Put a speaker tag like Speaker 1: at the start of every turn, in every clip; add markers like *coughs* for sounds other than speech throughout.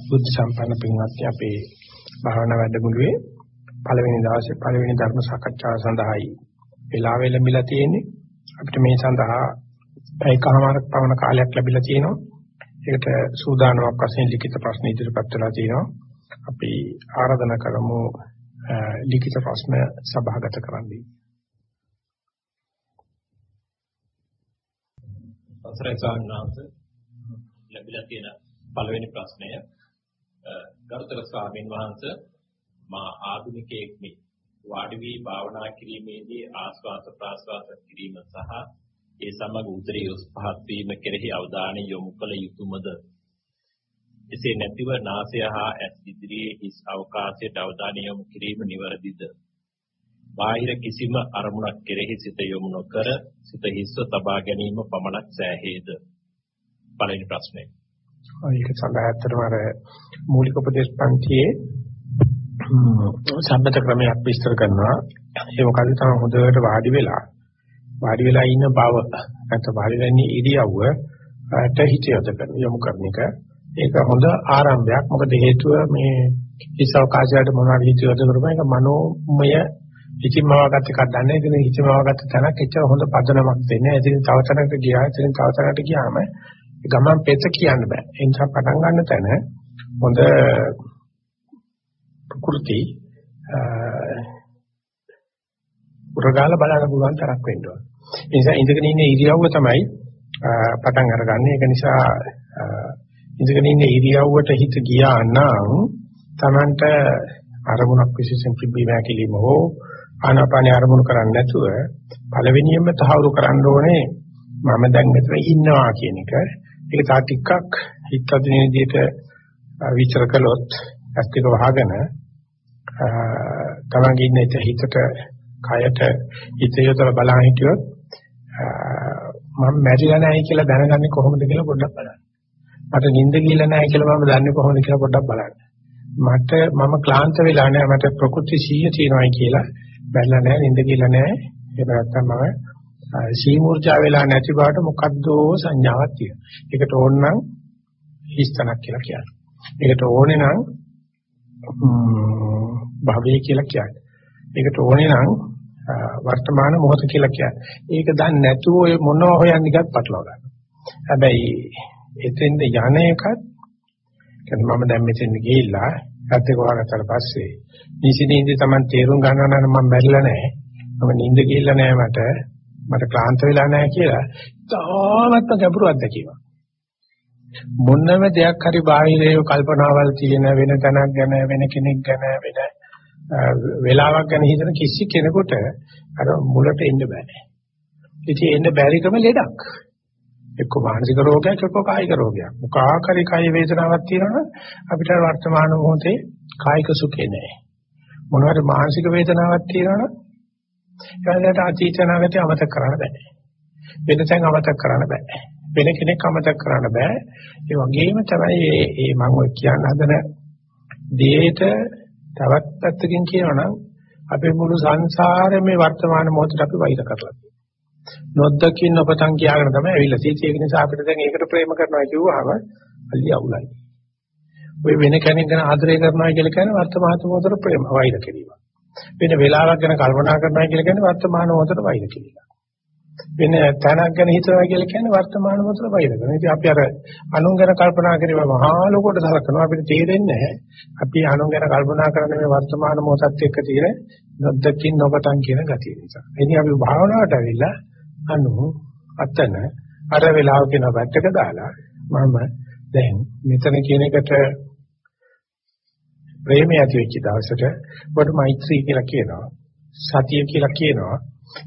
Speaker 1: බුද්ධ සම්පන්න පින්වත්නි අපේ භාවනා වැඩමුළුවේ පළවෙනි දවසේ පළවෙනි ධර්ම සාකච්ඡාව සඳහායි වෙලාව ලැබිලා තියෙන්නේ. අපිට මේ සඳහා පැයකමාරක් පවන කාලයක් ලැබිලා තියෙනවා. ඒකට සූදානමක් වශයෙන් ලිඛිත ප්‍රශ්න ඉදිරිපත් වෙලා තියෙනවා. අපි ආරාධනා කරමු ලිඛිත ප්‍රශ්න සභාගත කරන්නයි.
Speaker 2: අවසරයි සාන්නාන්ත ලැබිලා තියෙන පළවෙනි ප්‍රශ්නය ගරුතර ස්වාමීන් වහන්සේ මා ආධුනිකයෙක් මේ වාඩි වී භාවනා කිරීමේදී ආස්වාද ප්‍රාස්වාද කිරීම සහ ඒ සමග උදරයේ උස් පහත් වීම කෙරෙහි අවධානය යොමු කළ යුතුයමද එසේ නැතිව නාසය හා ඇස් ඉදිරියේ හිස් අවකාශයට අවධානය යොමු කිරීම නිවැරදිද? බාහිර කිසිම අරමුණක් කෙරෙහි සිත යොමු නොකර සිත හිස්ව තබා ගැනීම පමණක් සෑහේද? පළවෙනි ප්‍රශ්නේ.
Speaker 1: ඒක සඳහා ඇත්තටම අර මූලික උපදේශ පන්තියේ සම්මත ක්‍රමයක් විස්තර කරනවා. ඒ මොකද තමයි හොඳට වාඩි වෙලා වාඩි වෙලා ඉන්න බව නැත්නම් වාඩි වෙන්නේ ඉරියව්වට හිත යොමු කරන එක. ඒක හොඳ ආරම්භයක්. මොකද හේතුව මේ හිස් අවකාශයට මොනවාරි හිත යොද කරපම ඒක මනෝමය හිතමවාගත් එකක් දන්නේ. ඉතින් හිතමවාගත් තැනක් එච්චර හොඳ පදනමක් දෙන්නේ. ඉතින් තව තැනකට ගියා. ඉතින් තව තැනකට ගියාම ගමන් පෙත කියන්න බෑ. ඒ නිසා පටන් ගන්න තැන හොඳ ප්‍රകൃති උරගාල බලන්න පුළුවන් තරක් වෙන්න ඕන. ඒ නිසා ඉඳගෙන ඉන්න ඉරියව්ව තමයි පටන් අරගන්නේ. ඒක නිසා ඉඳගෙන ඉන්න ඉරියව්වට හිත ගියා නම් Tamanට අරමුණක් විශේෂයෙන් පිබ්බීම ඇකිලිම හෝ ආනාපානේ අරමුණු කරන්නේ නැතුව පළවෙනියෙන්ම තහවුරු කරන්න ඕනේ මම දැන් මෙතන ඉන්නවා කියන එක. ඒක තා ටිකක් හිත අදින විදිහට විචාර කළොත් ඇස් ටික වහගෙන තමන්ගේ ඉන්න හිතට කයට හිත යොදලා බලන් හිටියොත් මම මැරිලා නැහැ කියලා දැනගන්නේ කොහොමද කියලා පොඩ්ඩක් බලන්න. මට නිින්ද ගිහලා නැහැ කියලා මම දන්නේ කොහොමද කියලා පොඩ්ඩක් බලන්න. මට මම ක්ලාන්ත වෙලා නැහැ මට ප්‍රකෘති සීය තියෙනවායි කියලා බැලලා නැහැ නිින්ද ගිහලා නැහැ. ඒක නැත්තම් මම සීමූර්ජා වෙලා නැති බවට මොකද්දෝ සංඥාවක් තියෙනවා. ඒකට ඕනනම් හිස්තනක් කියලා කියනවා. ඒකට ඕනේ නම් භවය කියලා කියන්නේ. ඒකට ඕනේ නම් වර්තමාන මොහොත කියලා කියන්නේ. ඒක දන්නේ නැතුව ඔය මොනව හොයන්නේ ගත් පටලවා ගන්නවා. හැබැයි එතෙන්ද යන එකත් කියන්නේ මම දැන් මෙතෙන් ගිහිල්ලා ඇත්තේ කොහාගත්තට පස්සේ නිසිනින්ද Taman තේරුම් ගන්නවා නම් මම මැරිලා නැහැ. මම නිින්ද ගිහිල්ලා නැහැ මට. මට ක්ලාන්ත වෙලා නැහැ කියලා. තාමත් ගැඹුරු අත්දැකීමක්. මොනම දෙයක් හරි බාහිරේ කල්පනාවල් තියෙන වෙන තැනක් ගැන වෙන කෙනෙක් ගැන වෙන වෙලාවක් ගැන හිතන කිසි කෙනෙකුට අර මුලට එන්න බෑ. ඉතින් එන්න බැරිකම ලෙඩක්. එක්ක මානසික රෝගයක් එක්ක කායික රෝගයක්. මොකාකාරී කාය වේදනාවක් තියෙනවනම් අපිට වර්තමාන මොහොතේ කායික සුඛේ නැහැ. මොනවාරි මානසික වේදනාවක් තියෙනවනම් ඒකට අතීත අනාගතය අමතක කරන්න බෑ. වෙන තැන් අමතක කරන්න බෑ. වෙන කෙනෙක් අමතක කරන්න බෑ. ඒ වගේම තමයි මේ මම ඔය කියන්න හදන දේට තවත් පැත්තකින් කියනවනම් අපේ මුළු සංසාරේ මේ වර්තමාන මොහොතට අපි වෛර කරලා නොදකින් ඔබතන් කියාගෙන තමයි ඇවිල්ලා තියෙන්නේ. ඒක නිසා අපිට දැන් ඒකට ප්‍රේම කරනවා කිව්වහම අල්ලි අවුලයි. ඔය වෙන කෙනෙක් ගැන ආදරය කරනවා කියලා කියන්නේ වර්තමාන මොහොතට ප්‍රේම වෛර කිරීම. වෙන වෙලාවක් ගැන කල්පනා කරනවා කියලා කියන්නේ වර්තමාන මොහොතට වෛර කිරීම. වෙන තැනක් ගැන හිතනවා කියලා කියන්නේ වර්තමාන මොහොතට වෛර කරනවා. ඉතින් අපි අර අනුන් ගැන කල්පනා කරීම මහා ලෝකයට සලකනවා අපිට තේරෙන්නේ නැහැ. අපි අනුන් ගැන කල්පනා කරන්නේ මේ වර්තමාන මොහොතත් එක්ක තියෙන නොදකින් නොපතන් කියන ගතිය නිසා. ඉතින් අපි භාවනාවට ඇවිල්ලා අනු අතන අර වෙලාව කියන වැටක දාලා මම දැන් මෙතන කියන එකට ප්‍රේමය ඇති වෙච්ච දවසට ඔබට මෛත්‍රී කියලා කියනවා සතිය කියලා කියනවා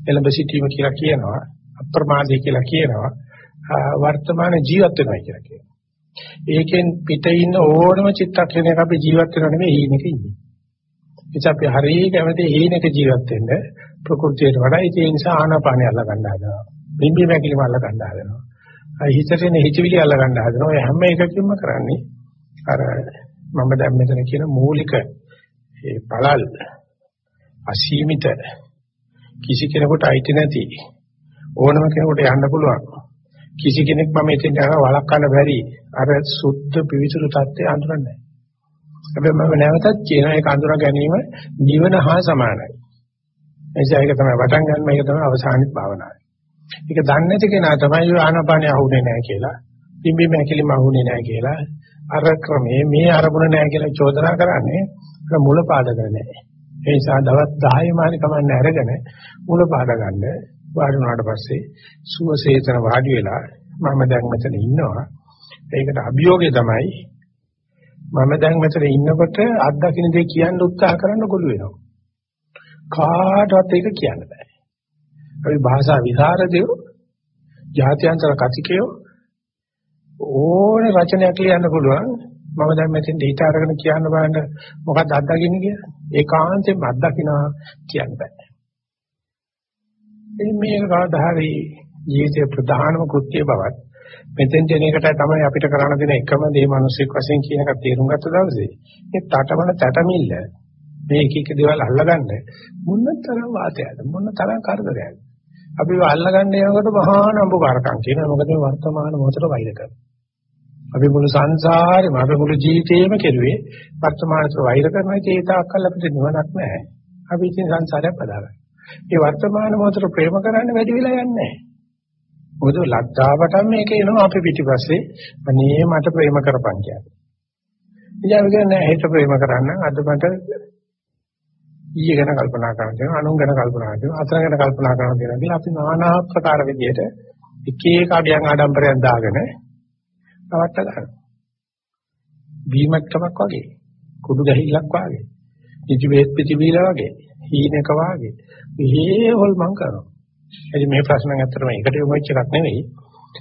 Speaker 1: එළඹ සිටීම කියලා කියනවා අප්‍රමාදය කියලා කියනවා වර්තමාන ජීවත් වෙනවා කියලා කියනවා. ඒකෙන් පිට ඉන්න ඕනම චිත්තක්ෂණයක අපි ජීවත් වෙනව නෙමෙයි හීනෙක ඉන්නේ. එච අපි හරිය කැමති හීනෙක ජීවත් වෙන්න ප්‍රകൃතියට වඩා ඒ නිසා ආනාපානය අල්ල ගන්න හදනවා. බිම්බි මැකිලිම අල්ල ගන්න හදනවා. හිතේන හිතවිලි අල්ල ගන්න හදනවා. ඔය හැම එකකින්ම කරන්නේ අර මම දැන් මෙතන කියන මූලික ඒ පළල් අසීමිත කිසි කෙනෙකුට අයිති නැති ඕනම කෙනෙකුට යන්න පුළුවන් කිසි කෙනෙක් මම එතෙන් යනවා වළක්වන්න බැරි අර සුද්ධ පිවිසුරු தත්ත්වය අඳුරන්නේ නැහැ. හැබැයි මම නැවතත් කියන එක අඳුර ගැනීම නිවන හා සමානයි. එනිසා ඒක තමයි වටන් ගන්න මේක තමයි අවසානික භාවනාව. ඒක දන්නේ නැති කෙනා තමයි ආනාපානිය අහුනේ නැහැ කියලා, පිම්බි මහැකිලිම අහුනේ නැහැ කියලා, අර ක්‍රමේ මේ අරමුණ නැහැ කියලා චෝදනා කරන්නේ මුල පාදක නැහැ. ඒ නිසා දවස් 10 මානි කමන්න අරගෙන මුල පාද ගන්න වාඩි වුණාට පස්සේ සුවසේතන වාඩි වෙලා මම දැන් මෙතන ඉන්නවා. ඒකට අභියෝගය තමයි මම දැන් මෙතන ඉන්නකොට අත්දකින්න දේ කියන්න උත්සාහ කරන්න ගොළු වෙනවා. කාටවත් ඒක කියන්න බෑ. අපි භාෂා විහාරදයෝ ජාත්‍යන්තර කතිකයෝ ඕන රචනයක් ලියන්න පුළුවන් මම දැන් මෙතෙන් හිත අරගෙන කියන්න බලන්න මොකක්ද අත්දකින්නේ කියලා. ඒකාන්තයෙන්ම අත්දකින්නවා කියන්න බෑ. ඉතින් මේක කවදාහරි ජීවිතේ ප්‍රධානම කෘත්‍ය බවත් මෙතෙන් දෙන එකට තමයි අපිට කරන්න දෙන එකම දේ මිනිස්සෙක් වශයෙන් කියන එක තේරුම් ගත්ත දවසේ. මේ තටමන තටමිල්ල මේ එක එක දේවල් අල්ලගන්න මොන තරම් වාතයක්ද? මොන තරම් කරදරයක්ද? අපි අල්ලගන්න යනකොට මහා නම්බුකාරකම් කියනවා. මොකද මේ වර්තමාන මොහොතට වෛර කරනවා. අපි මුළු සංසාරේම අපි මුළු ජීවිතේම කෙරුවේ වර්තමානට වෛර කරනවා ඒ තාක්කල් අපිට නිවනක් නැහැ අපි ඉතින් සංසාරයක් බදාගන්න ඒ වර්තමාන මොහොතට ප්‍රේම කරන්න වැඩි වෙලා යන්නේ නැහැ. මොකද ලද්දාවට මේක එනවා අපි පිටිපස්සේ අනේ මට ප්‍රේම කරපන් කියන්නේ. ඉතින් අපි කියන්නේ හිත ප්‍රේම කරන්න අද මට ඊයේ ගැන කල්පනා කරන්න තියෙනවා අනුන් ගැන කල්පනා කරනවා අතන ගැන කල්පනා කරන්න තියෙනවා කියලා අපි নানা ආකාර විදිහට එක එක අඩියන් ආඩම්බරයක් දාගෙන නවත්ත ගන්නවා. බීමක්කමක් වගේ කුඩු ගැහිල්ලක් වගේ ඉති බෙහෙත් පිටිබීලා වගේ හීනක වාගේ මෙහෙ හොල්මන් කරනවා. එදි මේ ප්‍රශ්න ඇත්තටම එකට යොමු වෙච්ච එකක් නෙවෙයි.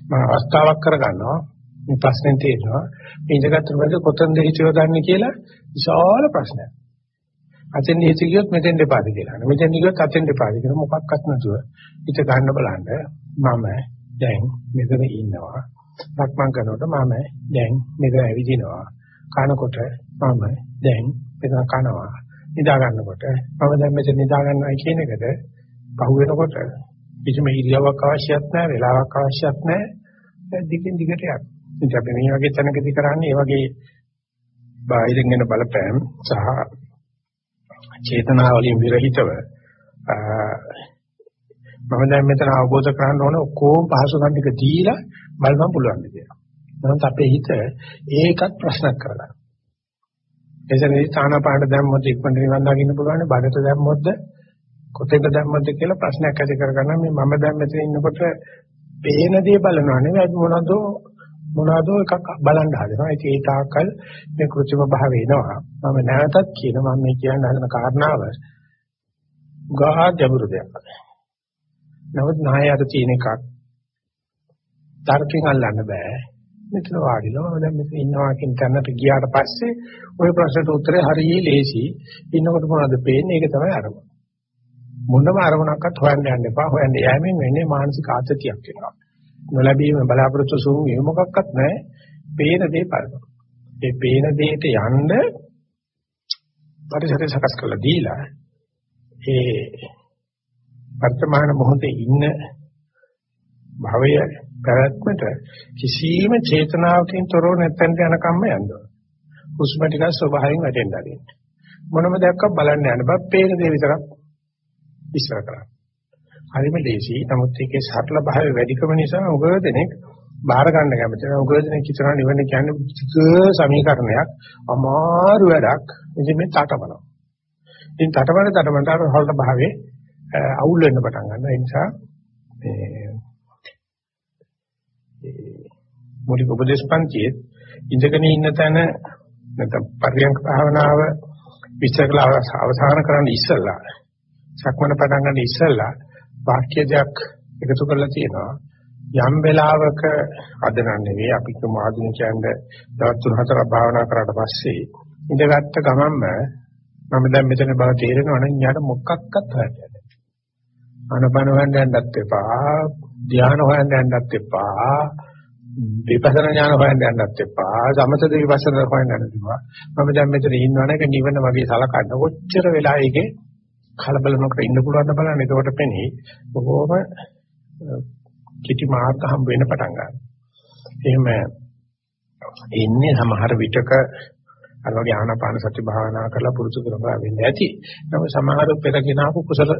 Speaker 1: මම අවස්ථාවක් කරගන්නවා. මේ ප්‍රශ්නෙන් තේරෙනවා. මේ ඉඳගත්තු පස්සේ කොතනද හිතියෝ දන්නේ කියලා විශාල ප්‍රශ්නයක්. අතෙන් හිත ගියොත් මෙතෙන් දෙපාද කියලා. මෙතෙන් ගියොත් අතෙන් දෙපාද කියලා මොකක්වත් නැතුව හිත ගන්න බලන්න මම දැන් මෙතන ඉන්නවා. ලක්මන් කරනකොට මම දැන් මෙතන ඇවිදිනවා. කනකොට මම දැන් මෙතන කනවා. නිදා ගන්නකොට මම දැන් මෙතන නිදා ගන්නවා කියන එකට පහු වෙනකොට කිසිම ඉරියව්වක් අවශ්‍යත් නැහැ වෙලාවක් අවශ්‍යත් නැහැ දිගින් දිගට යන්න. ඉතින් අපි මේ වගේ තැනකදී කරන්නේ මේ වගේ බාහිරින් එන බලපෑම් සහ චේතනාවලින් විරහිතව මම දැන් මෙතන අවබෝධ කරගන්න ඕන ඔක්කොම පහසුකම් ටික දීලා බලන්න පුළුවන් කියලා. නමුත් අපේ හිත ඒකත් ප්‍රශ්නක් කරගන්න. එසේනේ ස්ථානපාඩ දැම්මොත් ඉක්මනට නිවන් දකින්න පුළුවන් බඩට දැම්මොත්ද කොතෙන්ද දැම්මොත්ද කියලා ප්‍රශ්නයක් ඇති කරගන්න මේ මම දැන් මෙතන ඉන්නකොට පේන දේ බලනවා නෙවෙයි මොනවද මොනවද එකක් බලන්න හදනවා ඒක ඒ තාක්කල් මේ කෘත්‍රිම භාවය එනවා මම නැවතත් කියන මම මේ කියන්න හදන කාරණාව ගා ගැඹුරු දෙයක් නමුත් නායයට තියෙන එකක් තර්කයෙන් අල්ලන්න බෑ මෙතන වාඩිලා මම දැන් මෙතන ඉන්නවා කියන තැනට ගියාට පස්සේ ওই ප්‍රශ්නට උත්තරේ හරිය ලේසි. ඉන්නකොට මොනවද පේන්නේ? ඒක තමයි අරමුණ. මොනම අරමුණක්වත් හොයන්න යන්න එපා. හොයන්න යෑමෙන් වෙන්නේ මානසික ආතතියක් වෙනවා. නොලැබීම බලාපොරොත්තු සුන් මේ මොකක්වත් නැහැ. පේන දේ බලනවා. ඒ පේන දෙයට යන්න පරිසරය සකස් කරලා දීලා ඒ වර්තමාන මොහොතේ ඉන්න භවය පැවැත්මට කිසියම් චේතනාවකින් තොරව නැත්නම් යනකම්ම යනවා. හුස්ම ටික ස්වභාවයෙන් වැටෙන්න ආරින්න. මොනම දෙයක්වත් බලන්න යන්න බෑ. පේන දේ විතරක් විශ්වාස කරන්න. හරිම ලේසි. නමුත් ඒකේ සරල භාවය වැඩිකම නිසා උගව දෙනෙක් බාර ගන්න කැමති නැහැ. උගව දෙනෙක් හිතනවා නිවන කියන්නේ පිටික සමීකරණයක්. අමාරු වැඩක්. ඉතින් මේ තාටමනවා. ඉතින් තාටමන තාටමනට අර හරල භාවයේ අවුල් වෙන්න පටන් ගන්නවා. ඒ නිසා මේ මූලික උපදේශ පන්තියේ ඉඳගෙන ඉන්න තැන නැත්නම් පරියන්ක භාවනාව විස්තර කළ අවසාන කරන්න ඉස්සෙල්ලා සක්මන පටන් ගන්න ඉස්සෙල්ලා වාක්‍ය දෙයක් එකතු කරලා තියෙනවා යම් වෙලාවක අද නෙවෙයි අපි කොහොම ආධුනිකයන්ට දවස් තුන හතරක් භාවනා කරාට පස්සේ ඉඳගත්ත ගමන්ම මම දැන් මෙතන බව තේරෙනවා නම් ඊට මොකක්වත් හොයන්නේ අනබන හොයන්න යන්නත් එපා ධ්‍යාන හොයන්න යන්නත් එපා විපස්සනා ඥාන හොයන්න යන්නත් එපා සමථ විපස්සනා හොයන්න යන්නත් එපා මම දැන් මෙතන ඉන්නවනේ ඒක නිවන වගේ සලකන්න කොච්චර වෙලා ඒකේ කලබල නොකර ඉන්න පුළුවන්ද බලන්න එතකොට පෙනේ බොහොම කිටි මාර්ග හම්බ වෙන්න පටන් ගන්නවා. එහෙම එන්නේ සමහර විටක අර වගේ ආනාපාන සති භාවනා කරලා පුරුදු කරලා වෙන්නේ ඇති. නමුත් සමහර පෙරගෙන ආපු කුසල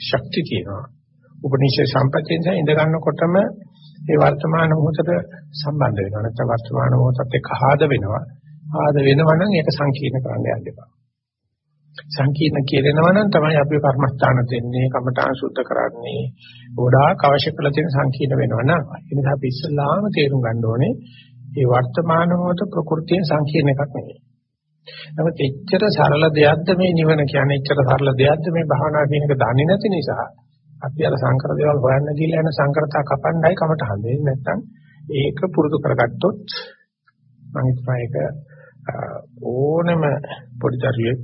Speaker 1: ශක්තිය තියෙනවා. උපනිෂේ සම්පතෙන් ඉඳ ගන්නකොටම ඒ වර්තමාන මොහොතට සම්බන්ධ වෙනවා. නැත්නම් වර්තමාන මොහොතත් එක්ක ආද වෙනවා. ආද වෙනවා නම් ඒක සංකීර්ණ කරන්න යන්න එපා. සංකීර්ණ කියනවා නම් තමයි අපි කර්මස්ථාන දෙන්නේ, කමඨාන් සුද්ධ කරන්නේ. ගොඩාක් අවශ්‍ය කරලා තියෙන සංකීර්ණ වෙනවා නම් ඒ නිසා අපි ඉස්සල්ලාම තේරුම් ගන්න ඕනේ මේ වර්තමාන මොහොත ප්‍රകൃතියෙන් සංකීර්ණ එකක් නෙවෙයි. නමුත් එච්චර සරල දෙයක්ද මේ නිවන කියන්නේ එච්චර සරල දෙයක්ද මේ භාවනා කියන එක දන්නේ නැති නිසා අපි අර සංකර දේවල් හොයන්න ගිහලා යන සංකරතා කපන්නයි කමට හම්බෙන්නේ නැත්නම් ඒක පුරුදු කරගත්තොත් මම හිතනවා ඒක ඕනම පොඩි දරුවෙක්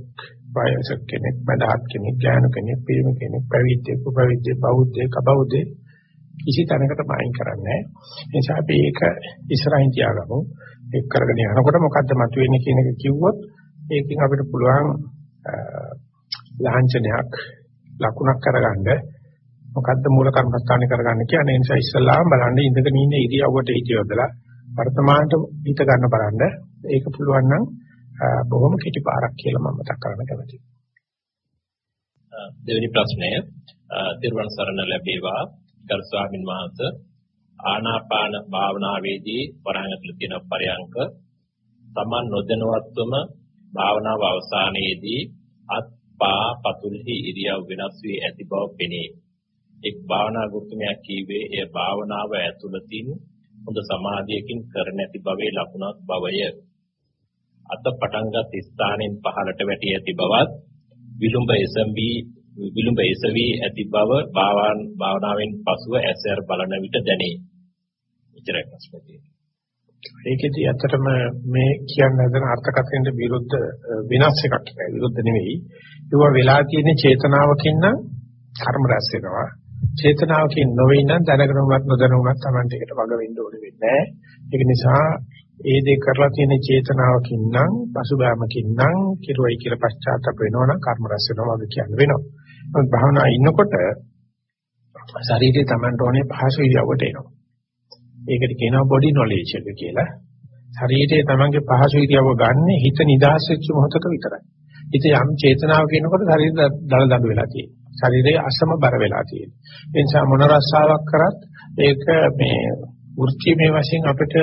Speaker 1: වයසක කෙනෙක් මදහත් කෙනෙක් ඥාන කෙනෙක් පිරිමි කෙනෙක් පැවිද්දෙක් උපවිද්දෙක් බෞද්ධයෙක් අබෞද්ධයෙක් කිසි තැනකට මායින් කරන්නේ නැහැ. ඒ නිසා අපි ඒක ඉස්සරහින් තියාගමු. ඒක කරගෙන යනකොට මොකද්ද මතුවෙන්නේ කියන එක කිව්වොත් ඒකෙන් අපිට පුළුවන් ලාංඡනයක් ලකුණක් කරගන්න මොකද්ද මූල කර්මස්ථානේ කරගන්න කියන්නේ? ඒ නිසා ඉස්සල්ලාම බලන්න ඉඳගෙන ඉන්න ඉරියව්වට හිතියොදලා වර්තමානට හිත ගන්න බලන්න. ඒක පුළුවන් නම් බොහොම කෙටි පාරක් කියලා මම මතක් කරන්න කැමතියි.
Speaker 2: දෙවෙනි ප්‍රශ්නය. තිරුවන් සරණ ලැබේවා. ගරු ස්වාමින් වහන්සේ. ආනාපාන භාවනාවේදී වරහන් තියෙන පරයන්ක තමන් නොදැනුවත්වම භාවනාව අවසානයේදී අත් පා පතුල්හි ඉරියව් වෙනස් වී ඇති බව පෙනේ. එක් භාවනා ගුරුතුමයා කීවේ එය භාවනාව ඇතුළතින් හොඳ සමාධියකින් කර නැති භවයේ ලකුණක් බවය. අත පටන්ගත් ස්ථානෙන් පහළට වැටි ඇති බවත් විලුඹ එසඹී විලුඹ එසවි ඇති බව භාවනාවෙන් පසුව ඇසර බලන විට දැනේ. එච්චරයි ප්‍රශ්නේ තියෙන්නේ.
Speaker 1: ඒකෙදි ඇත්තටම මේ කියන්න හදන අර්ථකථනයට විරුද්ධ විනාශ එකක් කියලා විරුද්ධ නෙවෙයි. ඒවා වෙලා තියෙන චේතනාවකින් නම් කර්ම රැස් වෙනවා. චේතනාවකින් නොවේ නම් දැනගෙනවත් නොදැනුවත් Tamante එකට වග වෙන්න ඕනේ වෙන්නේ ඒක නිසා ඒ දෙක කරලා තියෙන චේතනාවකින් නම් පසුබෑමකින් නම් කිරුවයි කියලා පශ්චාත්තාප වෙනවනම් කර්ම රැස් වෙනවා වගේ කියන්න වෙනවා. නමුත් භාවනා ඉන්නකොට ශරීරයේ Tamanට ඕනේ පහසු ඉරියව්වට එනවා. ඒකට කියනවා body knowledge එක කියලා. ශරීරයේ Tamanගේ පහසු ඉරියව්ව ගන්න හිත නිදහස් වෙච්ච මොහොතක විතරයි. හිත යම් චේතනාවක එනකොට ශරීරය දල දඬු වෙලා තියෙනවා. ශරීරයේ අසමබර වෙලා තියෙනවා. ඒ නිසා මොන රස්සාවක් කරත් ඒක මේ වෘත්තිමය වශයෙන් අපිට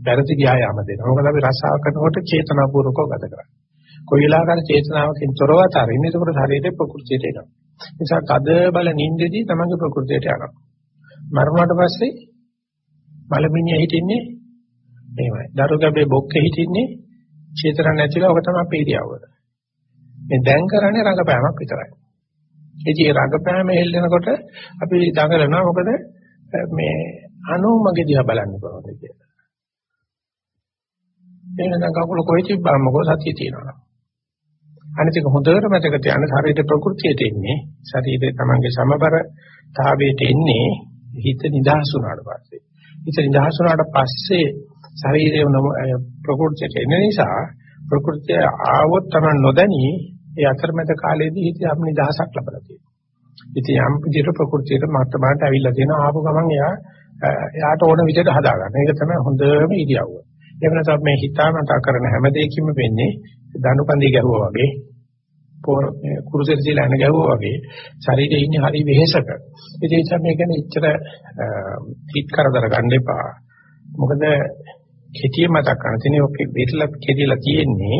Speaker 1: වැරදි ගියා යම දෙනවා. මොකද අපි රස්සාව කරනකොට චේතනාපූර්වකව ගත කරන්නේ. කොයි වෙලාවකද චේතනාවකින් තොරව තරින්නේ එතකොට ශරීරයේ ප්‍රകൃතියට එනවා. නිසා තද බල නිින්දෙදී තමන්ගේ ප්‍රകൃතියට යනවා. මරුණාට පස්සේ මලමිණිය හිටින්නේ එහෙමයි. දරුගබේ බොක්කේ හිටින්නේ චේතන නැතිලා ඔක තමයි අපේ ඉරියව්ව. මේ දැන් කරන්නේ රංගපෑමක් විතරයි. ඉතින් ඒ රංගපෑම හෙල්ලෙනකොට අපි දඟලනවා මොකද මේ අනුමගේ දිහා බලන්න කොහොමද කියලා. එහෙනම් කකුල කොයි තිබ්බාමකෝ සතිය තියෙනවා. අනිතික හොඳට මතක තියාගන්න ශරීරේ ප්‍රകൃතියට එන්නේ ශරීරේ තමන්ගේ සමබරතාවයට එන්නේ හිත නිදහස් වුණාට පස්සේ. හිත නිදහස් වුණාට පස්සේ ශරීරය ප්‍රകൃතියට එන නිසා ප්‍රകൃතිය ආවොත් තමන් නොදැනී ඒ අතරමැද කාලයේදී හිත අප නිදහසක් ලබලා තියෙනවා. ඉතින් යම් විදිහට ප්‍රകൃතියට මත්තමකට ඇවිල්ලා තියෙන ආපු ගමන් එයා එයාට ඕන විදිහට හදාගන්න. ඒක තමයි හොඳම ඉරියව්ව. එහෙම නැත්නම් මේ හිතාමතා කරන හැම දෙයකින්ම වෙන්නේ දනුකන්දේ ගැහුවා වගේ කුරුසෙට තියලා එන ගැහුවා වගේ ශරීරයේ ඉන්නේ හරි වෙහෙසක. ඒ නිසා මේක නේ ඉච්චර හිත කරදර ගන්න එපා. මොකද කෙටිය මතක් කරන තැන ඔක දෙట్లా කෙටිලා තියෙන්නේ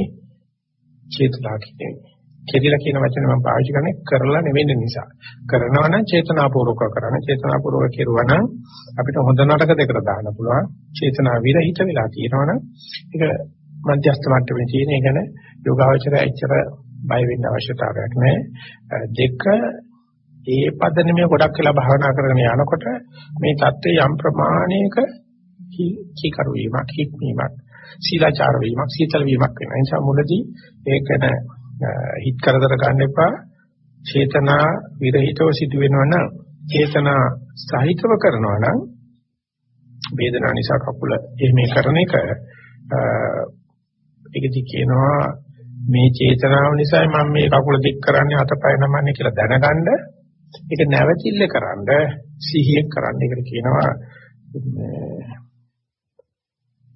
Speaker 1: චේතනා කියන්නේ. කෙටිලා කියන වචනේ මම පාවිච්චි කරන්නේ කරලා නෙවෙයි නිසා. කරනවා නම් චේතනාපූර්වක කරන චේතනාපූර්වක කෙරුවා නම් අපිට හොඳ නරක දෙකට දාන්න පුළුවන්. චේතනා විරහිත වෙලා තියෙනවා නම් ඒක මධ්‍යස්ථ මට්ටමේ තියෙන එක නේ යෝගාවචරය එච්චර බය වෙන්න අවශ්‍යතාවයක් නැහැ. දෙක ඒ පදනමේ ගොඩක් වෙලා භාවනා කරගෙන යනකොට මේ தත්ත්වය යම් ප්‍රමාණයක කීකරු වීමක් හික්මීමක් සීලාචාර වීමක් සීතල වීමක් වෙනවා. ඒ නිසා මුලදී ඒකන හිත කරදර ගන්න එපා. චේතනා විරහිතව සිදු වෙනවා නම් චේතනා සහිතව කරනවා නම් වේදනා නිසා කකුල එහෙම කරන එක ඒකදී කියනවා මේ චේතනාව නිසා මම මේ කකුල දික් කරන්නේ අතපය නමන්නේ කියලා දැනගන්න ඒක නැවතිල්ල කරන්න සිහියෙන් කරන්න ඒකට කියනවා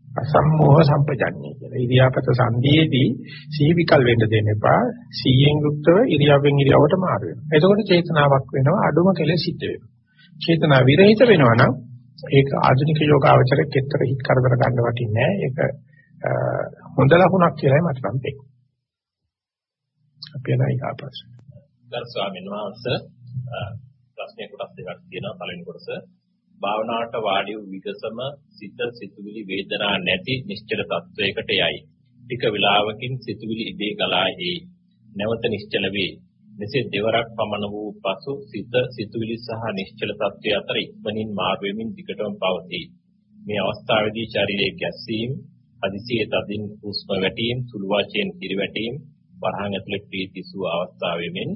Speaker 1: අසම්මෝහ සම්පජඤ්ඤය කියලා. ඉරියාපත සංදීයේදී සිහි විකල් වෙන්න දෙන්න එපා. සිහියෙන් යුක්තව ඉරියාවෙන් ඉරියාවට මාරු වෙනවා. එතකොට චේතනාවක් වෙනවා අඩුම කෙලෙ සිද්ධ වෙනවා. චේතනා විරහිත වෙනවා නම් ඒක ආධුනික යෝගාවචරයක් එක්තර හිත කරදර ගන්න වටින්නේ නැහැ. ඒක හොඳ ලකුණක් කියලායි මට නම් තේරෙන්නේ. අපි එනයි ආපස්.
Speaker 2: ගරු ස්වාමීන් වහන්සේ ප්‍රශ්නය කොටස් දෙකක් තියෙනවා. පළවෙනි කොටස භාවනාවට වාඩි වූ විගසම සිත සිතුවිලි වේදනා නැති නිශ්චල තත්වයකට යයි. ටික වේලාවකින් සිතුවිලි ඉබේ ගලා එයි. නැවත නිශ්චල වේ. මෙසේ දෙවරක් පමණ වූ පසු සිත සිතුවිලි සහ නිශ්චල තත්වය අතර ඉක්මනින් මාරු වෙමින් දිගටම පවතී. මේ අවස්ථාවේදී ශරීරයේ ගැස්සීම්, හදිසියේ තදින් හුස්ම වැටීම්, සුළු වාචයෙන් කිරිවැටීම්, වරහන් ඇතුලේ ප්‍රීති සුව අවස්ථාවෙමින්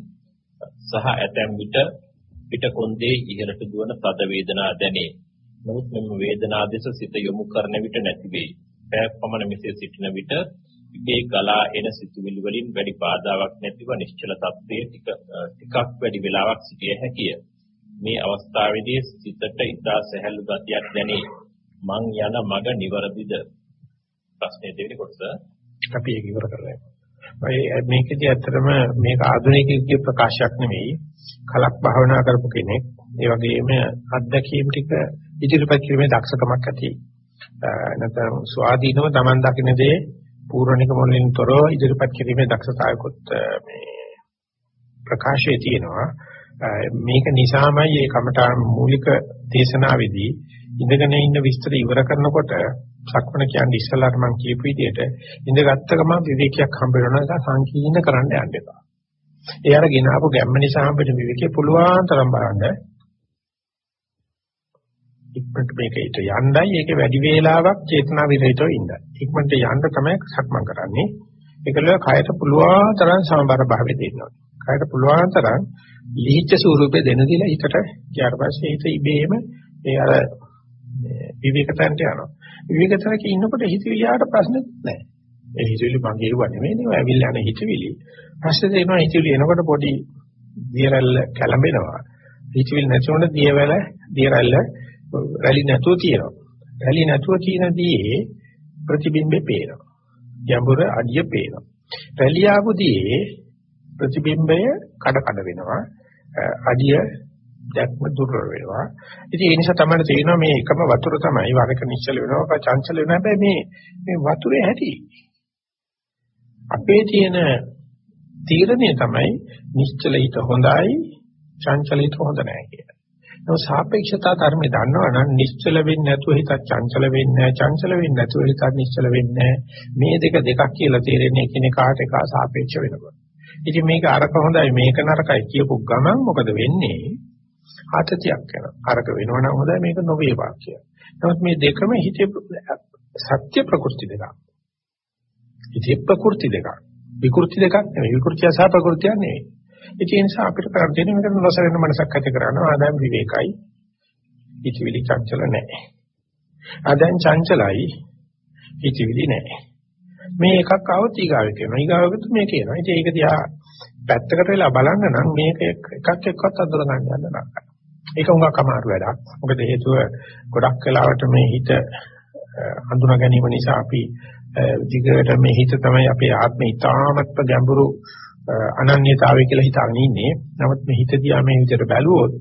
Speaker 2: සහ ඇතැම් විට පිට කොන්දේ ඉහළට දුවන තද වේදනා දැනේ. නමුත් මෙම වේදනා දෙස සිත යොමු කරන විට නැති වේ. පැයක් පමණ මෙසේ සිටින විට ඉබේ ගලා එන සිතුවිලි වලින් වැඩි බාධාවක් නැතිව නිශ්චල තත්ත්වයේ ටික ටිකක් වැඩි වෙලාවක් සිටිය හැකිය. මේ අවස්ථාවේදී සිතට ඉතා සැහැල්ලු ගතියක් දැනේ. මං යන මග නිවැරදිද? ප්‍රශ්නේ දෙවෙනි කොටස
Speaker 1: අපි ඒක ඉවර කරලා මේකදී ඇත්තටම මේක ආධුනිකයෙකුගේ ප්‍රකාශයක් නෙමෙයි. කලක් භාවනා කරපු කෙනෙක්. ඒ වගේම අත්දැකීම් ටික ඉදිරිපත් කිරීමේ දක්ෂකමක් ඇති. නැත්නම් ස්වාධීනව Taman දකින්න දේ පූර්ණික මොළෙන් තොරව ඉදිරිපත් කිරීමේ දක්ෂතාවයකොත් මේ ප්‍රකාශයේ තියෙනවා. මේක නිසාමයි මේ කමඨාන් මූලික දේශනාවේදී ඉඳගෙන ඉන්න විස්තර ඉවර කරනකොට සක්මණ කියන්නේ ඉස්සලාට මම කියපු විදිහට ඉඳගත්ත ගමන් විවේකයක් හම්බ වෙනවා ඒක සංකීර්ණ කරන්න යන්න එපා. ඒ අර ගෙනාවු ගැම්ම නිසා හම්බෙන විවේකේ පුළුවන් තරම් බලන්න. ඉක්මනට මේකට යන්නයි ඒක වැඩි වේලාවක් චේතනා විරහිතව ඉන්න. ඉක්මනට යන්න තමයි සක්මන් කරන්නේ. ඒකල කයට පුළුවන් තරම් සමබර භාවය දෙන්නවා. කයට පුළුවන් තරම් ලිහිච්ඡ ස්වරූපේ දෙන දිලා හිතට ඊට පස්සේ හිත ඉබේම ඒ අර විවේකතන්ට යනවා. විවේකතරක ඉන්නකොට හිතවිලියට ප්‍රශ්නෙත් නැහැ. ඒ හිතවිලි මගේ ඒවා නෙමෙයි නේ ඇවිල්ලා යන හිතවිලි. පස්සේ දෙනවා හිතවිලි එනකොට පොඩි දියරැල්ල කැළඹෙනවා. හිතවිලි නැතිවෙන දියවැල දියරැල්ල රැලි නැතුව තියෙනවා. රැලි නැතුව තියෙනදී ප්‍රතිබිම්බේ පේනවා. යඹුර අඩිය පේනවා. රැලි ආපුදී ප්‍රතිබිම්බය කඩ කඩ වෙනවා. අඩිය දැක්ම දුර්වල වෙනවා. ඉතින් ඒ නිසා තමයි තේරෙනවා මේ එකම වතුර තමයි වරක නිශ්චල වෙනවා, චංචල වෙනවා. හැබැයි මේ මේ වතුරේ ඇති. අපේ තියෙන තීරණය තමයි නිශ්චල හිත හොඳයි, චංචල හිත හොඳ නැහැ කියලා. නමුත් සාපේක්ෂතා ධර්මේ දන්නවනම් නිශ්චල වෙන්නේ නැතුව හිත චංචල වෙන්නේ නැහැ, චංචල වෙන්නේ නැතුව හිත නිශ්චල වෙන්නේ මේ දෙක දෙකක් කියලා තේරෙන්නේ එකිනෙකාට එක සාපේක්ෂ වෙනකොට. ඉතින් මේක අරක හොඳයි මේක නරකයි කියපු ගමන් මොකද වෙන්නේ? ආතතියක් වෙනවා. අරක වෙනවනම් හොඳයි මේක නොවේවා කියලා. නමුත් මේ දෙකම හිතේ සත්‍ය ප්‍රකෘති දෙකක්. හිතේ ප්‍රකෘති දෙකක්. විකෘති දෙකක් නෙවෙයි. විකෘතිය සහ ප්‍රකෘතිය නෙවෙයි. ඒ නිසා අපිට කරන්න තියෙන මේක නොසරෙන්න මනසක් ඇති කරනවා. ආදාම් විවේකයි. හිතවිලි චංචල නැහැ. ආදාම් චංචලයි. හිතවිලි නැහැ. මේ එකක් આવත් ඊගාවෙ කියනවා. ඊගාවෙත් මේක කියනවා. ඉතින් ඒක දිහා පැත්තකට වෙලා බලන්න නම් මේක එකක් එක්කවත් අඳුර ගන්න යන්න නරකයි. ඒක උඟක් අමාරු වැඩක්. මොකද හේතුව ගොඩක් වෙලාවට මේ හිත හඳුනා ගැනීම නිසා අපි දිගට මේ හිත තමයි අපේ ආත්මය ඊටාමත්ම ගැඹුරු අනන්‍යතාවය කියලා හිතාගෙන ඉන්නේ. නමුත් මේ හිත දිහා මේ විදිහට බැලුවොත්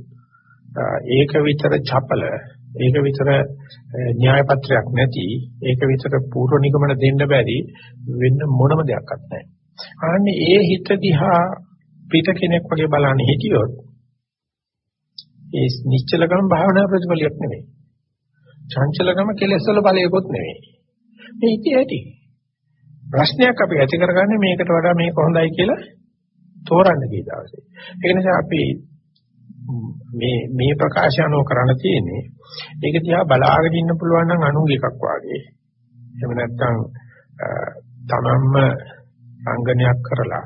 Speaker 1: ඒක විතර චපල ඒක විතර න්‍යාය පත්‍රයක් නැති ඒක විතර පූර්ව නිගමන දෙන්න බැරි වෙන්න මොනම දෙයක්වත් නැහැ. අනේ ඒ හිත දිහා පිට කෙනෙක් වගේ බලන්නේ හිටියොත් ඒ නිශ්චලකම භාවනා ප්‍රතිඵලයක් නෙමෙයි. චංචලකම කෙලෙස් වල ඵලයකොත් නෙමෙයි. මේ ඉති ඇති. ප්‍රශ්නයක් අපි ඇති කරගන්නේ මේකට වඩා මේක හොඳයි කියලා තෝරන්න ගිය දවසේ. ඒ නිසා අපි මේ මේ ප්‍රකාශනෝ කරන්න තියෙන්නේ ඒක දිහා බලාගෙන ඉන්න පුළුවන් නම් අනුංග එකක් වාගේ. එහෙම නැත්නම් තමන්ම සංගණයක් කරලා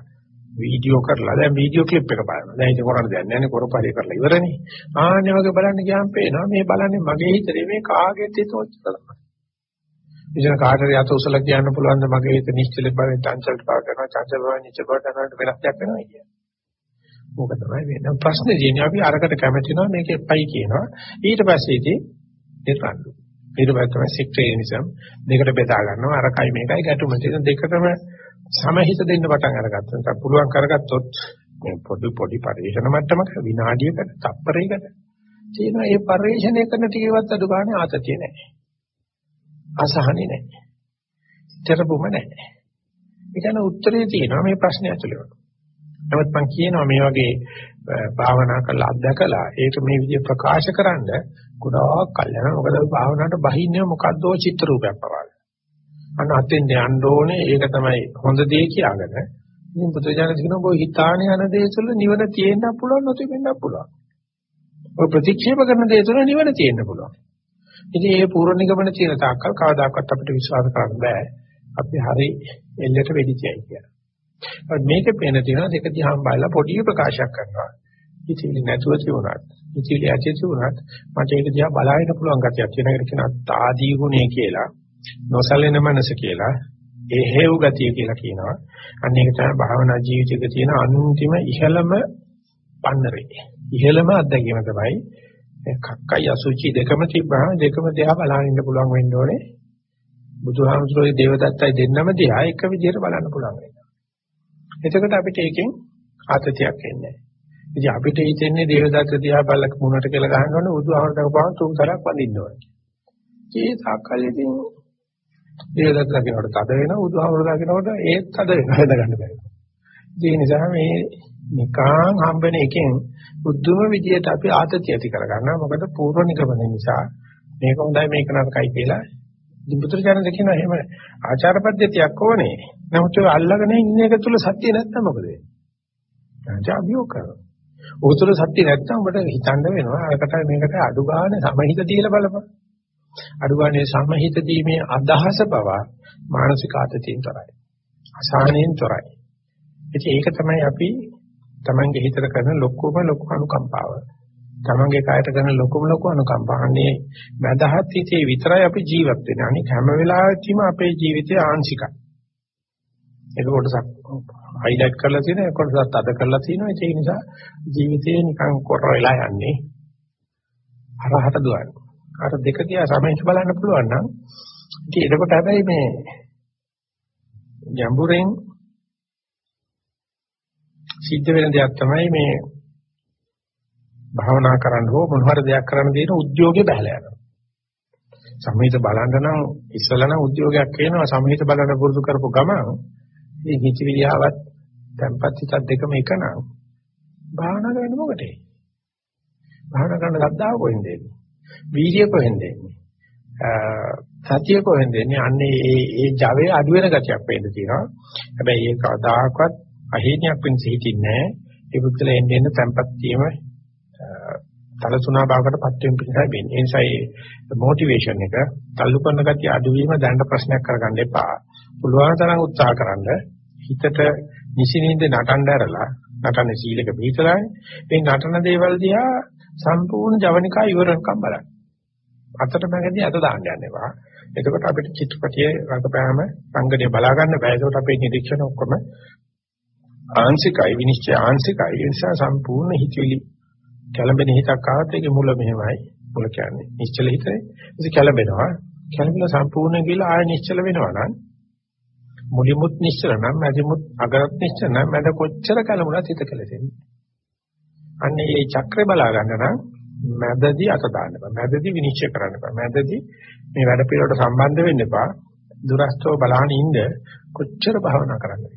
Speaker 1: වීඩියෝ කරලා දැන් වීඩියෝ ක්ලිප් එක බලනවා. දැන් ඒක කරන්න දෙයක් නැහැ නේ කරපරිය කරලා ඉවරනේ. ආන්නේ වගේ බලන්න ගියාම පේනවා මේ බලන්නේ මගේ හිතේ මේ කාගෙත් හිත ඔච්චර තමයි. ඉතින් කාටරි අත උසලා කියන්න පුළුවන් ද මගේ හිත නිශ්චල බවෙන් චංචල බව කරනවා චංචල බව නිශ්චල බව කරනවා වෙනස් දෙයක් වෙනවා කියන්නේ. ඕක තමයි වෙන්නේ. ප්‍රශ්නේ තියෙන්නේ අපි අරකට කැමති නැහැ මේක එපයි කියනවා. ඊට පස්සේ ඉතින් දෙරණ්ඩු. ඊට පස්සේ තමයි සික්ටේනිසම් දෙකට බෙදා ගන්නවා. අරකයි මේකයි ගැටුම තියෙන දෙකටම සමහිත දෙන්න පටන් අරගත්තා. නැත්නම් පුළුවන් කරගත්තොත් මේ පොඩි පොඩි පරිශන මට්ටමක විනාඩියකට තප්පරයකට තියෙනවා. ඒ පරිශනය කරන ටිකවත් අඩු ගන්න ආතතිය නැහැ. අසහනෙ නැහැ. තරපොම නැහැ. ඒ කියන්නේ උත්තරේ තියෙනවා මේ ප්‍රශ්නේ ඇතුළේ. නමුත් මම කියනවා මේ වගේ භාවනා කරලා අත්දකලා ඒක මේ විදිහ ප්‍රකාශ කරන්න ගොඩාක් කල් යනවා. මොකද භාවනාවට බහින්නේ මොකද්දෝ චිත්‍ර රූපයක් පවාගෙන. අන්න අතෙන් යන්න ඕනේ ඒක තමයි හොඳ දේ කියාගෙන. ඉතින් පුත්‍රජානක කියනවා ඔය හිතාන යන දේ තුළ නිවන තියෙන්න පුළුවන් නොතිබෙන්න පුළුවන්. ඔය ප්‍රතික්ෂේප කරන දේ තුළ නිවන තියෙන්න පුළුවන්. ඉතින් මේ පූර්ව නිගමන තියෙන තාක්කල් කවදාකවත් අපිට විශ්වාස කරන්න බෑ. අපි හරි එල්ලට වෙදිචයි කියලා. මේක පේන තියෙනවා දෙක දිහාම බලලා පොඩි ප්‍රකාශයක් කරනවා. ඉතින් නැතුව තියුණාත්, ඉතින් ඇති තියුණාත් මට ඒක දිහා බලාගෙන පුළුවන් ගැතියක් තියෙන එකට කියනවා తాදී ගුණය කියලා. නොසලෙන මනස කියලා. ඒ හේව් ගතිය කියලා කියනවා. අන්න ඒක තමයි භාවනා ජීවිතයක තියෙන අන්තිම ඉහළම පන්නරේ. ඉහළම අත්දැකීම තමයි කක්කයි අසුචි දෙකම තිබ්බම දෙකම දිහා බලන්න ඉන්න පුළුවන් වෙන්න ඕනේ. බුදුහාමුදුරුවෝ දේවදත්තයි දෙන්නම දිහා එක විදිහට බලන්න පුළුවන් වෙනවා. එතකොට අපිට ඒකෙන් ආතතියක් එන්නේ නැහැ. ඉතින් අපිට හිතෙන්නේ දේවදත්ත දිහා බලක මුණට කියලා ගහන්න ඕනේ බුදුහාමුදුරුවෝ පහන් තුන් සරක් වඳින්න ඕනේ. ඒ සාකල්යකින් දේවදත්ත දකින්නට තද වෙනවා බුදුහාමුදුරුවෝ දකින්නට ඒත් තද වෙනවා හද ගන්න බැහැ. ඒ නිසා මේ නිකාං හම්බෙන එකෙන් බුද්ධම විදියට අපි ආතතිය ඇති කරගන්නවා. මොකද පූර්ව නිගමන නිසා මේක හොඳයි මේක නරකයි කියලා බුදුරජාණන් කියනවා එහෙම ආචාර පද්ධතියක් ඕනේ. නමුත් ඔය අල්ලගෙන ඉන්න එක තුල සත්‍ය නැත්තම් මොකද වෙන්නේ? ජාබියෝ කරනවා. ඔය තුල සත්‍ය නැත්තම් ඔබට හිතන්න වෙනවා අරකට මේකට අඩු ගන්න සමහිත දීලා බලපන්. අඩු ගන්නේ සමහිත දීමේ අදහස බව මානසික ආතතියෙන් තරයි. අසහනෙන් තරයි. ඉතින් ඒක තමයි අපි Tamange හිතට කරන ලොකුම ලොකු අනුකම්පාව. තමන්ගේ කායට කරන ලොකුම ලොකු අනුකම්පාන්නේ මදහත් හිතේ විතරයි අපි ජීවත් වෙන්නේ. අනික හැම වෙලාවෙම අපේ ජීවිතය ආංශිකයි. ඒක කොටසක් හයිලයිට් කරලා තියෙන ඒක කොටසක් අද කරලා තියෙනවා. ඒක නිසා ජීවිතේ නිකන් කොර වෙලා යන්නේ. හරහට දුවන්නේ. අර දෙක දිහා සමහිත බලන්න පුළුවන් නම් ඉතින් එතකොට හැබැයි මේ ජම්බුරෙන් සිද්ධ වෙන දෙයක් තමයි මේ භාවනා කරන්න හෝ මොන හරි දෙයක් කරන්න දෙන උද්‍යෝගය බහලා යනවා. සමහිත බලන්න නම් ඉස්සලා නම් උද්‍යෝගයක් වෙනවා සමහිත බලන්න පුරුදු කරපු ගමන් මේ හිතවිලියාවත් tempat හිතත් දෙකම එක නම් භාවනා කරන්න මොකටද? භාවනා කරන්න ගද්දාව කොහෙන්ද එන්නේ? වීර්යය කොහෙන්ද එන්නේ? සතිය කොහෙන්ද එන්නේ? අන්නේ ඒ ඒ ජවයේ අඩු වෙන ගතියක් වෙන්න තියෙනවා. හැබැයි ඒක කවදාකවත් අහේනියක් වෙන්න හිතින්නේ නැහැ. ඒ පුද්ගලයා එන්නේ එන්න tempat තීම තලසුණා භාවකටපත් වෙන පිටසයි වෙන්නේ. ඒ නිසා මේ මොටිවේෂන් එක තල්ලු කරන ගැතිය අඩුවීම දැනට ප්‍රශ්නයක් කරගන්න එපා. පුළුවන් තරම් උත්සාහ කරන්න හිතට නිසිනින්ද නටන්න ඇරලා නටන සීලක පිටලානේ. මේ නටන දේවල් දිහා සම්පූර්ණ ජවනිකා ඉවරකම් බලන්න. අතට මැගදී අත දාන්න යන්න එපා. එතකොට අපිට චිත්‍රපටියේ රඟපෑම සංගණය බලා ගන්න බෑ. ඒකට අපේ නිරීක්ෂණ ඔක්කොම ආංශිකයි විනිශ්චය ආංශිකයි. ඒ නිසා සම්පූර්ණ හිතවිලි කැළඹෙන හිතක් ආවත් ඒකේ මුල මෙහෙමයි. මුල කියන්නේ නිශ්චල හිතේ. ඉතින් කැළඹෙනවා. කැළඹිලා සම්පූර්ණ ගිහලා ආය නිශ්චල වෙනවා නම් මුලිමුත් නිශ්චල නම් මැදිමුත් අගරත් නිශ්චල නම් මැද කොච්චර කැළඹුණත් හිත කැළෙන්නේ. අන්නේ මේ චක්‍රය බලා ගන්න නම් මැදදී අත දාන්න බෑ. මැදදී විනිශ්චය කරන්න බෑ. මැදදී මේ වැඩ පිළිවෙලට සම්බන්ධ වෙන්න එපා. දුරස්තව බලහන් ඉන්න කොච්චර භාවනා කරන්නද?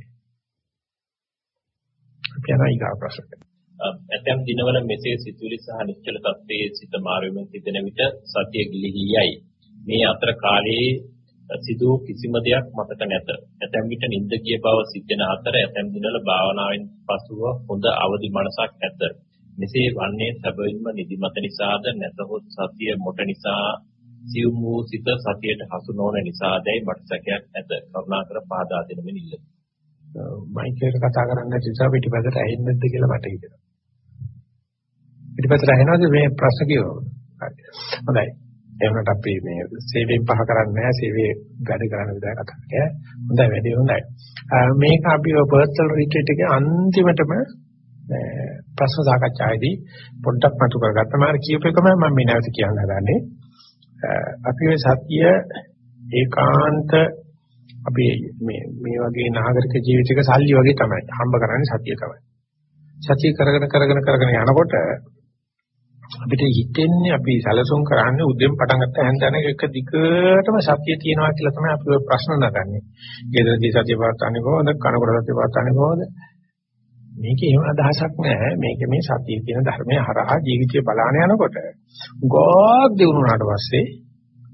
Speaker 1: අපි යනවා ඊගා ප්‍රශ්නට.
Speaker 2: ඇතැම් දිනවල මෙසේ සිතුවිලි සහ නිශ්චල තත්ත්වයේ සිත මාරුවෙන් සිටින විට සතිය ගිලිහි යයි. මේ අතර කාලයේ සිදු කිසිම දෙයක් මතක නැත. ඇතැම් විට නිින්ද ගිය බව සිතෙන අතර ඇතැම් දිනවල භාවනාවෙන් පසුව හොඳ අවදි මනසක් ඇත. මෙසේ වන්නේ සැබවින්ම නිදිමත නිසාද නැතහොත් සතිය මොට නිසා සියුම් වූ සිත සතියට හසු නොවන නිසාදයි මට සැකයක් ඇත. කරුණාකර පාදා දෙන මෙනිල්ල.
Speaker 1: මයිකේට කතා කරන්න නිසා පිටිපස්සට ඇහෙන්නේ නැද්ද කියලා මට හිතෙනවා. පිටිපස්සට ඇහෙනවද මේ ප්‍රශ්න කියවම? හරි. හොඳයි. එහෙනම් අපි මේ සේවයෙන් පහ කරන්නේ නැහැ සේවයේ වැඩ කරන විදිහ කතා කරන්නේ. හොඳයි වැඩි හොඳයි. මේක අපි පර්සනල් රිට්‍රීට් එකේ අන්තිමටම ප්‍රශ්න සාකච්ඡාවේදී පොඩ්ඩක් මතු කරගත්තා. මාර කියූප එකම මම මේ නැවත කියන්න හදන්නේ. අපි මේ සත්‍ය ඒකාන්ත අපි මේ මේ වගේ නාගරික ජීවිතයක සල්ලි වගේ තමයි. හම්බ කරන්නේ සත්‍ය තමයි. සත්‍ය කරගෙන කරගෙන කරගෙන යනකොට අපිට හිතෙන්නේ අපි සැලසුම් කරන්නේ උදෙන් පටන් ගත්ත හැන්දන එක දිගටම සත්‍ය තියනවා කියලා තමයි අපි ප්‍රශ්න නගන්නේ. ගෙදරදී සත්‍ය පාත්තන්නේ කොහොමද? කනකොට සත්‍ය පාත්තන්නේ කොහොමද? මේකේ එහෙම අදහසක් නැහැ. මේක මේ සත්‍ය කියන ධර්මය හරහා ජීවිතය බලාන යනකොට ගොඩක් දිනුනාට පස්සේ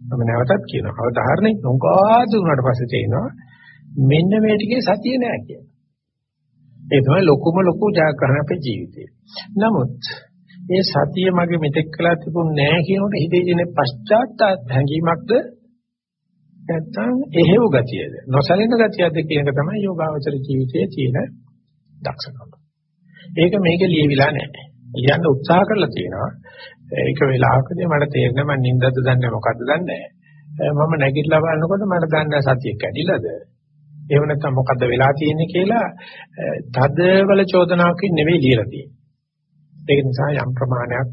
Speaker 1: මම නැවතත් කියනවා. අවධාරණය ගොඩක් දිනුනාට පස්සේ තේනවා මෙන්න මේ ටිකේ සතිය නෑ කියලා. ඒ තමයි ලොකුම ලොකු ජයග්‍රහණ අපේ ජීවිතේ. නමුත් මේ සතිය මගේ මෙතෙක් කළා තිබුණ නෑ කියනකොට හිතේ තියෙන පශ්චාත්තාප හැඟීමක්ද නැත්නම් එහෙව් ගතියද නොසලින ගතියද කියන එක තමයි යෝගාවචර ජීවිතයේ තියෙන දක්ෂකම. ඒක මේක ලියවිලා නැහැ. ලියන්න උත්සාහ කරලා තියෙනවා. ඒක වෙලාවකදී මට තේරෙනවා මම නින්දද දන්නේ මොකද්ද දන්නේ මම නැගිටලා බලනකොට මට දන්නේ සතිය කැඩිලාද එහෙම නැත්නම් මොකද්ද වෙලා තියෙන්නේ කියලා තදවල චෝදනාවකින් නෙවෙයි ලියලා තියෙන්නේ. ඒක නිසා යම් ප්‍රමාණයක්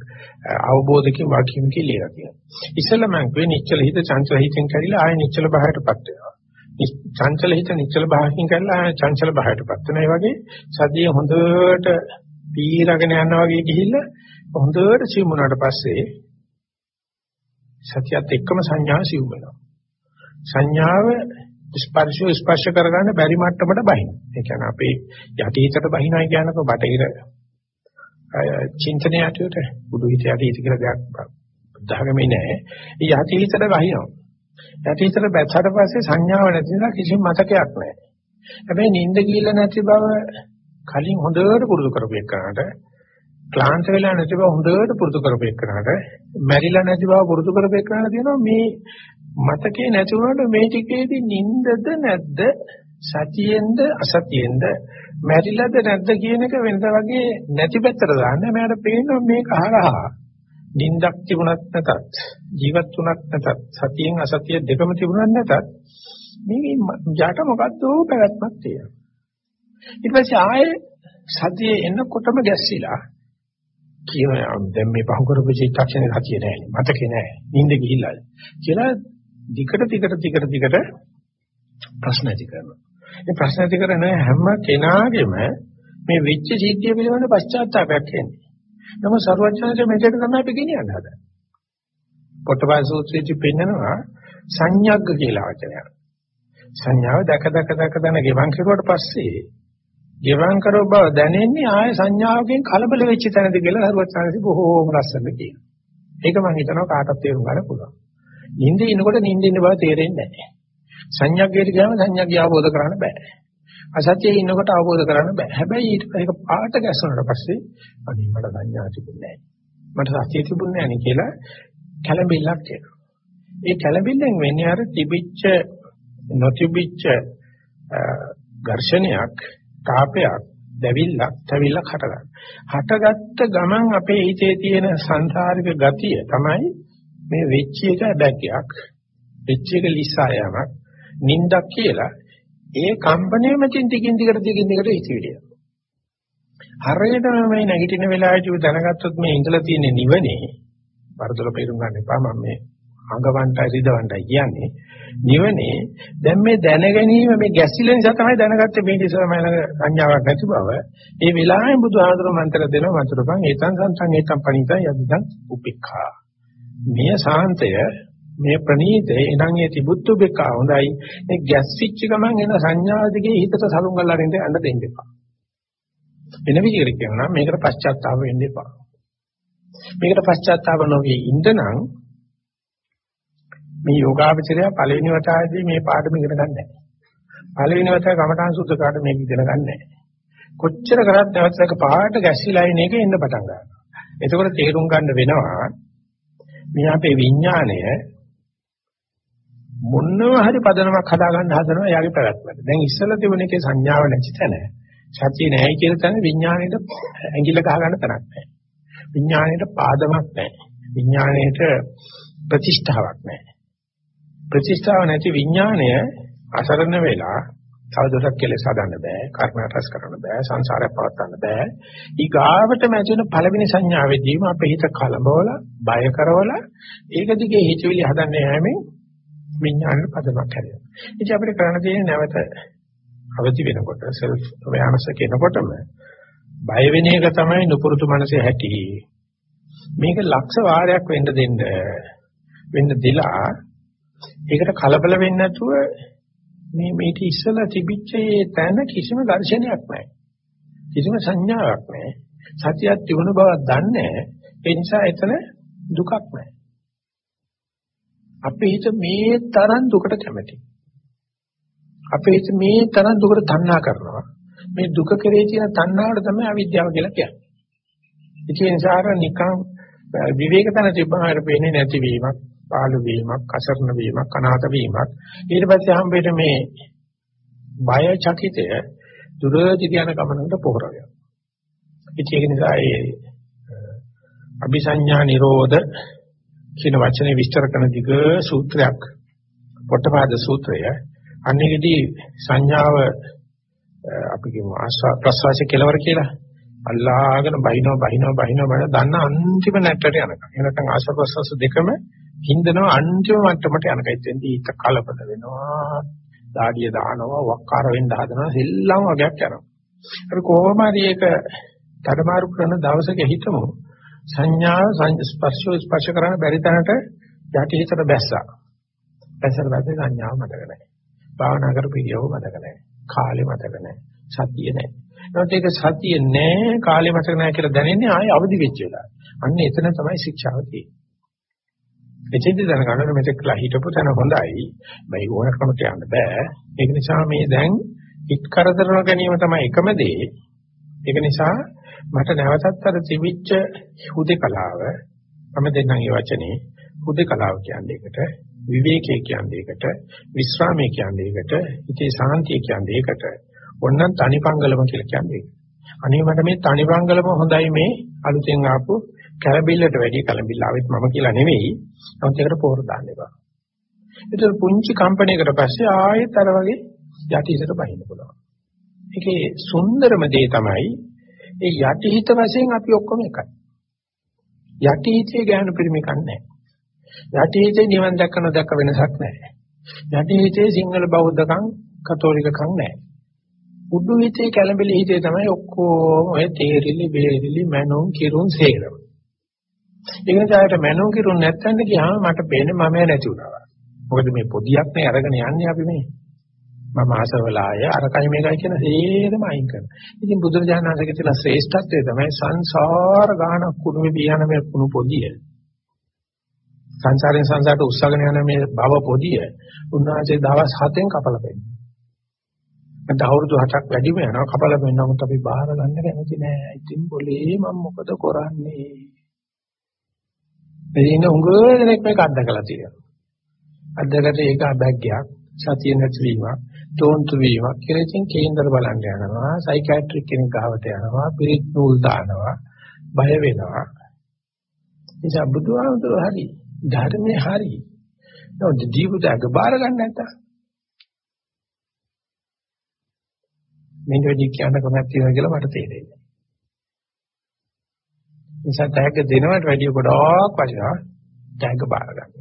Speaker 1: අවබෝධකින් වාක්‍යමකින් ලියලා තියෙනවා. ඉස්සෙල්ලා මම කිව්වේ නිශ්චල හිත චංචල හිතෙන් කැඩිලා ආයෙ නිශ්චල භාවයටපත් වෙනවා. චංචල හිත නිශ්චල භාවයෙන් කැඩලා ආයෙ චංචල භාවයටපත් වෙනවා. ඒ වගේ සතිය හොඳට පීරගෙන යනවා වගේ ගිහිල්ලා හොඳට සිව් වුණාට පස්සේ සතියත් එක්කම සංඥා සිව් වෙනවා. සංඥාව ස්පර්ශය ස්පර්ශ කරගන්න බැරි මට්ටමට බහින. ඒ කියන්නේ අපේ යටිහිතට බහිනවා කියනකො බටහිර චින්තනය ඇතුළට බුදු හිත යටිහිත කියලා දෙයක් ධර්මයේ නැහැ. ඒ යටිහිතට බහිනවා. යටිහිතට බැස්සට පස්සේ සංඥාව නැති නිසා කිසිම මතකයක් නැහැ. හැබැයි නිින්ද ගිහිල්ලා නැති බව කලින් හොඳට පුරුදු කරපු එකකට ක්ලාන්ත වෙලා නැති බව හොඳට පුරුදු කරපු එකකට මැරිලා නැති බව පුරුදු කරපු එකකට තියෙනවා මේ මතකේ නැති වුණාට මේ ටිකේදී නිින්දද නැද්ද සතියෙන්ද අසතියෙන්ද මැරිලාද නැද්ද කියන එක වෙනද වගේ නැති පැත්තට දාන්න මට පේනවා මේක අහරහා නිින්දක් තිබුණත් නැතත් ජීවත් වුණත් නැතත් සතියෙන් අසතිය දෙකම තිබුණත් නැතත් මේ යට මොකද්ද පැවැත්මක් තියෙනවා ඊට පස්සේ ආයේ සතියේ එනකොටම ගැස්සිලා කියනවා දැන් මේ පහු කරපු චිත්තක්ෂණේ සතිය නැහැ මතකේ නැහැ නිින්ද ගිහිල්ලා කියලා දිගට දිගට දිගට දිගට ප්‍රශ්න ඇති කරනවා. මේ ප්‍රශ්න ඇති කරන හැම කෙනාගේම මේ වෙච්ච සිද්ධිය පිළිබඳ පශ්චාත්තාවයක් එන්නේ. නමුත් ਸਰවඥාගේ මෙතෙක් තමයි අපි ගෙනියන්න හදන්නේ. පොට්ටපාය සූත්‍රයේ පෙන්නනවා සංඥග්ග කියලා වචනයක්. සංඥාව දැක දැක දැක දැන ගෙවන් කරුවට පස්සේ ගෙවන් කරව බව දැනෙන්නේ ආය සංඥාවකින් කලබල වෙච්ච තැනදී කියලා හරුවත් බොහෝම ලස්සනට කියනවා. ඒක මම හිතනවා කාටත් තේරුම් ගන්න පුළුවන්. නිින්දේ ඉනකොට නිින්දේ ඉන්න බව තේරෙන්නේ නැහැ. සංඥාග්ගයට ගියාම සංඥාග්ගය අවබෝධ කරගන්න බෑ. අසත්‍යයේ ඉන්නකොට අවබෝධ කරගන්න බෑ. හැබැයි ඊට ඒක පාට ගැස්සුණාට පස්සේ අනේ මට සංඥා තිබුණේ නැහැ. මට සත්‍ය තිබුණේ නැහැ කියලා කැළඹිල්ලක් එනවා. ඒ කැළඹිල්ලෙන් වෙන්නේ අර තිබිච්ච නොතිබිච්ච ඝර්ෂණයක්, තාපයක්, දැවිල්ලක්, තැවිල්ලක් හටගන්න. හටගත්ත ගමන් අපේ හිතේ තියෙන සංසාරික ගතිය තමයි මේ වෙච්ච එක බැග්යක් වෙච්ච එක ලිස්සායමක් නින්දක් කියලා ඒ කම්පණයම තින්ටිකින් දිගට දිගින් දිගට ඉතිවිලිය. හරියටම මේ නැගිටින වෙලාවේදී දැනගත්තොත් මේ ඉඳලා තියෙන නිවනේ වරදොල පෙරුම් ගන්න එපා මම මේ අංගවන්ටයි රිදවන්ටයි කියන්නේ නිවනේ දැන් මේ දැන ගැනීම මේ ගැසිල නිසා තමයි දැනගත්තේ මේ ඉස්සරම ළඟ සංඥාවක් නැති බව. ඒ වෙලාවෙන් බුදුහාමුදුරුවෝ මන්ත්‍ර දෙනවා මන්ත්‍රපන් ඒතං සංසං ඒතං පණිතං යදිදං උපේක්ඛා. මේ සාන්තය මේ ප්‍රණීතේ එනං ඒ තිබුත්තු බෙකා හොඳයි. මේ ගැස්සිච්ච ගමන් එන සංඥා දිගේ හිතට සලුන් ගල්ලා රෙන්ද යන්න දෙන්න එපා. වෙන විදිහකට කියනවා මේකට පශ්චාත්තාප වෙන්න එපා. මේකට පශ්චාත්තාප නොවී ඉඳනං මේ යෝගාවචරය පළවෙනි වතාවේදී මේ පාඩම ඉගෙන ගන්න නැහැ පළවෙනි වතාවේ කමඨාන් සුද්ධ කාට මේක ඉගෙන ගන්න නැහැ කොච්චර කරත් නැවතක පාට ගැස්සිලා ඉන එක එන්න පටන් ගන්නවා. එතකොට තේරුම් ගන්න වෙනවා මේ අපේ විඥාණය මොනව හරි පදනමක් හදාගන්න හදනවා එයාගේ පැවැත්මට. දැන් ඉස්සෙල්ලා තිබුණ එකේ සංඥාව නැති තැන සත්‍ය නැහැ කියලා තැන විඥාණයට ඇඟිල්ල ගහ ගන්න තැනක් නැහැ. විඥාණයට පාදමක් නැහැ. විඥාණයට ප්‍රතිෂ්ඨාවක් නැහැ. ප්‍රතිෂ්ඨාව නැති විඥාණය අසරණ වෙලා තවදුරටත් කෙලෙස් හදන්න බෑ, කර්ම රැස් කරන්න බෑ, සංසාරය පවත්වන්න බෑ. ඊගාවටම ඇතිවෙන පළවෙනි සංඥාවේදීම අපේ හිත කලබවල, බය කරවල ඒක දිගේ හිතවිලි හදන්න යෑමෙන් විඥාන පදමක් හැදෙනවා. ඉතින් අපිට කරන්න තියෙන්නේ නැවත අවදි වෙනකොට self awareness කෙනකොටම බය වෙන එක තමයි නුපුරුතු මනසේ හැටි. මේක ලක්ෂ වාරයක් වෙන්න දෙන්න වෙන්න දිලා ඒකට කලබල වෙන්නේ නැතුව මේ මේක ඉස්සලා තිබිච්ච ඒ තැන කිසිම දර්ශනයක් නැහැ. කිසිම සංඥාවක් නැහැ. සතියක් තිබුණ බවක් දන්නේ ඒ නිසා එතන දුකක් නැහැ. අපේ හිත මේ තරම් දුකට කැමති. අපේ හිත මේ තරම් දුකට තණ්හා කරනවා. මේ දුක කෙරේ තියෙන තණ්හාවට තමයි අවිද්‍යාව කියලා කියන්නේ. ඒ නිසා නිකන් විවේක තන තිබ්බම පේන්නේ නැතිවීමක්, පාළු වීමක්, අසරණ වීමක්, අනාථ වීමක්. ඊට පස්සේ හම්බෙට මේ බය චකිතය දුරදි යන ගමනකට පොහොර වෙනවා. ඒක නිසා ඒ අபிසඤ්ඤා නිරෝධ කියන වචනේ විස්තර කරන දිග සූත්‍රයක් පොට්ටපාද සූත්‍රය අන්නේකදී සංඥාව අපි කියමු ආස්වා ප්‍රසවාස කෙලවර කියලා අල්ලාගෙන බහිනවා බහිනවා බහිනවා බහිනවා දන්න අන්තිම නැට්ටට යනකම්. එනකන් ආස්වා ප්‍රසවාස දෙකම හින්දනවා අන්තිම මට්ටමට යනකම්. එතෙන්දී හිත කලබල වෙනවා. දාඩිය දානවා, වක්කාර වෙන්න හදනවා, සෙල්ලම් වගේක් යනවා. ඒක කොහොම හරි ඒක තඩමාරු කරන දවසක හිතමු සංඥා ස්පර්ශෝ ස්පර්ශ කරන බැරි තැනට යටි හිතට බැස්සා. බැසර බැස්සේ සංඥාව මතක නැහැ. භාවනා කරපු ඉරියව මතක නැහැ. කාලේ මතක නැහැ. සතිය නැහැ. නමුත් ඒක සතිය නැහැ, කාලේ මතක නැහැ කියලා දැනෙන්නේ ආයේ අවදි වෙච්ච වෙලාව. අන්න එතන තමයි ශික්ෂාව තියෙන්නේ. එචෙන්ද දැනගන්න මෙතෙක්ලා හිටපු තැන හොඳයි. බයි ඕනකමට යන්න බෑ. ඒක නිසා මේ දැන් හිත කරදර ගැනීම තමයි එකම දේ. ඒක නිසා මට නැවතත් අර තිබිච්ච හුදේකලාව මම දෙන්නම් මේ වචනේ හුදේකලාව කියන්නේ ඒකට විවේකයේ කියන්නේ ඒකට විස්රාමයේ කියන්නේ ඒකට ඉතේ සාන්තිය කියන්නේ ඒකට. ඔන්නම් තනිපංගලම කියලා කියන්නේ අනේ මට මේ තනිපංගලම හොඳයි මේ අලුතෙන් ආපු කැළඹිල්ලට වැඩි කැළඹිල්ල ආවෙත් මම කියලා නෙවෙයි. නමුත් ඒකට පොහොර දාන්න එපා. ඒතර පුංචි කම්පණයකට පස්සේ ආයෙත් අර වගේ යටිහිතට බහින්න පුළුවන්. ඒකේ සුන්දරම දේ තමයි ඒ යටිහිත වශයෙන් අපි ඔක්කොම එකයි යටිහිතේ ඥාන පරිමේකක් නැහැ යටිහිතේ නිවන් දැක්ක නොදැක්ක වෙනසක් නැහැ. යටිහිතේ සිංහල බෞද්ධකම් කතෝලිකකම් නැහැ. උඩු හිතේ කැළඹිලි හිතේ තමයි ඔක්කොම ඔය තේරිලි බේරිලි මනෝන් කිරුන් සේරම. ඒක නිසා මනෝන් කිරුන් නැත්තඳ ගියාම මට පේන්නේ මම නැති වුණා. මොකද මේ පොදියක් නේ අරගෙන යන්නේ අපි මේ. මම ආසවලාය අරකයි මේකයි කියන සේරම අයින් කරනවා. ඉතින් බුදුරජාණන් වහන්සේගේ තියෙන ශ්‍රේෂ්ඨත්වය තමයි සංසාර ගාන කුණු වියන මේ කුණු පොදිය. සංසාරයෙන් සංසාරට උස්සගෙන යන මේ භව පොදිය උන්වහන්සේ දවස් 7න් කපලා පෙන්නනවා. මට අවුරුදු 7ක් වැඩිම යනවා කපලා පෙන්නනමුත් අපි බාහිර ගන්න කැමති නෑ. ඉතින් બોලේ මම මොකද කරන්නේ? එදින උංගෝදෙනෙක් මේක අත්දකලා තියෙනවා. අත්දකට ඒක අබැග්ගයක් සතිය නැතිවීමක් තෝන්තු වීමක් කියලා ඉතින් කේන්දර බලන්න යනවා සයිකියාට්‍රික් කෙනෙක් ගාවට යනවා පිරිත් නූල් දානවා බය වෙනවා නිසා බුදුහාමුදුරුවෝ හරි ධර්මයේ හරි. නමුත් ජීවිතයක බාර ගන්න නැත්තම් මෙන්න වෙදි කියන කමක් තියෙනවා කියලා මට තේරෙන්නේ. නිසා තෑග්ග දෙනවට වැඩිය ගොඩාක් වටිනවා තෑග්ග බාර ගන්න.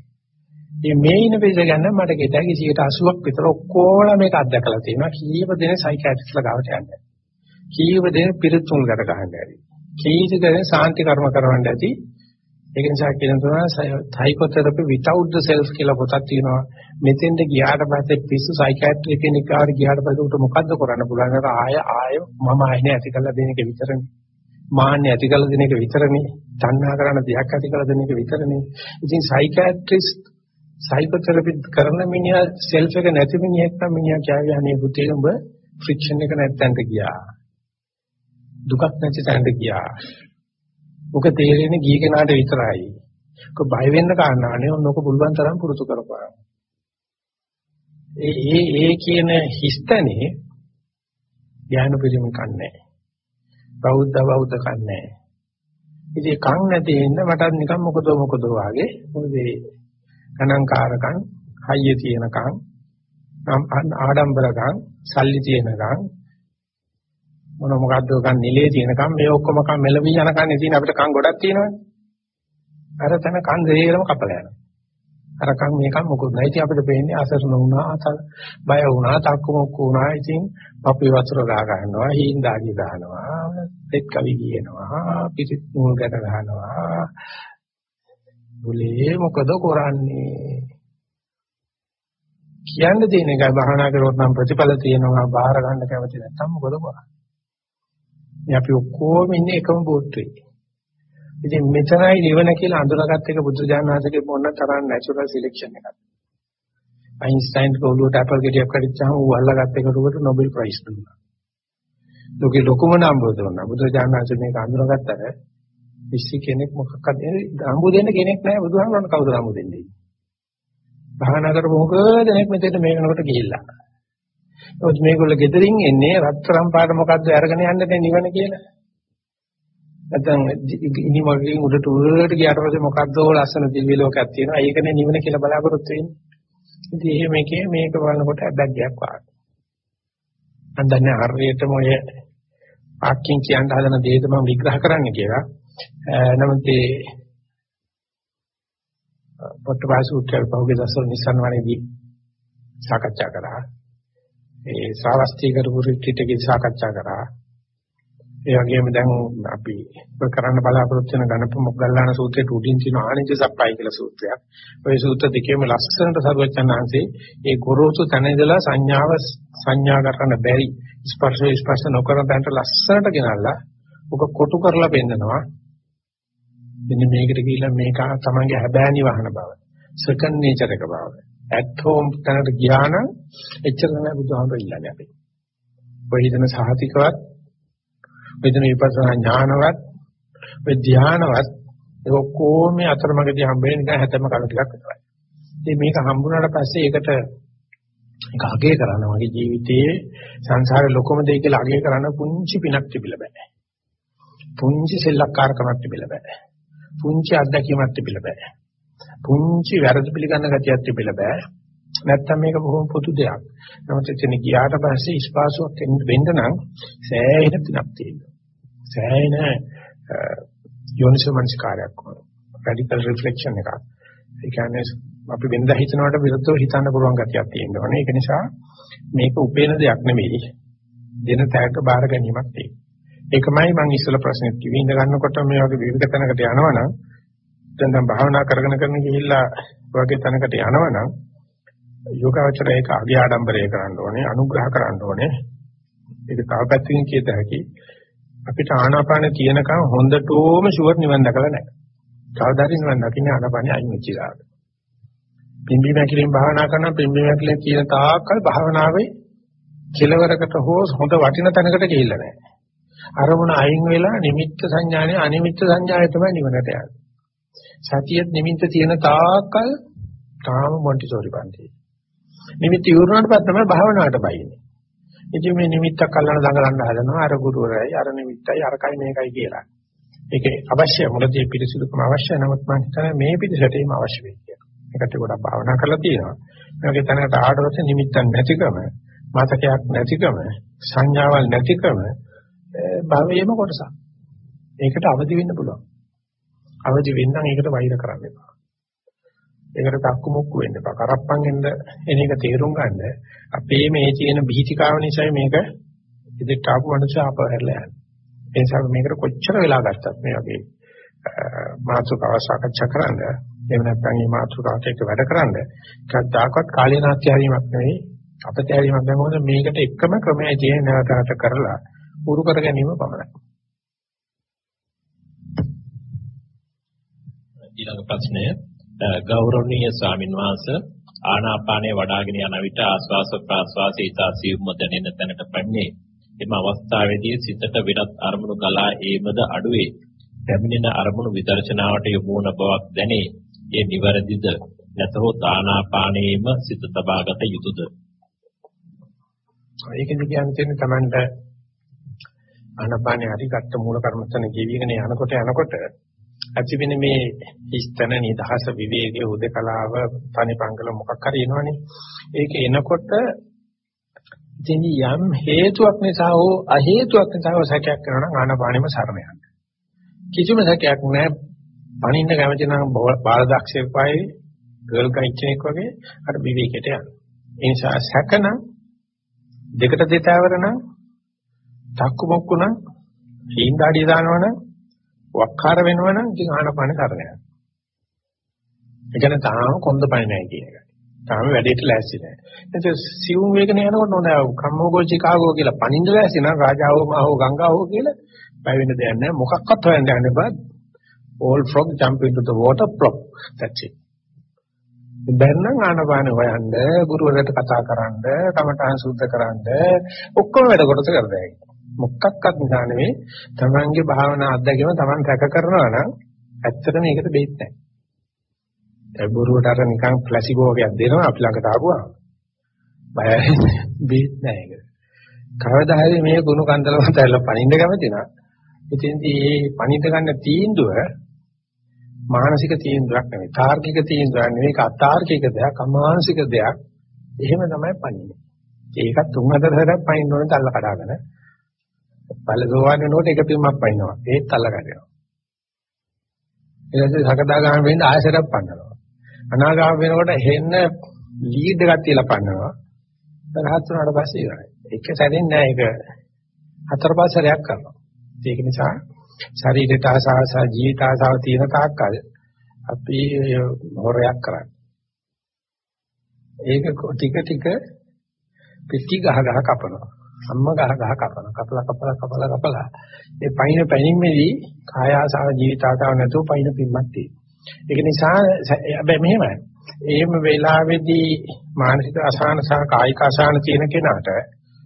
Speaker 1: මේ මේ ඉන පිස ගන්න මට ගෙතයි 180ක් විතර ඔක්කොම මේක අත්දකලා තියෙනවා. කීප දෙනෙක් සයිකියාට්‍රිස්ලා ගාවට යන්නේ. කීප දෙනෙක් පිරිතුල් කර ගන්න ඇති. කීප දෙනෙක් සාන්ති කර්ම කරවන්න ඇති. ඒක නිසා කියන තුන සයිකෝതെරපි without the self කියලා පොතක් තියෙනවා. මෙතෙන්ද ගියාට පස්සේ පිස්සු සයිකියාට්‍රි කෙනෙක් ආවට ගියාට පස්සේ උට මොකද්ද කරන්න පුළුවන්? අර ආය ආය මම ආයනේ ඇති කළා දෙන එක විතරනේ. මාන්නේ ඇති කළා දෙන එක විතරනේ. තණ්හා කරන දෙයක් ඇති කළා දෙන එක විතරනේ. ඉතින් සයිකියාට්‍රිස්ට් සයිකෝതെරපි කරන මිනිහා සෙල්ෆ් එක නැති මිනිහෙක් නම් මිනිහා කියයි අනේ පුතේ උඹ ෆ්‍රික්ෂන් එක නැත්තන්ට ගියා. දුකක් නැති තැනට ගියා. ඔක තේරෙන්නේ ගිය කෙනාට විතරයි. ඔක බය වෙන්න කාරණානේ ඔන්නෝක පුළුවන් තරම් පුරුදු කරපුවා. ඒ ඒ ඒ කියන හිස්තනේ ඥාන පිළිම කන්නේ. බෞද්ධ බෞද්ධ කන්නේ. ඉතින් කන් නැති ඉන්න මට නිකන් මොකද මොකද වාගේ මොකද ගණන්කාරකම් හයිය තියෙනකම් ආඩම්බරකම් සල්ලි තියෙනකම් මොන මොකද්ද කන් නිලේ තියෙනකම් මේ ඔක්කොම කන් මෙලවි යනකන් ඉතින් අපිට කන් ගොඩක් තියෙනවනේ. අර තන කන් දෙයරම කපලා යනවා. අර කන් මේකම් මොකුත් නැහැ. ඉතින් අපිට පේන්නේ අසරණ වුණා, බය වුණා, තක්කු මොක්කු වුණා. ඉතින් අපි වතුර ගා ගන්නවා, හීන් දාගි දානවා, පෙත් කවි කියනවා, පිටිත් නූල් ගැට ගන්නවා. බුලේ මොකද කරන්නේ? කියන්න තියෙන එකයි භාවනා කරොත් නම් ප්‍රතිඵල තියෙනවා බාහිර ගන්න කැමති නැත්නම් මොකද කරන්නේ? මේ අපි ඔක්කොම ඉන්නේ එකම බෝට්ටුවේ. ඉතින් මෙතනයි නිවන කියලා අඳුරගත්ත එක බුදුරජාණන් වහන්සේගේ මොන තරම් නැචරල් සිලෙක්ෂන් එකක්ද. අයින්ස්ටයින් කෝලුවට ඇපල් ගෙඩියක් කඩිච්චාම ඌ අල්ලගත්ත එකට නොබෙල් ප්‍රයිස් දුන්නා. ලෝකේ ලොකුම නම්බුව දුන්නා. බුදුරජාණන් වහන්සේ මේක අඳුරගත්තට කිසි කෙනෙක් මොකක්ද නම්බු දෙන්න කෙනෙක් නැහැ බුදුහාමරණ කවුද නම්බු දෙන්නේ. භාවනා කරපු මොකද දෙනෙක් මෙතෙන්ට මේකනකොට ගිහිල්ලා. ඒත් මේගොල්ලෝ gederin එන්නේ රත්තරන් පාට මොකද්ද අරගෙන යන්නේ නිවන කියලා. නැත්නම් ඉනි මගින් උඩට උඩට ගියාට පස්සේ මොකද්ද ලස්සන දිව්‍ය ලෝකයක් තියෙනවා. ඒකනේ නිවන කියලා බලාපොරොත්තු වෙන්නේ. ඉතින් එහෙම එකේ මේක බලනකොට අබැග්යක් වාගේ. මම දන්නේ හරියටම ඔය ආකින් කියන්න හදන දේද මම විග්‍රහ කරන්න කියලා. නමුත් ඒ පොට්ටපාස උත්තර පහුගිය දවස්වල නිසන් වනේදී සාකච්ඡා කරා. ඒ ශ්‍රාවස්ති කරපු රිට්‍රීට් සාකච්ඡා කරා. ඒ වගේම දැන් අපි කරන්න බලාපොරොත්තු වෙන ගණප මොග්ගල්ලාන සූත්‍රයේ උඩින් තියෙන ආනිජ සප්පයි කියලා සූත්‍රයක්. ওই සූත්‍ර දෙකේම ලස්සනට සරුවචනාංශේ ඒ ගොරෝසු තැන ඉඳලා සංඥාව සංඥා කරන්න බැරි ස්පර්ශය ස්පර්ශ නොකරන තැනට ලස්සනට ගෙනල්ලා ඔක කොටු කරලා පෙන්නනවා. මෙන්න මේකට කියලා මේක තමන්ගේ හැබෑනි වහන බව. සෙකන්ඩ් නේචර් එක බව. ඇට් හෝම් තැනට ගියා නම් එච්චර තමයි බුදුහාමුදුරුවෝ ඉල්ලන්නේ අපි. ඔය හිතන සහතිකවත් මෙතන විපස්සනා ඥානවත් ඔය ධානවත් ඒ ඔක්කොම මේ අතරමඟදී හම්බෙන්නේ නිකන් හැතම කල ටිකක් විතරයි. ඉතින් මේක හම්බුනාට පස්සේ ඒකට ඒක අගය කරන්න මගේ ජීවිතයේ සංසාරේ ලොකම දෙයක් කියලා අගය කරන්න පුංචි පිනක් තිබිලා බෑ. පුංචි සෙල්ලක්කාරකමක් තිබිලා බෑ. පුංචි අත්දැකීමක් තිබිලා බෑ. පුංචි වැරදි පිළිගන්න ගතියක් තිබිලා බෑ. නැත්තම් මේක බොහොම පොදු දෙයක්. නමුත් එතන ගියාට පස්සේ ස්පාසුවක් වෙන්න නම් සෑහෙන පිනක් තියෙනවා. සෑහෙන යෝනිසෝමනස්කාරයක් ඕන. රැඩිකල් රිෆ්ලෙක්ෂන් එකක්. ඒ කියන්නේ අපි වෙනදා හිතනවට විරුද්ධව හිතන්න පුළුවන් ගතියක් තියෙනවා. ඒක නිසා මේක උපේන දෙයක් නෙවෙයි. දෙන තෑග්ග බාර ගැනීමක් තියෙනවා. ඒකමයි මම ඉස්සෙල්ලා ප්‍රශ්නෙත් කිව්වේ. ඉඳ ගන්නකොට මේ වගේ විවිධ තැනකට යනවනම් දැන් දැන් භාවනා කරගෙන කරගෙන ගිහිල්ලා වගේ තැනකට යනවනම් යෝගාචරය ඒක අගේ ආඩම්බරය කරන්න ඕනේ අනුග්‍රහ කරන්න ඕනේ. ඒක තව පැත්තකින් කියත හැකි. අපිට ආනාපාන තියෙනකන් හොඳටම ෂුවර් නිවන් දැකලා නැහැ. කවදාද නිවන් දකින්නේ ආනාපානිය අයින් වෙච්ච දාට පිම්බි මැකිලින් භාවනා කරන පිම්බි මැකිලින් තියෙන තාක්කල් භාවනාවේ කෙලවරකට හෝ හොඳ වටින තැනකට ගිහිල්ලා නැහැ. අරමුණ අයින් වෙලා නිමිත්ත සංඥානේ අනිමිත්ත සංඥාය තමයි නිවනට යන්නේ සතියෙත් නිමිත්ත තියෙන තාක්කල් තාම මොන්ටිසෝරි පන්තියේ නිමිති ඉවරනට පස්සේ තමයි භාවනාවට බයින්නේ. ඉතින් මේ නිමිත්තක් අල්ලන දඟලන්න හදනවා අර ගුරුවරයයි අර නිමිත්තයි අරකයි මේකයි කියලා. ඒක අවශ්‍ය මුලදී පිළිසිදුකම අවශ්‍ය නමුත් මම හිතන්නේ මේ පිළිසෙට ඒම අවශ්‍ය වෙයි කියලා. ඒකට ගොඩක් භාවනා කරලා තියෙනවා. මේකේ තැනකට ආඩවස නිමිත්තක් නැතිකම, මතකයක් නැතිකම, සංඥාවල් නැතිකම භවයේම කොටසක්. ඒකට අවදි වෙන්න පුළුවන්. අවදි වෙන්න ඒකට වෛර කරන්න එපා. ඒකට තක්කු මුක්කු වෙන්න එපා. කරප්පන් එන්න එන එක තේරුම් ගන්න. අපේ මේ තියෙන බීතිකාව නිසා මේක ඉදිරියට ආපු මනුස්සය ආපහු හැරලා යනවා. ඒ නිසා මේකට කොච්චර වෙලා ගත්තත් මේ වගේ මාතෘකාව සාකච්ඡා කරන්න එහෙම නැත්නම් මේ මාතෘකාවට එක වැඩ කරන්න කවදාකවත් කාලේ නාස්ති හැරීමක් නෙවෙයි අපතේ හැරීමක් නෙවෙයි මොකද මේකට එකම ක්‍රමයයි තියෙන නැවතට කරලා උරු කර ගැනීම පමණයි.
Speaker 2: ඊළඟ ප්‍රශ්නය ගෞරවනීය ස්වාමින් වහන්සේ ආනාපානය වඩ아가ගෙන යන විට ආස්වාස ප්‍රාස්වාස ඊතාසියුම්ම දැනෙන තැනට පැමිණේ. එම අවස්ථාවේදී සිතට වෙනත් අරමුණු ගලා ඒමද අඩුවේ. පැමිණෙන අරමුණු විදර්ශනාවට යොමු වන බවක් දැනේ. ඒ නිවැරදිද? නැතහොත් ආනාපානයේම සිත තබාගත යුතුයද?
Speaker 1: ඒකෙදි කියන්නේ තමන්ට ආනාපානය හරි ගත්ත මූල කර්මස්තන ජීවිගෙන යනකොට යනකොට ඇතිවෙන මේ හිස්තන නිදහස විවේකයේ උදකලාව තනිපංගල මොකක් හරි එනවනේ ඒක එනකොට ඉතින් යම් හේතුවක් නිසා හෝ අ හේතුවක් නිසා හෝ සැකයක් කරනවා නම් ආනාපානෙම සරණ යන්න. කිසිම සැකයක් නැහැ. පණින්න කැමති නම් බාලදක්ෂයෙක් වගේ ගර්ල් ගයිඩ් කෙනෙක් වගේ අර විවේකයට යන්න. ඒ නිසා සැකන දෙකට දෙතවර නම් තක්කු මොක්කු නම් හීන්දාඩිය දානවනම් වක්කාර වෙනවනම් ඉතින් ආනාපාන සරණ යන්න. ඒ කියන්නේ තාම කොන්ද පණ නැහැ කියන එක. තාම වැඩේට ලෑස්ති නැහැ. එතකොට සිවුම් වේගන යනකොට නෝන කම්මෝගෝ චිකාගෝ කියලා පණින්න ලෑස්ති නම් රාජාවෝ මහෝ ගංගාවෝ කියලා බය වෙන්න දෙයක් නැහැ. මොකක්වත් හොයන්න යන්න බෑ. all frog jump into the water plop. That's it. බැන්නම් ආනපාන හොයන්න, ගුරුවරයාට කතා කරන්න, කමඨාන් සුද්ධ කරන්න ඔක්කොම වැඩ කොටස කරදැයි. මොකක්වත් නිසා නෙවෙයි තමන්ගේ භාවනා අත්දැකීම තමන් රැක කරනවා නම් ඇත්තටම මේකට බේත් නැහැ. ඒ බොරුවට අර නිකන් ප්ලාසිබෝ වගේ දෙනවා අපි ළඟට ආපුවා. බය බේත් නැහැ ඒක. කවදා හරි මේ ගුණ කන්දල මතල්ලා පණින්න කැමති නම් ඉතින්දී මේ පණින්න ගන්න තීන්දුව මානසික තීන්දුවක් නෙවෙයි තාර්කික තීන්දුවක් නෙවෙයි ඒක අතාර්කික දෙයක් අමානසික දෙයක් එහෙම තමයි පණින්නේ ඒකත් තුන් හතර සැරයක් පයින්න ඕනේ තල්ල කඩාගෙන පළසෝවාන් වෙනකොට එක පිම්මක් පයින්නවා ඒත් තල්ල කඩනවා ඊට පස්සේ සකදාගාම වෙන්න ආයසරයක් පන්නනවා. අනාගාම වෙනකොට හෙන්න ලීඩ් එකක් තියලා පන්නනවා. රහත් වුණාට පස්සේ ඉවරයි. එක සැරෙන් නෑ ඒක හතර පහ සැරයක් කරනවා. ඒක නිසා ශරීරයට ආසාව සහ ජීවිත ආසාව තියෙන තාක්කල් අපි හොරයක් කරන්නේ. ඒක ටික ටික පිටි ගහ ගහ කපනවා. අම්ම ගහ ගහ කපනවා. කපලා කපලා කපලා කපලා ඒ පයින් පැනින්මේදී කාය ආසාව ජීවිත ආසාව නැතුව පයින් පිම්මක් තියෙනවා. ඒක නිසා හැබැයි මෙහෙමයි. එහෙම වෙලාවේදී මානසික අසහන සහ කායික අසහන තියෙන කෙනාට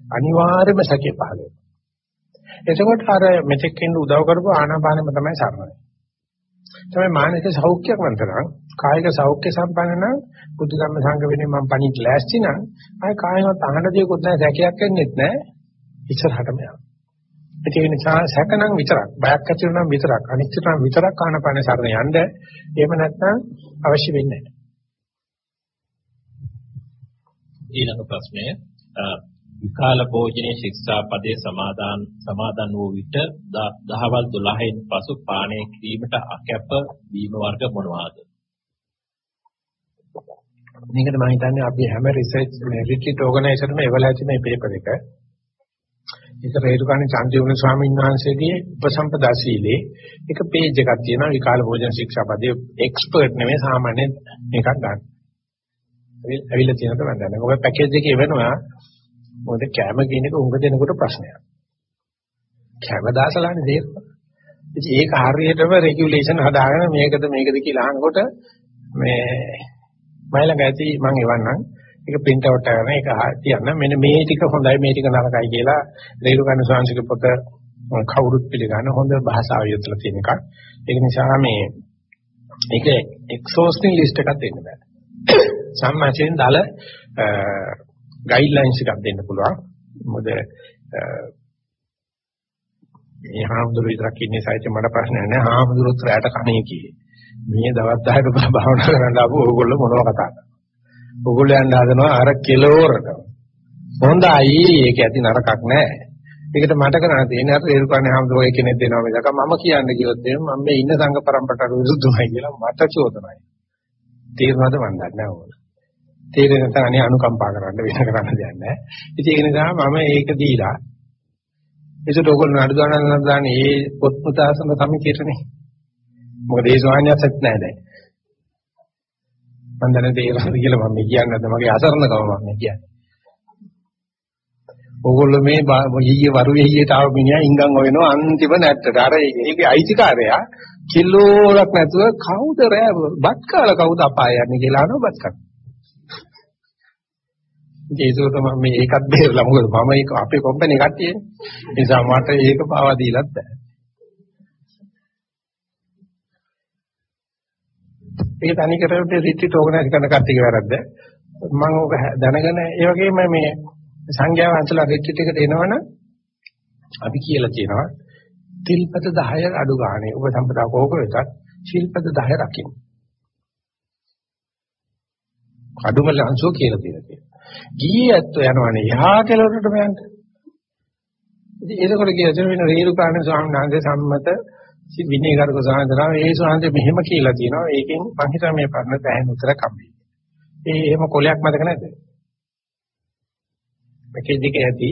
Speaker 1: අනිවාර්යයෙන්ම සැකේ පහළ වෙනවා. එතකොට අර මෙතෙක් ඉන්න උදව් කරපු ආනාපානෙම තමයි සරණයි. තමයි මානසික සෞඛ්‍යයක් වන්තරම් කායික සෞඛ්‍ය සම්පන්න නම් බුද්ධ ධම්ම සංඝ වෙනේ මම පණිත් ලෑස්ති නම් ආය කායවත් අහන්න දෙයක්වත් නැහැ සැකයක් වෙන්නේත් නැහැ ඉස්සරහටම යනවා. ඒක නිසා සැකනම් විතරක් බයක් ඇති වෙනම් විතරක් අනිත්‍යනම් විතරක් ආනාපාන සරණ යන්න එහෙම නැත්නම් අවශ්‍ය වෙන්නේ නැහැ.
Speaker 2: ඊළඟ ප්‍රශ්නය විකාල භෝජනයේ ශික්ෂාපදයේ සමාදාන් සමාදන් වූ විට දහවල් 12න් පසු පානය කිරීමට අකැප වීම වර්ග මොනවාද?
Speaker 1: මේකට මම හිතන්නේ අපි හැම රිසර්ච් රිට්‍රීට් ඕගනයිසර්ම එවලා ඇති මේ පේපර් එක. ඒක රේරුකාණේ චන්දිවුණ ස්වාමීන් වහන්සේගේ උපසම්පදා සීලේ එක පේජ් එකක් තියෙනවා විකාල භෝජන ශික්ෂාපදයේ එක්ස්පර්ට් නෙමෙයි සාමාන්‍ය මේකක් ගන්න. ඇවිල්ලා තියෙනකම මම ඔය පැකේජ් එකේ වෙනවා මොකද කැම කියන එක උඟ දෙනකොට ප්‍රශ්නයක්. කැම දාසලානේ තේරෙනවා. ඉතින් ඒක හරියටම රෙගියුලේෂන් හදාගෙන මේකද මේකද කියලා අහනකොට මේ මයිලඟ ඇති මම එවන්නම් ඒක print out කරගෙන ඒක තියන්න මෙන්න මේ ටික හොඳයි මේ ටික නරකයි කියලා රේරුකන්න සංසික පොත කවුරුත් පිළිගන්න හොඳ භාෂාව යොදලා තියෙන එකක්. ඒක නිසා මේ ඒක exhausting list එකක් දෙන්න බෑ. *coughs* සම්මාචෙන් දාල ගයිඩ්ලයින්ස් එකක් දෙන්න පුළුවන්. මොකද මේ හාමුදුරු විතරක් ඉන්නේ සයිත් මට ප්‍රශ්නයක් නෑ. හාමුදුරුත් රැට කණේ කියේ. මේ දවස් 10කට භාවනා කරන්න ආපු ඕගොල්ලෝ මොනව කතා කරන්නේ? ඕගොල්ලෝ යන්න හදනවා අර කෙලවරට. හොඳයි ඒක ඇති නරකක් නෑ. ඒකට මට කරන්න තියෙන්නේ අර ඒරුකානේ හාමුදුරුවෝ කෙනෙක් දෙනවා මිසක මම කියන්නේ කිව්වොත් එහෙනම් මම මේ ඉන්න සංඝ පරම්පරාවට විරුද්ධමයි කියලා මට චෝදනයි. තේරුණාද මන් දන්නේ නැහැ ඕගොල්ලෝ. තේරෙන නැත්නම් අනේ අනුකම්පා කරන්න වෙන කරන්න දෙයක් නැහැ. ඉතින් ඒක නිසා මම ඒක දීලා ඒකට ඕගොල්ලෝ නඩු දාන දාන්නේ ඒ පොත් පුතාසන සමිතියටනේ. මොකද ඒ ස්වාමීන්වහන්සේත් නැහැ දැන්. මම දැන තේරෙනවද කියලා මම කියන්නේ නැද්ද මගේ අසරණකම මම කියන්නේ. ඕගොල්ලෝ මේ ඊයේ වරුවේ ඊයට ආව මිනිහා ඉංගන් හොයනවා අන්තිම නැත්තට. අර ඒකේ අයිතිකාරයා කිලෝරක් නැතුව කවුද රෑ බත් කාලා කවුද අපාය යන්නේ කියලා අහනවා බත් කන. ඒක තමයි මේ ඒකත් බේරලා මොකද මම ඒක අපේ කම්පැනි කට්ටියනේ. ඒ නිසා මට ඒක පාවා දීලත් බෑ. ඒක තනි කරට රිට්‍රීට් ඕගනයිස් කරන කට්ටියගේ වැරද්ද. මම ඕක දැනගෙන ඒ වගේම මේ සංඝයා වහන්සේලා රිට්‍රීට් එකට එනවනම් අපි කියලා තියෙනවා තිල්පත 10 අඩු ගානේ ඔබ සම්පදා කෝක වෙතත් ශිල්පද 10 රකින්න. අඩුම ලංසෝ කියලා තියෙනවා. ගියේ ඇත්තෝ යනවනේ යහා කෙලවරටම යන්න. ඉතින් ඒකකොට කියන වෙන රේරුකාණ ස්වාමීන් වහන්සේ සම්මත විනයගරුක සාන්දරාව ඒ සාන්දේ මෙහෙම කියලා තියෙනවා. ඒකෙන් මම හිතා මේ පරණ දැහැන් උතර කම්බි. ඒ එහෙම කොලයක් මතක නැද්ද? මේකේ දෙක ඇති.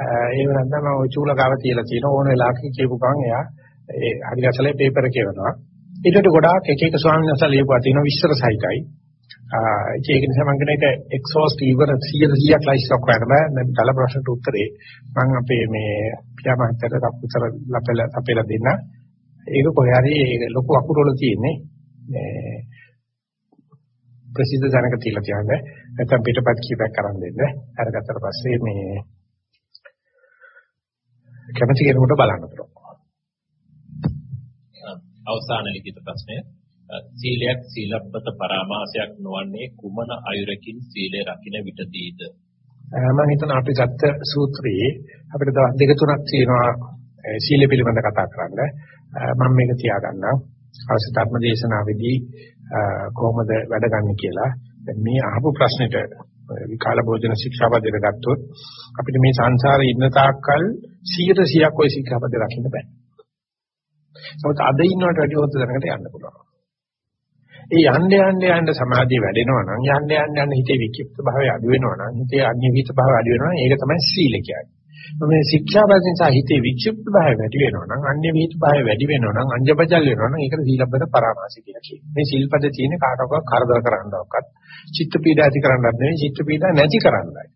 Speaker 1: ඒ වෙනත්නම් මම ඔය චූල ගාව තියලා තියෙන ඕන වෙලාවක කියපු ගමන් එයා ඒ හරි ගැසලේ පේපර් කියවනවා. ඊටට ගොඩාක් එක එක ස්වාමීන් වහන්සේලා ලියපුවා තියෙනවා විස්තර සහිතයි. ඒක නිසා මම කියන එක එක්සෝස්ට් ඉවර 100 100ක් ලයිස්ට් ඔක් කරන්න බෑ. දැන් තල ප්‍රශ්නට උත්තරේ මම අපේ මේ පියාමහත්තයට උත්තර ලැබෙලා අපේලා දෙන්න. ඒක කොහේ හරි ලොකු අකුරු වල තියෙන්නේ. මේ ප්‍රසිද්ධ ජනක තියලා තියන්නේ. නැත්නම් පිටපත් කීපයක් අරන් දෙන්න. අරගත්තට පස්සේ මේ කැමති කෙනෙකුට බලන්න පුළුවන්.
Speaker 2: අවසාන ලිඛිත ප්‍රශ්නය සීලයක් සීලබ්බත පරාමාසයක් නොවන්නේ කුමන අයුරකින් සීලය රකින්න විටදීද
Speaker 1: මම හිතන අපි ගත්ත සූත්‍රයේ අපිට දවස් දෙක තුනක් තියෙනවා සීල පිළිබඳ කතා කරන්න මම මේක තියාගන්නම් අවශ්‍ය ධර්ම දේශනාවේදී කොහොමද වැඩ ගන්න කියලා දැන් මේ අහපු ප්‍රශ්නෙට විකාල භෝජන ශික්ෂාපදයට ගත්තොත් අපිට මේ සංසාරේ ඉන්න තාක්කල් 100%ක් ওই ශික්ෂාපද රකින්න බෑ. නමුත් අද ඉන්නවට වැඩි හොත් දැනකට යන්න පුළුවන්. ඒ යන්න යන්න යන්න සමාධිය වැඩෙනවා නම් යන්න යන්න යන්න හිතේ වික්ෂිප්ත භාවය අඩු වෙනවා නම් හිතේ අන්‍යවිත භාවය අඩු වෙනවා නම් ඒක තමයි සීල කියන්නේ. මේ ශික්ෂාපදෙන් සහ හිතේ වික්ෂිප්ත භාවය වැඩි වෙනවා නම් අන්‍යවිත භාවය වැඩි වෙනවා නම් අංජබජල් වෙනවා නම් ඒකට සීලබ්බත පරාමාසය කියලා කියනවා. මේ සීල්පද තියෙන කාටවත් කරදර කරන්නවක්වත් චිත්ත පීඩා ඇති කරන්නත් නෙවෙයි චිත්ත පීඩා නැති කරන්නයි.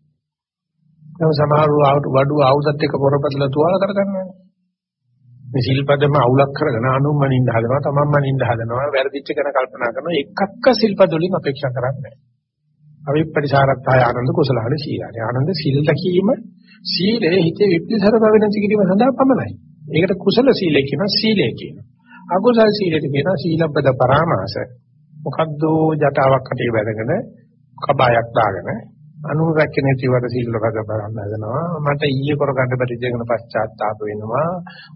Speaker 1: නම සමහරව වඩු ආයුධත් එක්ක පොරපතල තුවාල කරගන්නවා. මේ සිල්පදම අවුලක් කරගෙන අනුම්මනින්න හදනවා තමන්මනින්න හදනවා වැරදිච්ච ගැන කල්පනා කරනවා එකක්ක සිල්පද වලින් අපේක්ෂා කරන්නේ අවිපරිසාරත්තාය ආනන්ද කුසලාන සීලය ආනන්ද සීල දකීම සීලේ හිතේ විප්ලිසර බව නැති කිරීම සඳහා පමණයි. ඒකට කුසල සීලය කියනවා සීලය කියනවා. අකුසල සීලයට කියනවා සීලබ්බද පරාමාස. මොකද්ද ජටාවක් අටේ වැදගෙන කබායක් දාගෙන අනුරැකෙන ජීවිත සීල රැක බලන්න හදනවා. මට ඊයේ කරගන්න බැරි දෙයකට පශ්චාත්තාප වෙනවා.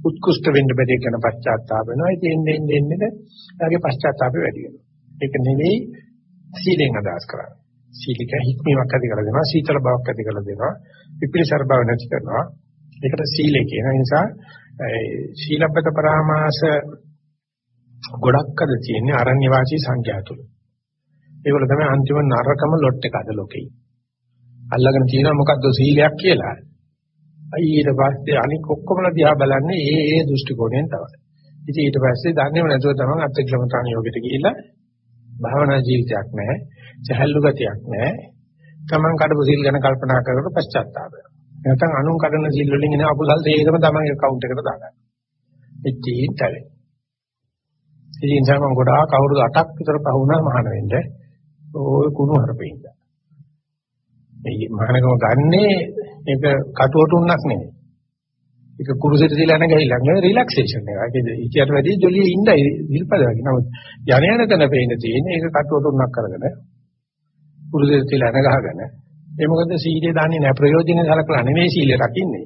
Speaker 1: උත්කෘෂ්ඨ වෙන්න බැරි කියන පශ්චාත්තාප වෙනවා. ඉතින් එන්නේ එන්නේ එන්නේ එයාගේ පශ්චාත්තාපය වැඩි වෙනවා. ඒක නෙවෙයි සීලෙන් අදහස් කරන්නේ. සීලික හික්මීමක් ඇති කරලා දෙනවා සීතල බවක් ඇති කරලා දෙනවා විපිලිසර බව නැති කරනවා. ඒකට සීලය කියන නිසා සීලබ්බත පරාමාස ගොඩක් අද තියෙන්නේ අරණ්‍ය වාසී සංඛ්‍යා තුල ඒවල තමයි අන්තිම නරකම ලොට් එක අද ලෝකේ. අල්ලගෙන තියෙනවා මොකද්ද සීලයක් කියලා. අයි ඊට පස්සේ අනික ඔක්කොමලා දිහා බලන්නේ ඒ ඒ දෘෂ්ටි කෝණයෙන් තමයි. ඉතින් ඊට පස්සේ දන්නේම නැතුව තමයි අත්‍යක්ෂමතාන යෝගයට ගිහිල්ලා භාවනා ජීවිතයක් නැහැ. සහැල්ලු ගතියක් නැහැ. Taman කඩපු සීල් ගැන කල්පනා කරනකොට පශ්චාත්තාප වෙනවා. නැත්නම් අනුන් කඩන සීල් වලින් එන අකුසල් දෙයකම තමන්ගේ account එකට දාගන්න. එච්චින් තැවේ. ඉතින් සමන් ගොඩාක් අවුරුදු 8ක් විතර පහුණා මහාන වෙන්න. ඔය කුණු හරපෙන්න. මේ මහානකම ගන්නේ ඒක කටුවටුන්නක් නෙමෙයි. ඒක කුරුසෙට තියලා යන ගහිලා නෙවෙයි රිලැක්සේෂන් එක. ඒක ඉතියට වැඩි ජොලියේ ඉඳයි විල්පද වගේ. නමුත් යණ යන තැන පේන්න තියෙන්නේ ඒක කටුවටුන්නක් කරගෙන කුරුසෙට තියලා යන ගහගෙන. ඒ මොකද සීලේ දාන්නේ නැහැ ප්‍රයෝජනෙ සලකලා නෙමෙයි සීලේ රකින්නේ.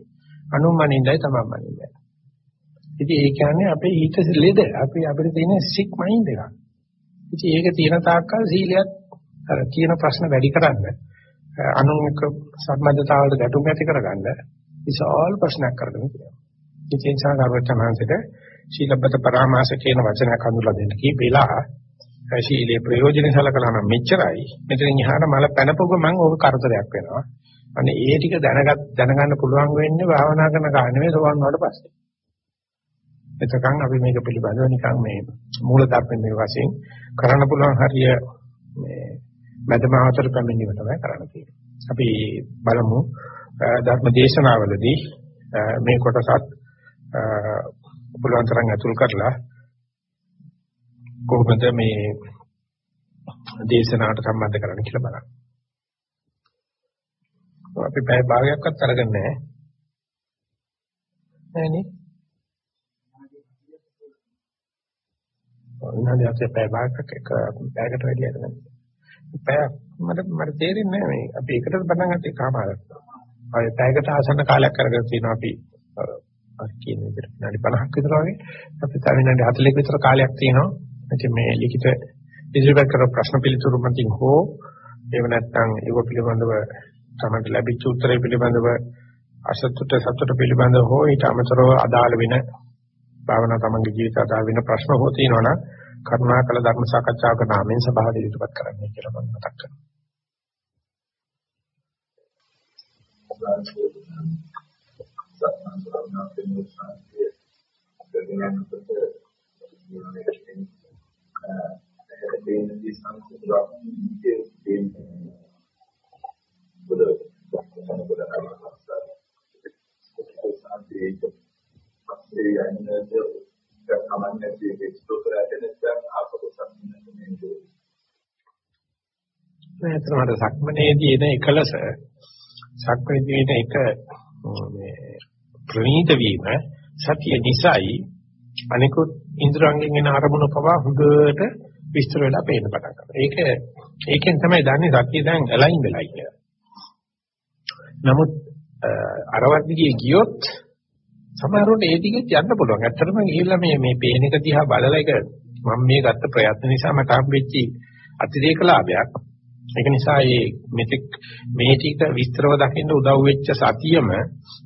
Speaker 1: අනුම්මනින්දයි තමම්මනින්දයි. ඉතින් ඒ කියන්නේ අපේ හිත ලෙඩ අපි අපිට තියෙන සික් මයින්ඩ් එකක්. ඉතින් ඒක තියෙන තාක්කල් සීලයක් අර කියන ප්‍රශ්න වැඩි කරන්නේ අනුන්ක සම්බන්ධතාවලට ගැටුම් ඇති කරගන්න විශාල ප්‍රශ්නයක් කරගෙන තියෙනවා. ඉතින් සාගරවචනහන්සේට ශීලබ්බත පරාමාස කියන වචනයක් හඳුලා දෙන්න කීපෙලා ශීලයේ ප්‍රයෝජන සලකලා නම් මෙච්චරයි. මෙතනින් එහාට මල පැනපොග මම ඕක කරදරයක් වෙනවා. අනේ ඒ ටික දැනගත් දැනගන්න පුළුවන් වෙන්නේ භාවනා කරන කාරණේ සෝවන් වුණාට පස්සේ. එතකන් අපි මේක පිළිබඳව නිකන් මේ මූල ධර්මයේ වශයෙන් කරන්න පුළුවන් හරිය මේ මැදමාවතර පැමිණීම තමයි කරන්න තියෙන්නේ. අපි බලමු ධර්ම දේශනාවලදී මේ කොටසත් පුළුවන් තරම් අතුල් කරලා කොහොමද මේ දේශනාවට සම්බන්ධ කරන්න කියලා බලන්න. අපි පැය භාගයක්වත් අරගෙන නැහැ. නෑනේ. විනාඩි 7 පැය භාගයක් එක පැයකට වැඩි අරගෙන. පැයක් මට මට තේරෙන්නේ නැහැ මේ අපි එකට පටන් ගත්තේ කාමාරක්. අය පැයකට ආසන්න කාලයක් අරගෙන තියෙනවා අපි අර කියන විදිහට විනාඩි 50ක් විතර වගේ අපි තව විනාඩි 40ක විතර කාලයක් තියෙනවා. ඉතින් මේ ලිඛිත ඉදිරිපත් කරන ප්‍රශ්න පිළිතුරු මතින් හෝ එහෙම නැත්නම් ඒක පිළිබඳව තමයි ලැබිච්ච උත්තරය පිළිබඳව අසතුට සතුට පිළිබඳව හෝ ඊට අමතරව අදාළ වෙන භාවනා තමන්ගේ ජීවිත අදාළ වෙන ප්‍රශ්න හෝ තියෙනවනම් කරුණාකර ධර්ම සාකච්ඡාවක නාමයෙන් සභාවට ඉදිරිපත් කරන්න කියලා මම මතක් කරනවා.
Speaker 3: පස්සේ යන්නේ කමක් නැති එක එක්ස්ප්ලෝර් කරගෙන දැන් ආපහු සම්පූර්ණ
Speaker 1: වෙන්නේ සක්මනේදී එන එකලස සක්මනේදී එක මේ ප්‍රණීත වීම සතිය නිසායි අනිකුත් ඉන්ද්‍රයන්ගෙන් එන අරමුණු පවා හුදට විස්තර වෙලා පේන්න පටන් ගන්නවා. ඒක ඒකෙන් තමයි දන්නේ සතිය දැන් අලයින් වෙලා කියලා. නමුත් අරවත්දිගේ ගියොත් සමහරවිට ඒ දිගෙත් යන්න පුළුවන්. ඇත්තටම ගිහිල්ලා මේ මේ පේන එක දිහා බලලා ඒක මම මේ ගත්ත ප්‍රයත්න නිසා මට හම්බෙච්ච අතිරේක ලාභයක්. ඒක නිසා මේ මෙතෙක් මේ ටික විස්තරව දකින්න උදව් වෙච්ච සතියම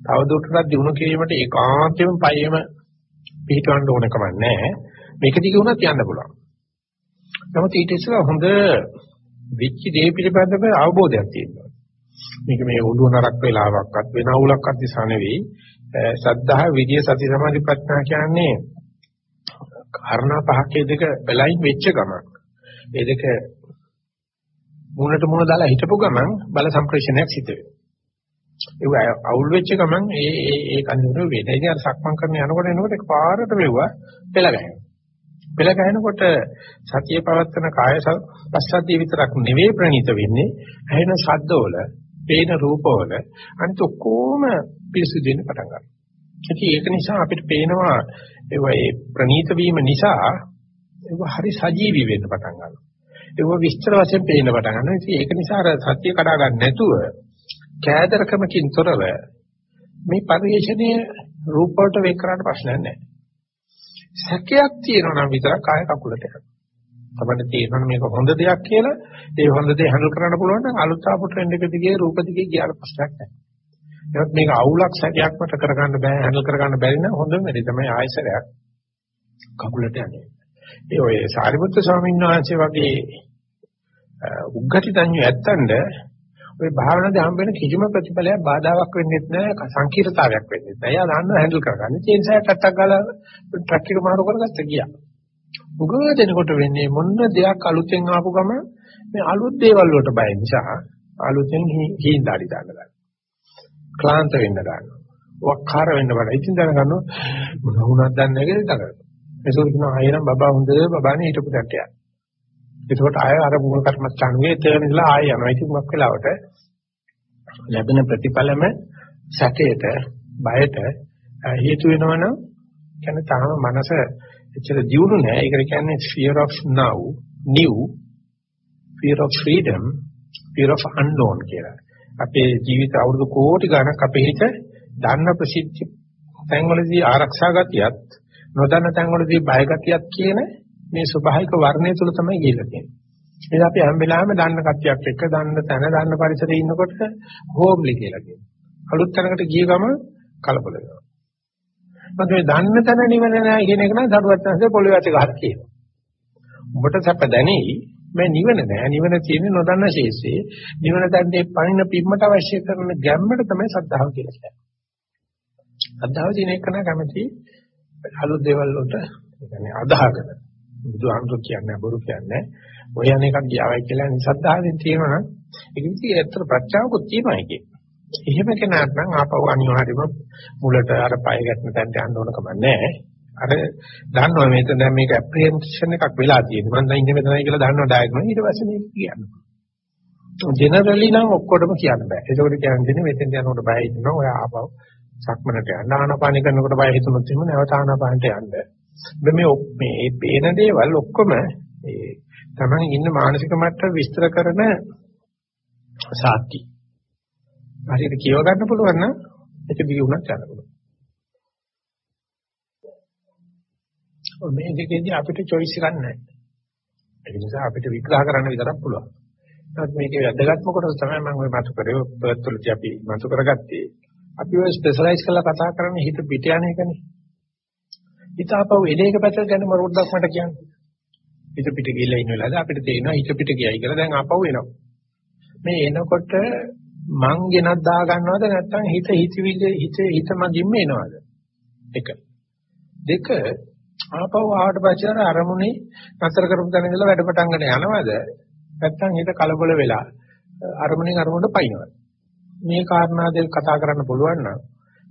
Speaker 1: තවදුරටත් දිනු කිරීමට ඒකාන්තයෙන්ම පයෙම පිළිටවන්න ඕන කම නැහැ. මේක දිගේ වුණත් යන්න පුළුවන්. නමුත් ඊට ඉස්සෙල්ලා හොඳ වෙච්ච දේ පිළිබඳව අවබෝධයක් තියෙනවා. මේක මේ ඔළුව නරක් වෙලාවක්වත් වෙන අවුලක්වත් නිසා නෙවෙයි සද්ධා විද්‍ය සති සමාධි ප්‍රඥා කියන්නේ කාරණා පහකේ දෙක බැලයින් වෙච්ච ගමන්. ඒ දෙක මුණට මුණ දාලා හිටපු ගමන් බල සම්ප්‍රේෂණයක් සිද්ධ වෙනවා. ඒ අවුල් වෙච්ච ගමන් ඒ ඒ ඒ කන්දර වෙන ඉතින් අර සක්මන් කරන යනකොට එනකොට එකපාරට මෙවුවා පෙළ ගැහෙනවා. පෙළ ගැහෙනකොට සතිය පවත්තන කාය පස්සද්ධිය විතරක් නෙවෙයි ප්‍රණීත වෙන්නේ. ඇහෙන ශබ්දවල පේන රූපවල අනිත ඔක්කොම පිරිසිදු වෙන්න පටන් ගන්නවා. ඉතින් ඒක නිසා අපිට පේනවා ඒ ප්‍රනීත වීම නිසා ඒක හරි සජීවී වෙන්න පටන් ගන්නවා. ඒක විස්තර වශයෙන් පේන්න පටන් ගන්නවා. ඉතින් ඒක නිසා අර සත්‍ය කඩා ගන්න නැතුව කෑදරකමකින් තොරව මේ පරිශ්‍රණයේ රූප වලට වෙන් කරන්න ප්‍රශ්නයක් නැහැ. සැකයක් තියෙනවා නම් විතරක් කාය කකුලට යනවා. අපිට තේරෙනවා මේක හොඳ දෙයක් කියලා ඒ හොඳ දේ හැන්ඩල් කරන්න පුළුවන් නම් අලුත් ආපු ට්‍රෙන්ඩ් එක දිගේ රූප දිගේ ගියාට ප්‍රශ්නයක් නැහැ. ඒත් මේක අවුලක් සැකයක් මට කරගන්න බෑ හැන්ඩල් කරගන්න බැරි නම් හොඳම වැඩි තමයි ආයසරයක් කකුලට යන්නේ. ඒ ඔය සාරිපුත්‍ර ස්වාමීන් වහන්සේ වගේ උග්ගටිතඤ්ඤු ඇත්තඳ ඔය භාවනාවේ හම්බ වෙන කිසිම ප්‍රතිඵලයක් බාධාවක් වෙන්නේ නැහැ සංකීර්ණතාවයක් වෙන්නේ නැහැ. එයා දන්නවා හැන්ඩල් කරගන්න. ඒ නිසා ටට්ටක් ගාලා ට්‍රක් එක මාරු කරගත්ත ගියා. උගව දෙනකොට වෙන්නේ මොන දෙයක් අලුතෙන් ආපු ගම මේ අලුත් දේවල් වලට බය නිසා අලුතෙන් හීන්දාඩි දාන්න ගන්නවා. ක්ලාන්ත වෙන්න ගන්නවා. වක්කාර වෙන්න බඩ. ඉතින් දැනගන්නවා මොන වුණත් දන්නේ නැහැ කියලා දඟලනවා. ඒසොල් කියනවා ආයෙනම් බබා හොඳ බබානේ හිටපු තැනට යන්න. ඒකෝට ආයෙ අර මුල කර්මස්ථානුවේ තේරෙන ඉඳලා ආයෙ යනවා. ඉතින් මොකක් වෙලාවට ලැබෙන ප්‍රතිඵලම සැකයට බයට හේතු වෙනවනම් කියන්නේ තාම මනස එච්චර දියුණු නෑ. ඒකට කියන්නේ fear of now, new, fear of freedom, fear of unknown කියලා. අපේ ජීවිත අවුරුදු කෝටි ගණක් අපේ හිත දන්න ප්‍රසිද්ධ තැන්වලදී ආරක්ෂා ගතියත් නොදන්න තැන්වලදී බය ගතියත් කියන මේ ස්වභාවික වර්ණය තුල තමයි ගිහිල්ලා තියෙන්නේ. ඒක අපි හැම වෙලාවෙම දන්න කතියක් එක්ක දන්න තැන දන්න පරිසරයේ ඉන්නකොට හෝම්ලි කියලා කියනවා. අලුත් තැනකට ගිය ගම කලබල වෙනවා. මත මේ දන්න තැන නිවන නැහැ කියන එක නම් සරුවත් නැසේ පොළොවේ ඇට ගහක් කියනවා. උඹට සැප දැනෙයි මේ නිවන නෑ නිවන තියෙන්නේ නොදන්න ශේෂයේ නිවන දැන්නේ පණින පිම්මට අවශ්‍ය කරන ගැම්මට තමයි සද්ධාව කියලා කියන්නේ. සද්ධාව තියෙන එක නා කැමති අලුත් දේවල් වලට ඒ කියන්නේ අදාහගෙන බුදුහාමුදුරු කියන්නේ බොරු කියන්නේ ඔය අනේකක් ගියාවයි කියලා නිසද්ධාවෙන් තියෙනවා නම් ඒක ඉතින් ඇත්තට ප්‍රත්‍යාවකුත් තියෙනවා ඒකේ. එහෙම කෙනාට නම් ආපහු අනිවාර්යයෙන්ම මුලට අර පය ගැටෙන තැනට යන්න ඕන කම නැහැ. අර දන්නවා මේක දැන් මේක ඇප්‍රිහෙන්ෂන් එකක් වෙලා තියෙනවා. මම දැන් ඉන්නේ මෙතනයි කියලා දන්නවා ඩයග්නොස් ඊට පස්සේ මේක කියන්න. ජෙනරලි නම් ඔක්කොටම කියන්න බෑ. ඒකෝට කියන්නේ මෙතෙන් යනකොට බය හිතෙනවා. ඔය ආපහු සක්මනට යන්න ආනාපාන කරනකොට බය හිතුනොත් එහෙම නැවත ආනාපානට යන්න. මේ මේ පේන දේවල් ඔක්කොම ඒ තමයි ඉන්න මානසික මට්ටම විස්තර කරන සාක්ෂි. හරියට කියව ගන්න පුළුවන් නම් ඒක දිග උනත් යන්න පුළුවන්. මේ දෙකේදී අපිට choice එකක් නැහැ. ඒ නිසා අපිට විග්‍රහ කරන්න විතරක් පුළුවන්. ඒත් මේකේ වැදගත්ම කොටස තමයි මම ওই මතු කරේ පර්ත්වලදී අපි මතු කරගත්තේ. අපි ඔය ස්පෙෂලායිස් කරලා කතා කරන්නේ හිත පිට යන එකනේ. හිත ආපහු එන එක පැත්තට ගැන මරොඩක් මට කියන්න. හිත පිට ගිහලා ඉන්න වෙලාවද අපිට තේරෙනවා හිත පිට ගියයි කියලා දැන් ආපහු එනවා. මේ එනකොට මං ගෙනත් දා ගන්නවද නැත්නම් හිත හිතවිල්ල හිත හිත මගින්ම එනවද? එක. දෙක ආපහු ආවට පස්සේ අර අරමුණේ නතර කරපු තැන ඉඳලා වැඩ පටන් ගන්න යනවද? නැත්නම් හිත කලබල වෙලා අරමුණෙන් අරමුණට පයින්නවද? මේ කාරණා දෙක කතා කරන්න පුළුවන් නම්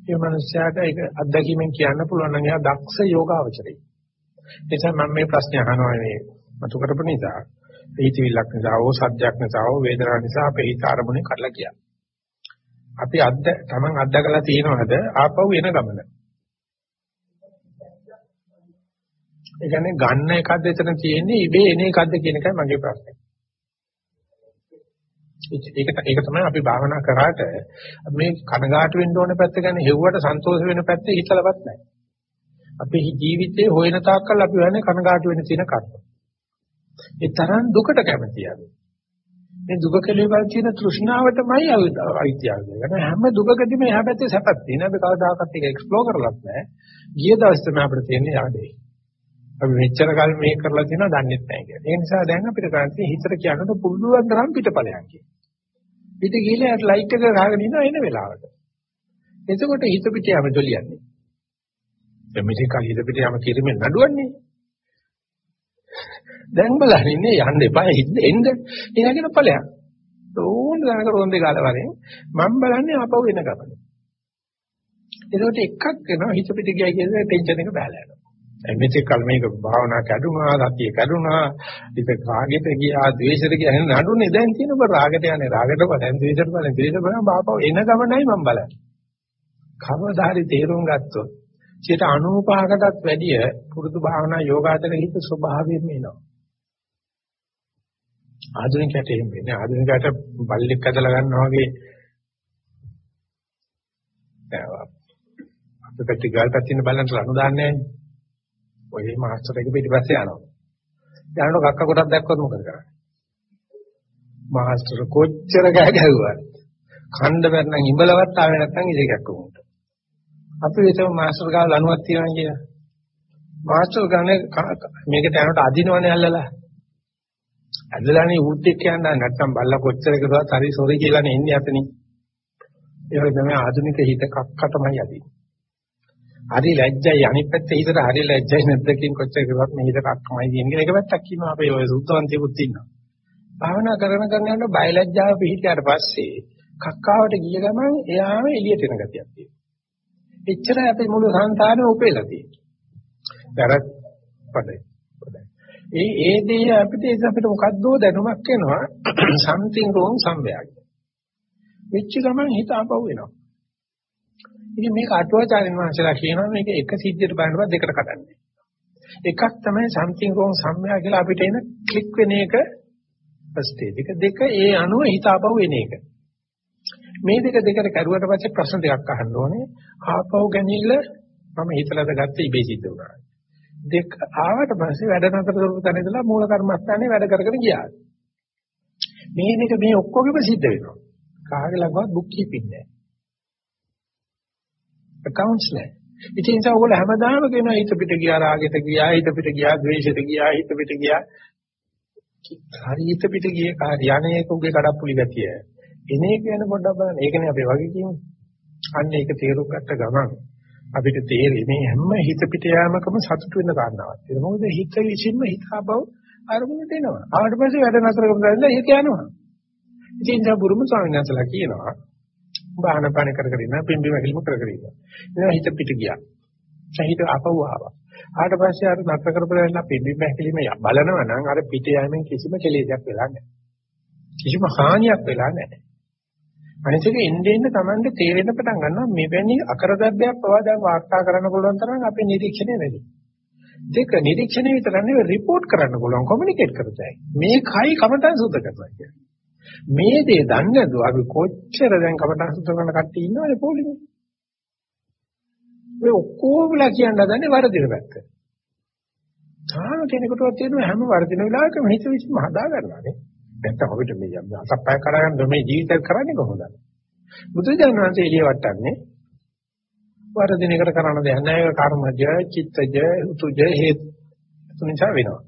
Speaker 1: ඒ මනුස්සයාට ඒක අත්දැකීමෙන් කියන්න පුළුවන් නම් එයා දක්ෂ යෝගාවචරයි. ඒ නිසා මම මේ ප්‍රශ්නේ අහනවා මේ මතු කරපු නිසා හිතවිල්ලක් නිසා හෝ සද්දයක් නිසා හෝ වේදනාවක් නිසා අපේ හිත අරමුණේ කඩලා ගියා. අපි අද්ද Taman අද්දකලා තියෙනවද ආපහු එන ගමන. ඒ කියන්නේ ගන්න එකක්ද එතන තියෙන්නේ ඉබේ එන එකක්ද කියන එකයි මගේ ප්‍රශ්නේ. ඒක ඒක තමයි අපි භාවනා කරාට මේ කනගාටු වෙන්න ඕන පැත්ත ගැන හෙව්වට සන්තෝෂ වෙන පැත්ත හිතලවත් නැහැ. අපේ ජීවිතේ හොයන තාක්කල් අපි හොයන්නේ කනගාටු වෙන තියෙන කර්ම. ඒ තරම් දුකට කැමතියි අපි. මේ දුක කෙලෙවල් තියෙන තෘෂ්ණාවටමයි අයිතිය ගන්න. හැම දුකකදීම එහා පැත්තේ සැපක් තියෙනවා. අපි කවදාකවත් ඒක එක්ස්ප්ලෝර් කරලත් නැහැ. ගිය දවස් තමයි අපිට තියෙන්නේ යාදේ. අපි මෙච්චර කල් මේක කරලා තියෙනවා දන්නේ නැහැ කියලා. ඒ නිසා දැන් අපිට කරන්නේ හිතට කියන්නත් පුළුවන් තරම් පිටපලයන් කියන. පිට ගිහලා ලයිට් එක ගහගෙන ඉන්නවා එන වෙලාවට. එතකොට හිත පිට යම ජොලියන්නේ. දැන් මෙතේ කල් හිත පිට යම කිරීමෙන් නඩුවන්නේ. දැන් බලන්න ඉන්නේ යන්න එපා එන්න එනගෙන ඵලයක්. ඕන දානක රොන්දේ ගාලා වරෙන් මම බලන්නේ ආපහු එන ගමන. එතකොට එකක් වෙනවා හිත පිට ගියයි කියන ටෙන්ෂන් එක බහලා යනවා. මෙතෙක් කල මේක භාවනා කැඩුනා, සතිය කැඩුනා, ඉත රාගෙට ගියා, ද්වේෂෙට ගියා නඩුනේ දැන් තියෙන ඔබ රාගට යන්නේ රාගට බලෙන් ද්වේෂෙට බලෙන් ද්වේෂෙට බලෙන් බාපව එන ගමනයි මම බලන්නේ. කවදාහරි තේරුම් ගත්තොත් 95කටත් වැඩිය පුරුදු භාවනා යෝගාචර හිත ස්වභාවයෙන්ම එනවා. ආධුනිකයට එහෙම වෙන්නේ ආධුනිකයට බල්ලෙක් ඇදලා ගන්නවා වගේ අපිට පැති ගාල් පැත්තින බලන්න ලනු දාන්නේ නැහැ. ඔය මාස්ටර් එක පිටිපස්සේ යනවා. යනකොට කක්ක කොටක් දැක්කොත් මොකද කරන්නේ? මාස්ටර් කොච්චර ගෑ ගැහුවත් ඛණ්ඩ බැරනම් ඉඹලවත් ආවේ නැත්නම් ඉලෙකක් උන්ට. අපි හිතමු මාස්ටර් ගාව ලණුවක් තියනවා කියලා. මාස්ටර් ගානේ මේකට යනකොට අදිනවනේ අල්ලලා. ඇදලානේ ඌත් එක්ක යන්න නැත්නම් බල්ලා කොච්චර කරුවත් හරි සොරි කියලානේ එන්නේ අතනින්. ඒ වගේ තමයි ආධුනික හිත කක්කටමයි අදින්නේ. හරි ලැජ්ජයි අනිත් පැත්තේ හිතට හරි ලැජ්ජයි නැද්ද කියන කොච්චර කිව්වත් මේ හිත කක්කමයි කියන්නේ ඒක පැත්තක් කියනවා අපේ ඔය සුද්ධවන්තියෙකුත් ඉන්නවා. භාවනා කරන කරන යනකොට බය ලැජ්ජාව පිහිටියට පස්සේ කක්කාවට ගිය ගමන් එයාම එළියට එන ගතියක් තියෙනවා. එච්චරයි අපේ මුළු සංසාරෙම උපේලා තියෙන්නේ. වැරත් පදයි. ඒ ඒ දේ අපිට ඒක අපිට මොකද්දෝ දැනුමක් එනවා something wrong somewhere. වෙච්ච ගමන් හිත ආපහු එනවා. ඉතින් මේක අටුවාචාරින් වහන්සේලා කියනවා මේක එක සිද්ධියට බලනකොට දෙකට කඩන්නේ. එකක් තමයි something wrong somewhere කියලා අපිට එන ක්ලික් වෙන එක ස්ටේජ් එක දෙක ඒ අනුව හිතාපහුව එන එක. මේ දෙක දෙකට කරුවට පස්සේ ප්‍රශ්න දෙකක් අහන්න ඕනේ. ආපහු ගැනීමල මම හිතලාද ගත්තේ ඉබේ සිද්ධ වුණා. දෙක ආවට පස්සේ වැඩ නතර කරපු තැන ඉඳලා මූල කර්මස්ථානේ වැඩ කරගෙන ගියා. මේ මේක මේ ඔක්කොගෙම සිද්ධ වෙනවා. කාගේ ළඟවත් බුක් කීපින් නැහැ. accounts නැහැ. ඉතින් ඒ නිසා ඔයගොල්ලෝ හැමදාම කියනවා හිත පිට ගියා රාගෙට ගියා හිත පිට ගියා ද්වේෂෙට ගියා හිත පිට ගියා. හරි හිත පිට ගියේ කාර්යණයක උගේ කඩප්පුලි ගතිය. එනේ කියන පොඩ්ඩක් බලන්න. ඒකනේ අපි වගේ කියන්නේ. අන්න ඒක තේරුම් ගත්ත ගමන් අපිට තේරෙන්නේ මේ හැම හිත පිට යාමකම සතුට වෙන කාරණාවක්. ඒක මොකද හිත විසින්ම හිතාබව අරමුණට එනවා. ආවට පස්සේ වැඩ නතර කරලා හිත යනවා. ඉතින් දැන් බුරුම ස්වාමීන් වහන්සේලා කියනවා බාහන පාන කර කර ඉන්න පිම්බි වැగిලිම කර කර ඉන්න. එනවා හිත පිට ගියා. සහිත අපව ආවා. ආට පස්සේ අර නතර කරපුවාලා පිම්බි වැగిලිම බලනවා නම් අර පිට යෑමෙන් කිසිම කෙලෙසයක් වෙලා නැහැ. කිසිම හානියක් වෙලා නැහැ. අනිත් එක එන්නේ එන්නේ Tamande තේරෙන්න පටන් ගන්නවා මෙවැනි අකරදැබ්බයක් පවා දැන් වාර්තා කරන්න පුළුවන් තරම් අපේ නිරීක්ෂණය වැඩි. දෙක නිරීක්ෂණය විතර නෙවෙයි report කරන්න පුළුවන් communicate කරතයි. මේකයි කමතන් සුද්ධ කරනවා කියන්නේ. මේ දේ දන්නේ නැතුව අපි කොච්චර දැන් කමටහන් සුද්ධ කරන කට්ටිය ඉන්නවද පොලිමේ? මේ ඔක්කොමලා කියන්න හදන්නේ වරදින පැත්ත. තාම කෙනෙකුටවත් තියෙනවා හැම වරදින වෙලාවකම හිත විසින්ම හදා ගන්නවානේ. නැත්නම් අපිට මේ අසප්පය කරගන්න මේ ජීවිතය කරන්නේ කොහොමද? බුදුජානක වහන්සේ එළිය වටන්නේ වරදින එකට කරන්න දෙයක් නැහැ. ඒක කර්මජ, චිත්තජ, උතුජ හේතු තුනිසා වෙනවා.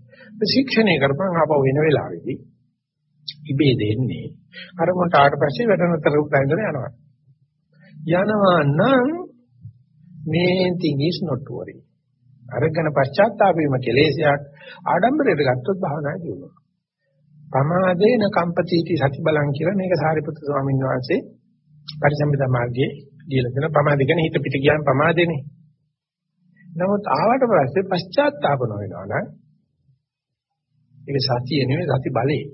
Speaker 1: ශික්ෂණය කරපන් ආපහු වෙන වෙලාවෙදී ඉබේ දෙන්නේ. අර මොකට ආට පස්සේ වැඩ නතර උත්තරෙන් යනවා. යනවා නම් main thing is not to worry. අරගෙන පශ්චාත්තාප වීම කෙලෙසයක් ආඩම්බරයට ගත්තොත් භාවනාය දියුණුව. පමාදේන කම්පතිටි සති බලං කියලා මේක සාරිපුත්‍ර ස්වාමීන් වහන්සේ පරිසම්පදා මාර්ගයේ දීලා දෙන පමාද ගැන හිත පිට ගියාම පමාදේනේ. නමුත් ආවට පස්සේ පශ්චාත්තාප නොවෙනවා නම් ඒක සතිය නෙවෙයි සති බලේ.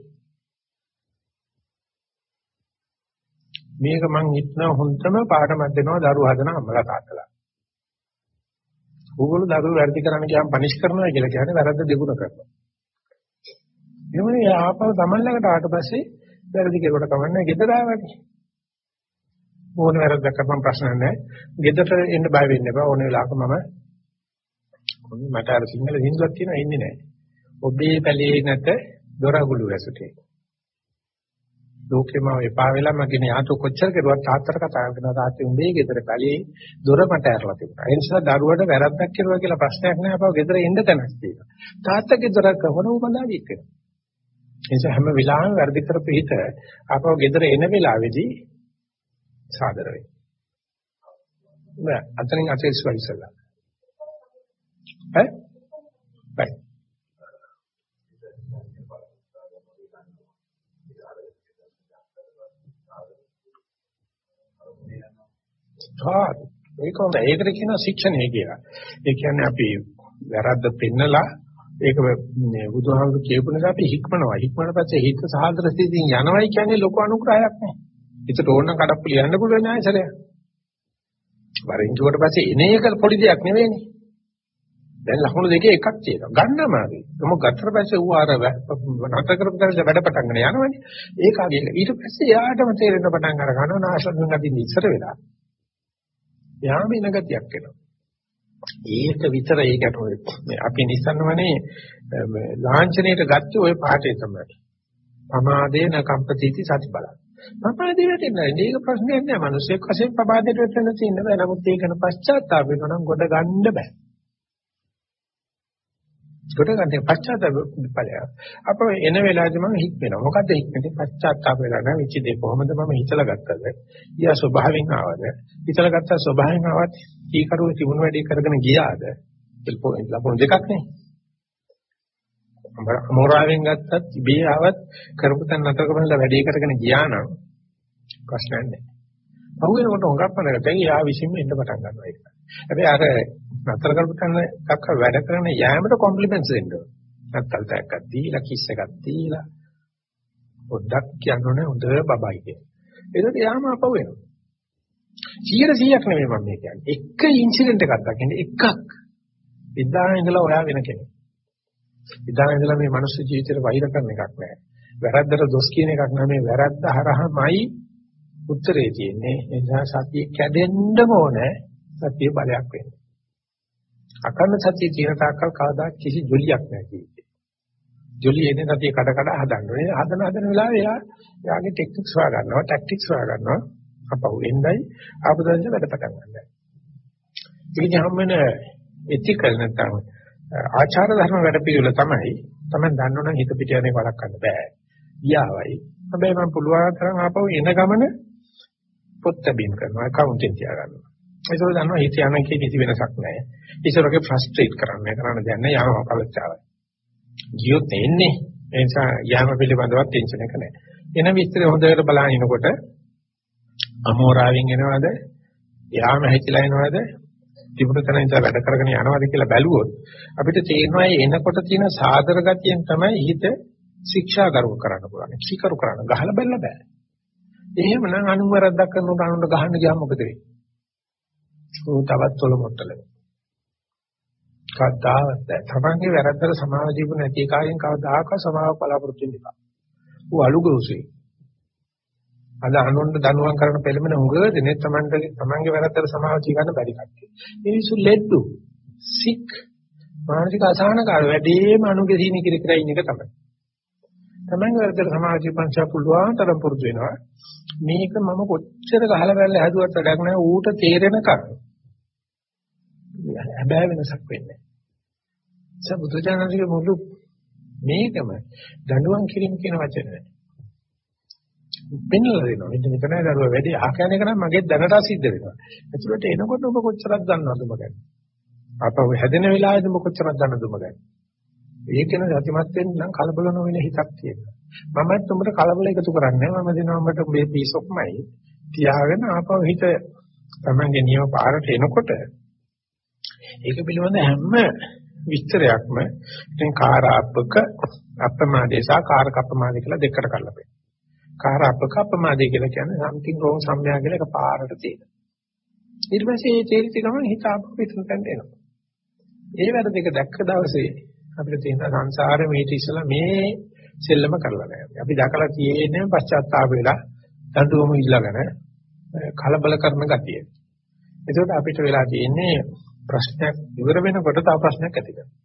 Speaker 1: මේක මං හිතන හොඳම පාඩමක් දෙනවා දරුවෝ හදන අම්මලා තාත්තලා. ඕගොල්ලෝ දරුවෝ වැඩි කරන්න ගියාම පනිෂ් කරනවා කියලා කියන්නේ වැරද්ද දෙගුණ කරනවා. එමුනේ ආපහු තමන් ළඟට ආවට පස්සේ වැරදි කෙරුවට කමන්නේ ගෙදර ආවනේ. ඕන වැරද්දක් කරපම් ප්‍රශ්න නැහැ. ගෙදරට එන්න බය වෙන්න එපා. ඕන වෙලාවක මම මට අර සිංහල හින්දුවක් තියෙනවා ඉන්නේ නැහැ. ඔබේ පැලේ නැත දොරගුළු වැසුතේ. ලෝකෙම එපා වෙලා මගේ යාතු කොච්චර කෙරුවත් තාත්තට කතා කරනවා තාත්තේ උඹේ ගෙදර පැලේ දොර මට ඇරලා තිබුණා. ඒ නිසා දරුවට වැරද්දක් කෙරුවා කියලා ප්‍රශ්නයක් නැහැ අපව ගෙදර එන්න තැනක් තියෙනවා. තාත්තගේ දොර කවන උඹලා දීක. ඒ නිසා හැම වෙලාවෙම වැරදි කරපු හිත අපව ගෙදර එන වෙලාවේදී සාදර වෙයි. නෑ අතනින් අතේ ස්වයිසලා. ඈ? බයි. හා ඒක හොඳයි. ඒකට කියනවා ශික්ෂණය කියලා. ඒ කියන්නේ අපි වැරද්ද පෙන්නලා ඒක මේ බුදුහාමුදුරු කියපු නිසා අපි හික්මනවා. හික්මනට පස්සේ හිත සාහතර ස්ථිතියින් යනවයි කියන්නේ ලොකු අනුග්‍රහයක් නේ. හිතට ඕන නම් කඩප්පු ලියන්න පුළුවන් ආයසරය. වරින් කිව්වට පස්සේ එන එක පොඩි දෙයක් නෙවෙයිනේ. දැන් ලකුණු දෙකේ එකක් තියෙනවා. ගන්නමාරි. මොකක් ගත්තට පස්සේ ඌ අර නතර කරපු කරලා වැඩ පටන් ගන්න යනවනේ. ඒක අගේ ඊට පස්සේ යාටම තේරෙන්න පටන් අර ගන්නවා නාශයෙන් අදින්න ඉස්සර වෙලා. යාම ඉන ගතියක් එනවා. ඒක විතර ඒකට ඔය අපි නිසන්නවනේ ලාංඡනයට ගත්තේ ওই පාඩේ තමයි. පමාදේන කම්පතිති සති බලන්න. පමාදේ වැටෙන්නේ නැහැ. මේක ප්‍රශ්නයක් නෑ. මිනිස්සෙක් වශයෙන් පමාදයට වැටෙන්න තියෙන බෑ. නමුත් ඒකන පශ්චාත්තාප වෙනවා නම් ගොඩ ගන්න බෑ. ගොඩ ගන්න පශ්චාත්තාප ඵලය. අප එන වෙලාවදී මම හිත වෙනවා. මොකද්ද හිතන්නේ? පශ්චාත්තාප වෙලා නැහැ. විචි දෙක කොහොමද මම හිතලා ගත්තද? ඊයා ස්වභාවයෙන් ආවද? හිතලා ගත්ත ස්වභාවයෙන් ආවත් කීකරුව තිබුණු වැඩේ කරගෙන ගියාද? ලකුණු දෙකක් නේ. මොරාවෙන් ගත්තත් ඉබේ ආවත් කරපු තැන නතර කරලා වැඩේ කරගෙන ගියා නම් ප්‍රශ්නයක් නැහැ. පහුවෙනකොට හොඟක් පනකට දැන් යා විසින්ම එන්න පටන් ගන්නවා ඒක. හැබැයි අර නතර කරපු තැන එකක් වැඩ කරන යෑමට කොම්ප්ලිමන්ට්ස් දෙන්න ඕන. නැත්තල් තැක්කක් දීලා කිස් එකක් දීලා පොඩ්ඩක් කියනෝනේ හොඳ බබයි කිය. ඒකට යාම අපව වෙනවා. 100ක් නෙමෙයි මම මේ කියන්නේ. එක ඉන්සිඩන්ට් එකක් දකින්න එකක්. ඉදා ඉඳලා ඔයා වෙන කෙනෙක්. ඉදා ඉඳලා මේ මනුස්ස ජීවිතේට වෛර කරන එකක් නෑ. වැරද්දට දොස් කියන එකක් නෑ මේ වැරද්ද හරහාමයි උත්තරේ තියෙන්නේ. ඒ නිසා සතිය කැඩෙන්නම ඕනේ. සතිය බලයක් වෙන්න. අකන්න සතිය තියෙන තාක්කල් කවදා කිසි ජොලියක් නැහැ ජීවිතේ. ජොලිය එන්නේ සතිය කඩ කඩ හදන්න ඕනේ. හදන හදන වෙලාවේ එයා එයාගේ ටෙක්නික්ස් හොයා ගන්නවා, ටැක්ටික්ස් හොයා ගන්නවා. අපහු එන්නයි ආපදාංශ වැඩ පටන් ගන්නවා. ඉතින් හැම වෙන එතිකල් නැත්නම් ආචාර ධර්ම වැඩ පිළිවෙල තමයි තමයි දන්නවනම් හිත පිට යන්නේ වළක්වන්න බෑ. ගියාවයි. හැබැයි මම පුළුවන් තරම් ආපහු එන ගමන පොත් බැීම් කරනවා, කවුන්ටින් තියා ගන්නවා. ඒකෝ දන්නවා හිත යන එකේ කිසි වෙනසක් නැහැ. ඒසරගේ ෆ්‍රස්ට්‍රේට් කරන්නේ කරන්න දෙයක් නැහැ යාම කලච්චාවයි. ගියොත් එන්නේ ඒ නිසා යාම පිළිබඳව ටෙන්ෂන් එක නැහැ. එන විස්තර හොඳට බලනකොට අමෝරාවෙන් එනවද? යාම හැකිලා එනවද? තිබුණ තැන ඉඳලා වැඩ කරගෙන යනවද කියලා බැලුවොත් අපිට තේරෙනවා එනකොට තියෙන සාදර ගතියෙන් තමයි හිත ශික්ෂාගරුක කරන්න පුළුවන්. කීකරු කරන්න ගහලා බැලලා බෑ. එහෙමනම් අනුවරද්දක් කරනකොට අනුන්ට ගහන්න ගියාම මොකද වෙන්නේ? ඌ තවත් තොල මොට්ටල. කද්දාවත් තමන්ගේ වැරද්දට සමාව දීපු නැති එකයෙන් කවදාකවත් සමාව බලාපොරොත්තු වෙන්න එපා. ඌ අලුගොසේ. අද අනුන්ට දනුවම් කරන පෙළමන උග දෙනේ තමන්ට තමන්ගේ වැරද්දට සමාව දී ගන්න බැරි කට්ටිය. මිනිස්සු ලෙඩ්ඩු සික් මානසික අසහනකාර වැඩිම අනුගේ සීනි කිරි කිරයි ඉන්න එක තමයි. තමන්ගේ වැරද්දට සමාජීය පංචා පුළුවන් තරම් පුරුදු වෙනවා. මේක මම කොච්චර ගහලා බැලලා හැදුවත් වැඩක් නැහැ ඌට තේරෙනකම්. හැබැයි වෙනසක් වෙන්නේ නැහැ. සබුදුජානකගේ මුළු මේකම දඬුවම් කිරීම කියන වචනේ. පෙන්වලා දෙනවා. මෙන්න මෙතන දරුවා වැඩි ආකයන් එක නම් මගේ දැනට සිද්ධ වෙනවා. ඒකට එනකොට ඔබ කොච්චරක් දන්නවද ඔබ ගැන? අපව හැදෙන වෙලාවේදී ඔබ කොච්චරක් දන්නවද ඔබ ගැන? ඒකන සත්‍යමත් වෙන්න නම් කලබල නොවන හිතක් තියෙනවා. මමත් උඹට කලබල එකතු කරන්නේ මම දෙනවා උඹට මේ පීස් ඔෆ් මයි තියාගෙන ආපහු හිත තමන්ගේ නියම පාරට එනකොට ඒක පිළිබඳ හැම විස්තරයක්ම දැන් කාරාපක අප්‍රමාදේ සහ කාරක අප්‍රමාදේ කියලා දෙකට කරලා බලන්න. කාරාපක අප්‍රමාදේ කියලා කියන්නේ something wrong සම්මයා කියලා එක පාරට තියෙන. ඊට පස්සේ ඒ තේරිච්ච ගමන් හිත ආපහු පිටුට එනවා. ඒ වැඩ දෙක දැක්ක දවසේ අපිට තියෙන සංසාරේ මේට ඉස්සලා මේ සෙල්ලම කරලා නැහැ. අපි දැකලා තියෙන්නේ පශ්චාත්තාප වෙලා දඬුවම ඉල්ලගෙන කලබල කරන ගතිය. ඒකට අපිට වෙලා තියෙන්නේ ප්‍රශ්නයක් ඉවර වෙනකොට තව ප්‍රශ්නයක් ඇති කරනවා.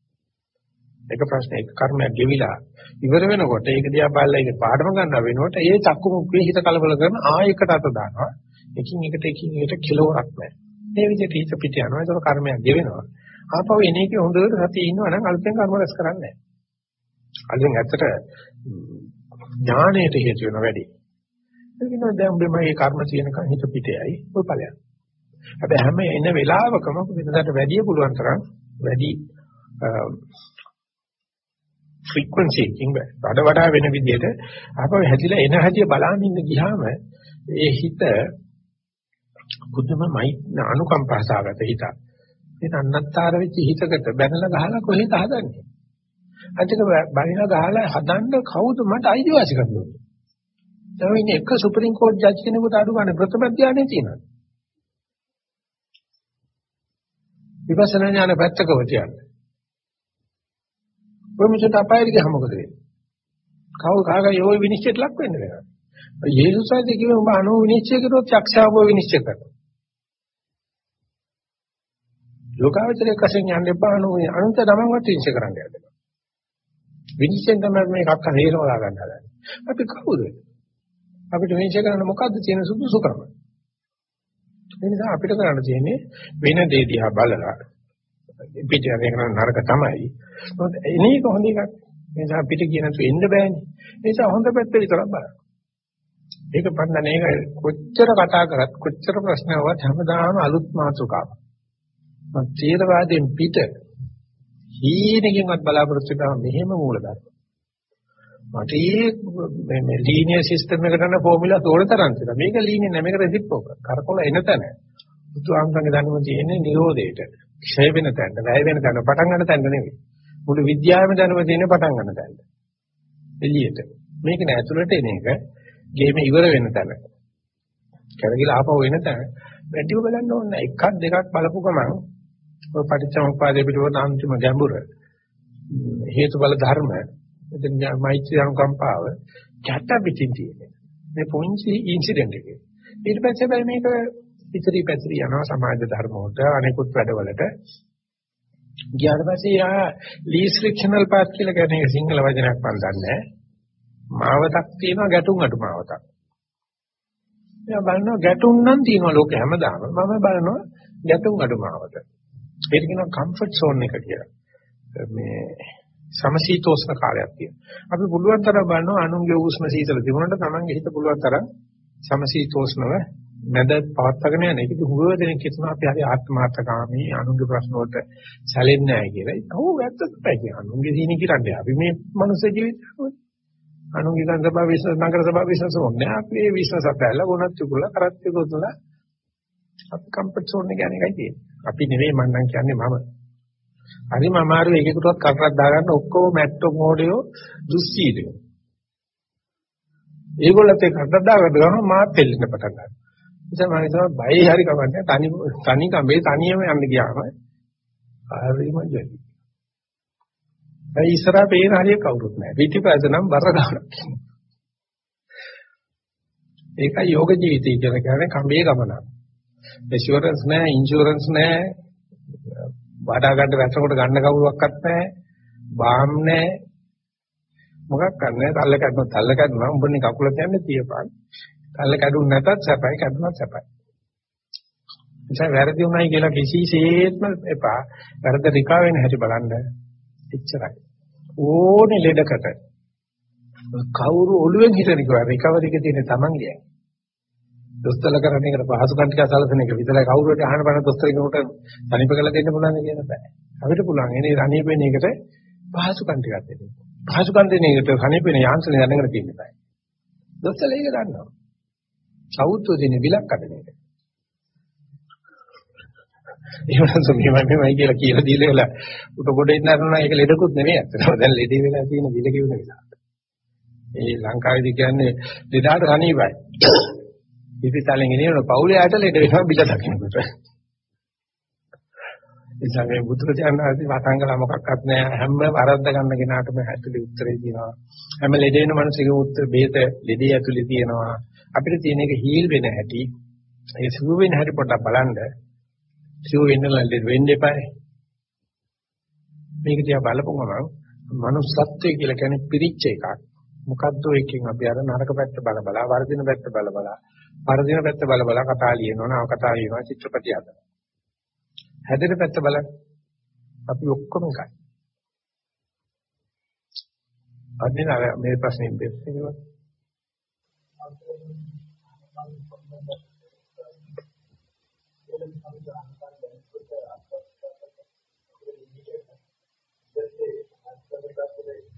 Speaker 1: එක ප්‍රශ්නයක කර්මයක් ගෙවිලා ඉවර වෙනකොට ඒක දිහා බලලා ඒක පාඩම ගන්න වෙනකොට ඒ චක්කුමුක්කේ හිත කලබල කරන ආයකට අත දානවා. එකින් එකට එකින් එකට කෙලවරක් නැහැ. මේ විදිහට හිත පිට යනවා. ඒක කර්මයක් ගෙවෙනවා. ආපහු එන එකේ හොඳට සතිය ඉන්නවා නම් අලුතෙන් කර්ම රැස් කරන්නේ නැහැ. අලුතෙන් ඇත්තට ඥාණයට හේතු වෙන වැඩි. ඒක නෝ දැන් ඔබ මේ කර්ම තියෙනකන් හිත පිටේයි ඔය ඵලයක්. හැබැයි හැම එන වෙලාවකම වෙනදාට වැඩි පුළුවන් තරම් වැඩි ෆ්‍රීකවන්සි එකකින් වඩා වඩා වෙන විදිහට ආපහු හැදිලා එන හැටි බලන්න ඉන්න ගියාම ඒ හිත බුදුමයි අනුකම්පාසගත හිතක්. ඒ අන්නත්තර වෙච්ච හිතකට බැනලා ගහලා කොහෙද හදන්නේ? අන්තික බණිනා ගහලා හදන්න කවුද මට අයිතිවාසිකම් දුන්නේ? දැන් ඉන්නේ එක සුප්‍රීම කෝට් ජජ් කෙනෙකුට අඩු ගන්න ප්‍රථම ධානයේ තියෙනවා. විපස්සනා ඥාන පැත්තකව තියන්නේ. ඔය මිසට අපායට ගියම මොකද වෙන්නේ? කව කාගේ යෝයි විනිශ්චයට ලක් වෙන්න වෙනවා. යේසුස් ආදී කිව්ව උඹ අනෝ විනිශ්චය කරුවොත් යක්ෂාවෝ විනිශ්චය කරනවා. ලෝකාවචරයේ කසෙන් යන්න එපා අනෝ අනුන්ට තමන්වත් විනිශ්චය කරන්න යන්න. විනිශ්චයෙන් තමයි මේ කක්ක හේරවලා ගන්න හදන්නේ. අපි කවුද? අපිට විනිශ්චය කරන්න මොකද්ද තියෙන සුදුසුකම? ඒ නිසා අපිට කරන්න තියෙන්නේ වෙන දේ දිහා බලලා පිටිය වෙන නරක තමයි. මොකද එනේක හොඳ එකක්. ඒ නිසා පිට කියන තු එන්න බෑනේ. ඒ නිසා හොඳ පැත්ත විතරක් බලන්න. ඒක පන්නන ඒක කොච්චර කතා කරත් කොච්චර ප්‍රශ්න ආවත් හැමදාම අලුත් මාතෘකාවක්. මත තේරවාදයෙන් පිට හීනකින්වත් බලාපොරොත්තු වෙනවා මෙහෙම මූලධර්ම. මට මේ මේ ලීනියර් සිස්ටම් එකට යන ෆෝමියුලා තෝරන තරම් තියෙනවා. මේක ලීනියර් නෑ මේක රෙසිප්‍රොක. කරකොල එන තැන. බුදුආංගගේ දැනුම තියෙන්නේ නිරෝධයට. ක්ෂය වෙන තැන, වැය වෙන තැන, පටන් ගන්න තැන නෙවෙයි. මුළු විද්‍යාවෙම දැනුම තියෙන්නේ පටන් ගන්න තැන. එළියට. මේක නෑ ඇතුළට එන එක ගේම ඉවර වෙන තැන. කරගිලා ආපහු එන තැන. වැඩිව බලන්න ඕනේ එකක් දෙකක් බලපු ගමන් ඔය පටිච්චසමුප්පාදයේ පිටුවන අන්තිම ගැඹුර හේතුඵල ධර්ම එතන මෛත්‍රී අනුකම්පාව කැට පිටින් තියෙන්නේ මේ පොන්සි ඉන්සිඩන්ට් එකේ. ඊට පස්සේ බෑ මේක ඉතිරි පැතිරි යනවා සමාජ ධර්ම වලට අනෙකුත් වැඩවලට ගියාට පස්සේ යා ලීස් ෆ්‍රික්ෂනල් පාත් කියලා කියන එක සිංහල වචනයක් මම දන්නේ මාවතක් තියෙනවා ගැටුම් අඩු මාවතක්. එයා බලනවා ගැටුම් නම් තියෙනවා ලෝකේ හැමදාම. මම බලනවා ගැටුම් අඩු මාවත. ඒක කියනවා කම්ෆර්ට් සෝන් එක කියලා. මේ සමශීතෝෂ්ණ කාලයක් තියෙනවා. අපි පුළුවන් තරම් බලනවා අනුන්ගේ උෂ්ණ සීතල තිබුණාට Tamange හිත පුළුවන් තරම් සමශීතෝෂ්ණව මැද පවත්වාගෙන යන එක දුහුව දෙනෙක් කියනවා අපි හරි ආත්මාර්ථකාමී අනුන්ගේ ප්‍රශ්න වලට සැලෙන්නේ නැහැ කියලා. ඔව් ඇත්ත තමයි කියන්නේ. අනුන්ගේ සීනි කිරන්නේ. අපි මේ මනුස්ස ජීවිතේ අනුන්ගේ ගන්න සභාව විශ්වාස නගර සභාව විශ්වාස ඕනේ. අපි මේ විශ්වාස අපැල්ල ගුණත් චුකුල කරත් චුකුල අපි කම්ෆර්ට් සෝන් එක යන එකයි තියෙන්නේ. අපි නෙවෙයි මම නම් කියන්නේ මම. හරිම අමාරු එකෙකුටවත් කරක් දාගන්න ඔක්කොම මැට්ටෝ මොඩියෝ දුස්සීදෝ. ඒගොල්ලත් ඒ කරක් දාගන්න ගමන් මාත් දෙල්ලෙන්න පටන් ගන්නවා. ඉතින් මම හිතුවා බයි හරි කවන්නේ තනි තනි කමේ තනියම යන්න ගියාම හරිම ජොලි. ඒ ඉස්සරහ පේන හරිය කවුරුත් නැහැ. පිටිපස්ස නම් බර ගන්නක්. ඒකයි යෝග ජීවිතය කියලා කියන්නේ කම්බේ ගමනක්. ඉන්ෂුරන්ස් නැහැ, ඉන්ෂුරන්ස් නැහැ. වඩා ගන්න වැටකොට ගන්න කවුරුවක්වත් නැහැ. බාම් නැහැ. මොකක් කරන්නේ? තල්ල කඩන තල්ල කඩනවා උඹනේ කකුල තියන්නේ තියපන් තල්ල කැඩුන් නැතත් සැපයි කැඩුනත් සැපයි. නිසා වැරදි උනායි කියලා කිසිසේත්ම එපා. වැරද්ද රිකා වෙන හැටි බලන්න. එච්චරයි. ඕනේ ලෙඩකට. කවුරු ඔළුවෙන් හිටන කිව්වා රිකවරි එක තියෙන තමන්ගේ දොස්තර කරන එකට පහසුකම් ටික සැලසෙන එක. විතරයි කවුරුහට අහන්න බෑ දොස්තර කෙනෙකුට තනිප කළ දෙන්න පුළුවන් කියන බෑ. අපිට පුළුවන් එනේ රණීප වෙන එකට පහසුකම් ටිකක් දෙන්න. පහසුකම් දෙන එකට රණීප වෙන යාන්ත්‍රණය දැනගෙන තියෙන්න බෑ. දොස්තර ඒක දන්නවා. සෞත්ව දෙන විලක් අඩන එක. එහෙමනම් මෙහෙමයි මෙහෙමයි කියලා කියලා දීලා වෙලා උට කොට ඉන්න අරනවා ඒක ලෙඩකුත් නෙමෙයි අතන දැන් ලෙඩේ වෙලා තියෙන විල කිව්න නිසා ඒ ලංකාවේදී කියන්නේ ලෙඩාට රණීපයි ඉතිසාලෙන් එනියන පවුලේ ආයත ලෙඩ වෙනවා බිල දකින්නකොට. එනිසා මේ බුදුරජාණන් වහන්සේ වතංගල මොකක්වත් නැහැ හැම වරද්ද ගන්න කෙනාටම ඇතුලේ උත්තරේ තියෙනවා. හැම ලෙඩ වෙන මිනිසෙකුගේ උත්තර බේත ලෙඩේ ඇතුලේ තියෙනවා. අපිට තියෙන එක හීල් වෙන හැටි ඒ සිව් වෙන හැටි පොඩ්ඩක් බලන්න. සිව් වෙන්න ලෙඩ වෙන්න එපායි. මේක දිහා බලපුවම මනුස්සත්වය කියලා කියන්නේ පිරිච්ච එකක්. මොකද්ද එකකින් අපි අර නරක පැත්ත බල බලා වර්ධින පැත්ත බල බලා පරදින පැත්ත බල බල කතා ලියනවා නව කතා ලියනවා චිත්‍රපටි හදනවා. හැදෙන පැත්ත බලන්න. අපි ඔක්කොම එකයි. අදින අර මේ ප්‍රශ්නේ දෙන්නේ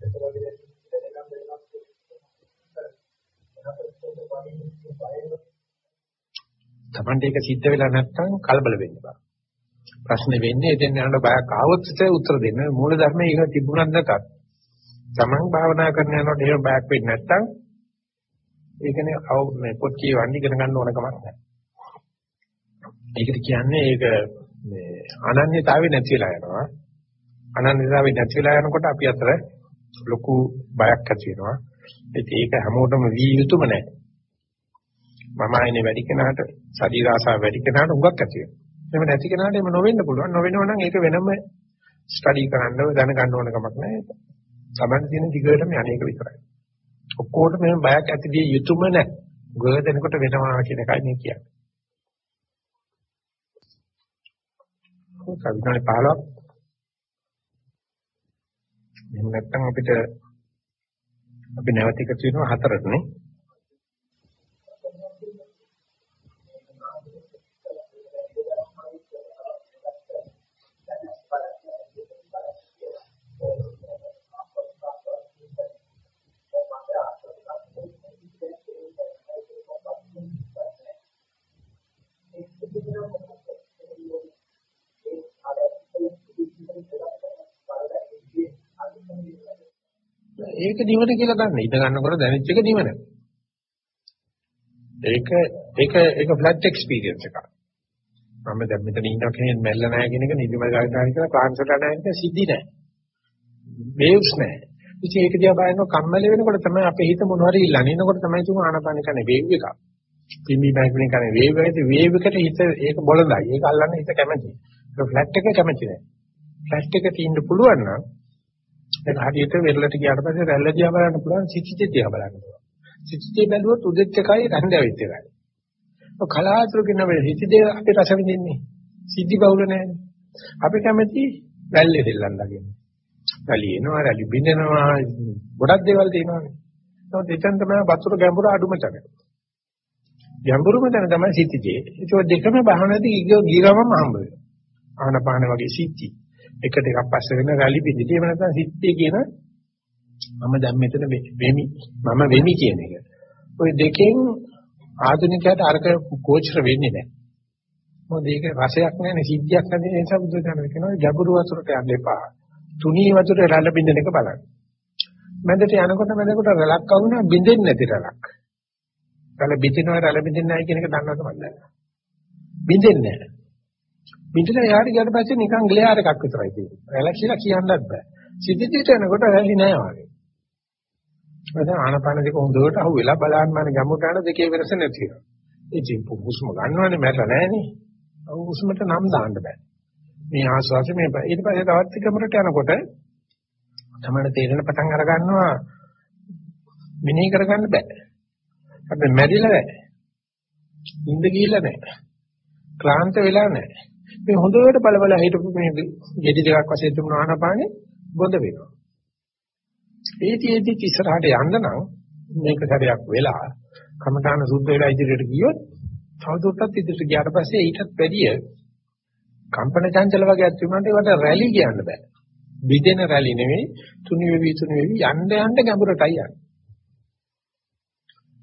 Speaker 1: Thank you. Tamante එක සිද්ධ වෙලා නැත්නම් කලබල වෙන්න බෑ. ප්‍රශ්නේ වෙන්නේ එතෙන් යනකොට බයක් ආවොත් උත්තර දෙන්න මූල ධර්මයේ ඒක තිබුණත් නැතත්. Taman භාවනා කරන යනකොට එහෙම බයක් වෙන්නේ නැත්නම් ඒකනේ මේ පොත් කියවන්න ඉගෙන ගන්න ඕන කමක් නැහැ. ඒකට කියන්නේ ඒක මේ අනන්‍යතාවය නැති වෙලා යනවා. අනන්‍යතාවය නැති වෙලා යනකොට අපි අතර ලොකු බයක් ඇති වෙනවා. ඒක හැමෝටම වී යුතුම නැහැ. මම ආයනේ වැඩි කෙනාට ශරීර ආසාව වැඩි කෙනාට උඟක් ඇති වෙනවා. එහෙම නැති කෙනාට එහෙම නොවෙන්න පුළුවන්. නොවෙනව නම් ඒක වෙනම ස්ටඩි කරන්න දැනගන්න ඕන කමක් නැහැ. Taman තියෙන දිගටම අනේක විතරයි. ඔක්කොටම එහෙම බයක් ඇතිවිය යුතුම නැහැ. ගොඩ දෙනකොට වෙනවා කියන එකයි මේ කියන්නේ. කවිතාවේ 15ක් එහෙම නැත්නම් අපිට අපි නැවත එකතු වෙනවා හතරටනේ ඒක නිවන කියලා ගන්න. ඉඳ ගන්නකොට දැනෙච්ච එක නිවන. ඒක ඒක ඒක ෆ්ලැට් එක්ස්පීරියන්ස් එකක්. මම දැන් මෙතන ඉන්න කෙනෙක් මැල්ල නැහැ කියන එක නිදිමත ගන්න කියලා කාන්සර්ට නැහැ කියන සිද්ධි නැහැ. වේව්ස් නැහැ. ඉතින් ඒක දිහා බලනකොට කම්මැලි වෙනකොට තමයි අපේ හිත මොනවාරි ඉල්ලන්නේ. එනකොට තමයි තුම ආනපන කන්නේ වේව් එකක්. පිම්බි බයික්නේ කන්නේ වේව් එකද වේව් එකට හිත ඒක බොළඳයි. ඒක අල්ලන්න හිත කැමතියි. ඒක ෆ්ලැට් එක කැමති නැහැ. ෆ්ලැට් එක තියෙන්න පුළුවන් නම් ඒක හරියට වෙරළට ගියාට පස්සේ රැල්ල දිහා බලන්න පුළුවන් සිතිජේ දිහා බලන්න පුළුවන්. සිතිජේ බැලුවොත් උදෙත් එකයි රැඳෙවිත් එකයි. ඔය කලාතුරකින් නම් සිතිජේ අපි රස විඳින්නේ. සිද්ධි බහුල නැහැ. අපි කැමති රැල්ලේ දෙල්ලන් ලගින්නේ. රැලි එනවා රැලි බින්දෙනවා ගොඩක් දේවල් තියෙනවානේ. නමුත් එතන තමයි වතුර ගැඹුර අඩුම තැන. ගැඹුරුම තැන තමයි සිතිජේ. ඒක දෙකම බහනදී ගිරවම හම්බ වෙනවා. ආනපාන වගේ සිද්ධි. එක දෙකක් පස්සේ වෙන රැලි බින්දිටි එහෙම නැත්නම් සිත්තේ කියන මම දැන් මෙතන වෙමි මම වෙමි කියන එක. ওই දෙකෙන් ආධුනිකයට අරක කෝචර වෙන්නේ නැහැ. මොකද ඒක රසයක් නැහැ සිද්ධියක් නැති නිසා බුදු දහම කියනවා ගැඹුරු වතුරට යන්න එපා. තුනී වතුරේ රැළ බින්දෙන එක බලන්න. මැදට යනකොට මැදකට රැලක් වුණා බින්දෙන්නේ නැති රැලක්. රැළ බින්දිනවා රැළ බින්දෙන්නේ නැහැ කියන එක දන්නවද මන්ද? බින්දෙන්නේ නැහැ. පිටිලා යාට ගියට පස්සේ නිකන් ග්ලෙයාර් එකක් විතරයි තියෙන්නේ. රැළ කියලා කියන්නත් බෑ. සිද්ධියට යනකොට රැලි නෑ වගේ. එතන ආනපාන දෙක හොඳට අහුවෙලා බලන්න මම ගමුට යන දෙකේ වෙනස නැති වෙනවා. ඉතින් හුස්ම ගන්නවනේ මට නෑනේ. හුස්මට නම් දාන්න බෑ. මේ ආස්වාස මේ ඊට පස්සේ තවත් එකමකට යනකොට තමයි තේරෙන පටන් අර ගන්නවා මෙනෙහි කරගන්න බෑ. අපි මැරිලා නැහැ. ඉඳ ගිහිල්ලා නැහැ. ක්ලාන්ත වෙලා නැහැ. මේ හොඳට බල බල හිටපු මේ ගෙඩි දෙකක් වශයෙන් තුන ආනපානේ බොඳ වෙනවා. ඒතිෙදි ඉස්සරහට යන්න නම් මේක සැරයක් වෙලා කමඨාන සුද්ධ වෙලා ඉදිරියට ගියොත් තවදුරටත් ඉදිරියට ගියාට පස්සේ ඊටත් වැඩිය කම්පන චංචල වගේක් තිබුණාට ඒවට රැලි කියන්න බෑ. බිදෙන රැලි නෙවෙයි තුනි වෙවි තුනි වෙවි යන්න යන්න ගැඹුරටයි යන්නේ.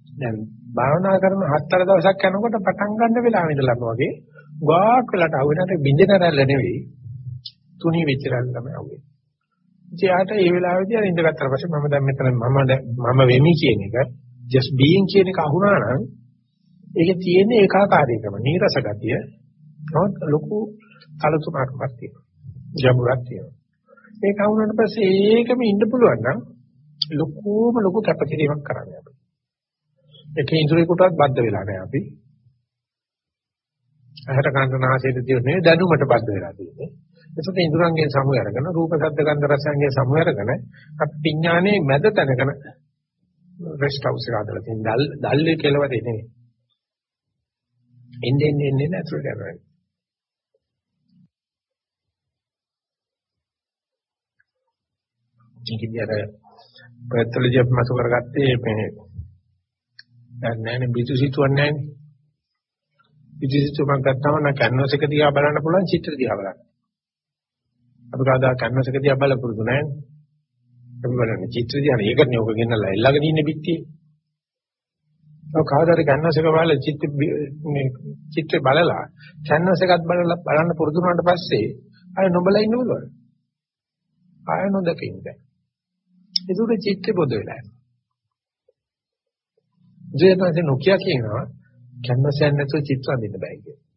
Speaker 1: දැන් භාවනා කරන හතර දවසක් යනකොට පටන් ගන්න වෙලාව ඉඳලාම වගේ වාක් වෙලට අහුවෙනාට බින්දෙන රැල්ල නෙවෙයි තුනී වෙච්ච රැල්ල තමයි අහුවෙන්නේ. ඉතියාට ඒ වෙලාවේදී අර ඉඳගත්තට පස්සේ මම දැන් මෙතන මම මම වෙමි කියන එක just being කියන එක අහුණා නම් ඒකේ තියෙන ඒකාකාරීකම නීරස ගතිය නමුත් ලොකු කලතුණක්මක් තියෙනවා. ජඹුරක් තියෙනවා. ඒක අහුණාට පස්සේ ඒකම ඉන්න පුළුවන් නම් ලොකුම ලොකු කැපකිරීමක් කරන්නේ අපි. එක ඉන්ද්‍රියකටවත් බද්ධ වෙලා නැහැ අපි. ඇහැට කන නාසයට දිවනේ දැනුමට බද්ධ වෙලා තියෙන්නේ. ඒකට ඉන්ද්‍රයන්ගෙන් සමු අරගෙන රූප ශබ්ද ගන්ධ රසයන්ගෙන් සමු අරගෙන අපි විඥානයේ මැද තැනගෙන රෙස්ට් හවුස් එක හදලා තියෙන දල් දල්ලේ කෙලවරේ නෙමෙයි. එන්නේ එන්නේ එන්නේ නැතුව කරන්නේ. ඉතින් අර ප්‍රත්‍යලජිය මත කරගත්තේ මේ දැන් නැහැනේ පිටුසිතුවක් නැහැනේ. පිටුසිතුවක් ගත්තාම නම් කැන්වස් එක දිහා බලන්න පුළුවන් චිත්‍ර දිහා බලන්න. අපි කවදා කැන්වස් එක දිහා බලලා පුරුදු නැහැනේ. අපි බලන්නේ චිත්‍ර දිහා ඒකනේ ඔක ගෙන්නලා එල්ලගෙන ඉන්නේ පිටියේ. ඔව් කවදාද කැන්වස් එක බලලා චිත්‍ර මේ චිත්‍ර බලලා කැන්වස් එකත් බලලා බලන්න පුරුදු වුණාට පස්සේ අය නොබලා ඉන්න පුළුවන්. ආය නොදකින්න බෑ. ඒක චිත්‍ර පොද වෙලා. ජේතන්සේ නොකිය කියනවා කැන්වස් එකක් නැතුව චිත්‍ර අඳින්න බෑ කියලා.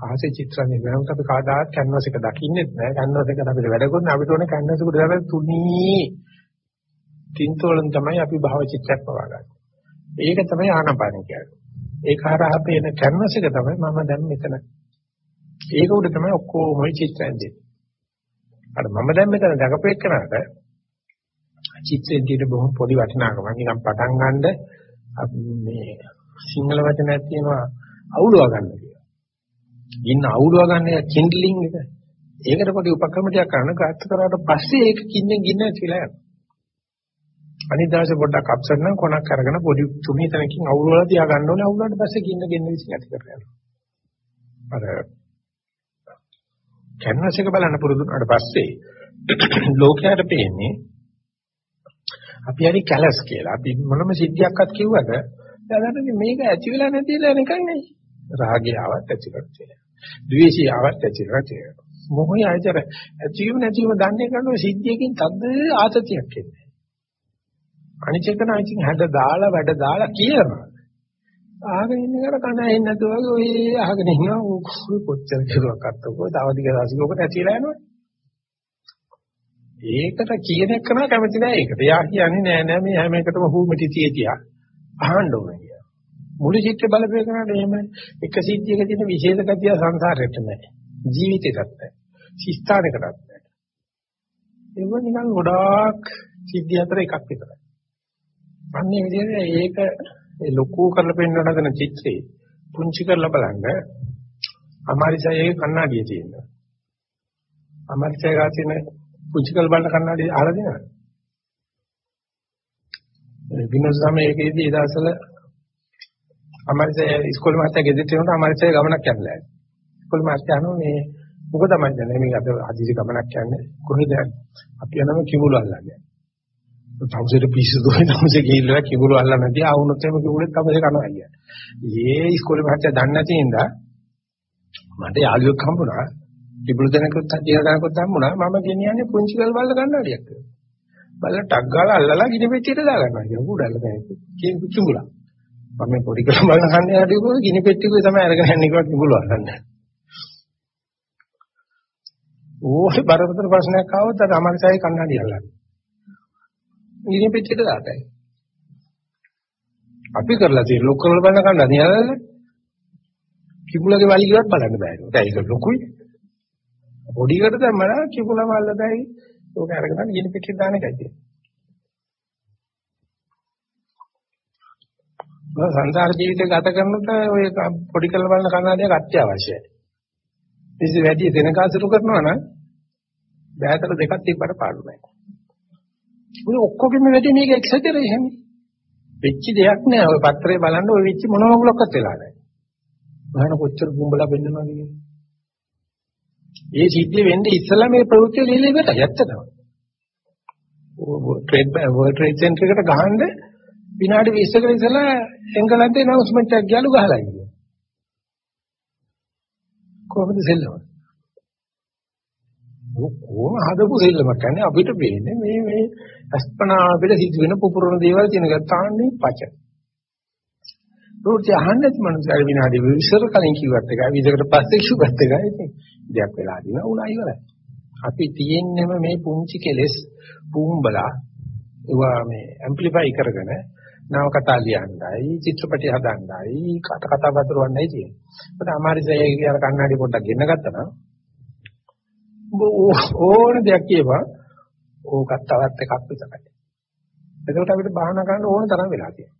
Speaker 1: ආසේ චිත්‍රන්නේ වෙනකොට අපි කවදාවත් කැන්වස් එක දකින්නෙත් නෑ කැන්වස් එකට අපිට වැඩ කරන්නේ අපිට ඕනේ කැන්වස් එකට දාලා තුනී තින්තෝලන් තමයි අපි භව චිත්‍රයක් පවාගන්නේ. ඒක තමයි ආනපාන කියන්නේ. ඒක හරහා පේන කැන්වස් එක තමයි මම දැන් මෙතන. ඒක උඩ තමයි ඔක්කොම ওই චිත්‍රයන් දෙන්නේ. අර මම දැන් මෙතන දකපෙන්නකට චිත්‍රයෙන් තියෙන බොහොම පොඩි වටිනාකමක් නිකන් පටන් ගන්නද මේ සිංහල වචනයක් තියෙනවා අවුලව ගන්න කියලා. ගින්න අවුලව ගන්න කින්ඩ්ලින් එක. ඒකට පොඩි උපක්‍රම ටිකක් කරන ගත කරාට පස්සේ ඒක කින්නෙන් ගින්න ඇතිලා යනවා. අනිත් දවසේ පොඩ්ඩක් අප්සෙට් නම් කොනක් අරගෙන පොඩි තුනී තැනකින් අවුල් වල තියා ගන්න ඕනේ අවුල් වලට පස්සේ ගින්න ගෙන්න විසින් ඇති කරගන්න. අර කැන්වස් එක බලන්න පුරුදු වුණාට පස්සේ *clears throat* ලෝකයට පේන්නේ අපි හරි කැලස් කියලා. අපි මොනම සිද්ධියක්වත් කිව්වද දැනට මේක ඇති වෙලා නැති වෙලා නිකන් නේ. රාගය ආවත් ඇති කරලා ද්වේෂය ආවත් ඇති කරලා මොහොය ආයතර ඇතිවීම නැතිවීම දන්නේ කරන සිද්ධියකින් තද්ද ආතතියක් එන්නේ. අනිචකන ඉතින් හැඩ දාලා වැඩ දාලා කියනවා. ආගෙන ඉන්න කර කන ඇහෙන්නේ නැතුව වගේ ඔය අහගෙන ඉන්නවා කොච්චර කෙරුවක් අත්තකෝ තව ටික රසිකෝකට ඇතිලා යනවා. ඒකට කියන එක කරා කැමති නෑ ඒකට. යා කියන්නේ නෑ නෑ මේ හැම එකටම හුමිටි තියතියා අහන්න ඕනේ කියලා. මුළු චිත්‍ර බලපෑ කරාට එහෙම එක සිද්ධියක තියෙන විශේෂ ගතිය සංසාරෙට නෑ. ජීවිතේටත් නෑ. ශිස්තානකටත් නෑ. ඒක නිකන් ගොඩාක් සිද්ධි අතර එකක් විතරයි. අන්නේ විදිහට ඒක ඒ ලොකු කරලා පෙන්වන හදන චිත්‍රේ පුංචි කරලා බලන්න අමාරිසයේ කණ්ණාඩිය තියෙනවා. අමාරිසය ගාතින පුංචි කරලා බලන කණ්ණාඩිය අහලා දෙනවා. විනෝද සමයේදී ඒ දවස්වල අමාරිසය ඉස්කෝලේ මාස්ටර් ගෙදරට යනකොට අමාරිසය ගමනක් යන්නලා. ඉස්කෝලේ මාස්ටර් අහනවා මේ මොකද තමයි දැන් මේ අද හදිසි ගමනක් යන්නේ කොහෙද අපි යනම කිඹුල අල්ලන්නේ. තවුසෙට පිස්සු දුවේ තවුසේ ගිහිල්ලා කිඹුරු අල්ලන්න නැති ආවුනොත් එimhe කිඹුලෙත් තවසේ කනවා අයියා. ඊයේ ඉස්කෝලේ මහත්තයා දන්නේ නැති හින්දා මට යාළුවෙක් හම්බුණා. කිඹුරු දෙනකොත් තියන දනකොත් හම්බුණා. මම ගෙනියන්නේ පුංචි කල් බල්ල කන්නඩියක්. බල්ල ටක් ගාලා අල්ලලා ගිනි පෙට්ටියට දා ගන්නවා කියලා කුඩල්ල දැනෙන්නේ. කිඹුලා. මම මේ පොඩි කල් බල්ල කන්නේ ආඩියකෝ ගිනි පෙට්ටියකෝ තමයි අරගෙන යන්නේ කිව්වා කිඹුරු අල්ලන්න. ඕකේ බරපතල ප්‍රශ්නයක් ආවොත් අර අමාරුසයි කන්නඩිය අල්ලන්නේ. ගිනි පෙට්ටියට දාතයි. අපි කරලා තියෙන ලොක් කරලා බලන කන්න නියලද? කිඹුලගේ වලිගවත් බලන්න බෑ. ඒක ලොකුයි. පොඩිකට දැම්මම කිඹුලම අල්ලදයි ඕක අරගෙන ගිනි පෙට්ටියට දාන එකයි තියෙන්නේ. සංසාර ජීවිතය ගත කරනකොට ඔය පොඩි කළ බලන කණ්ණාඩියක් අත්‍යවශ්‍යයි. ඉතින් වැඩි දෙනකාසුරු කරනවා නම් බෑතල දෙකක් තිබ්බට පාඩු නැහැ. උන් ඔක්කොගෙම වැඩි මේක එක්සැජරේෂන්. වෙච්ච දෙයක් නෑ. ඔය පත්‍රේ බලන්න ඔය වෙච්ච මොනම මොකක්වත් වෙලා නැහැ. බලන්න කොච්චර බුඹලා වෙන්නවද කියන්නේ. ඒ සිද්ධ වෙන්නේ ඉස්සලා මේ ප්‍රවෘත්ති ලියලා ඉවරයි ඇත්තටම. ට්‍රේඩ් වර්ල්ඩ් ට්‍රේඩ් සෙන්ටර් එකට ගහන්න විනාඩි 20කට ඉස්සලා එංගලන්තේ announcement එකක් ගියලු ගහලා ඉන්නේ. කොහොමද සෙල්ලම? කොහොම හදපු සෙල්ලමක් කියන්නේ අපිට වෙන්නේ මේ මේ අස්පනා අපිට සිද්ධ වෙන පුපුරන දේවල් කියන ගත්තාන්නේ පච. රෝටි අහන්නේ මනුස්සයර විනාඩි 20කට කලින් කිව්වත් එකයි 20කට පස්සේ කිව්වත් එකයි ඉතින් දෙයක් වෙලා දිනා උනා ඉවරයි. අපි තියෙන්නම මේ පුංචි කෙලෙස් පුම්බලා ඒවා මේ ඇම්ප්ලිෆයි කරගෙන නව කතා ලියන්නයි චිත්‍රපටි හදන්නයි කත කතා බතරවන්නයි තියෙන්නේ. ඒකට අමාරිසයේ කියන කන්නඩි පොඩ්ඩක් ගෙන්න ගත්තා නම් ඕන දෙයක් කියපන් ඕකත් තවත් එකක් විතරයි. එතකොට අපිට බාහනා කරන්න ඕන තරම් වෙලා තියෙනවා.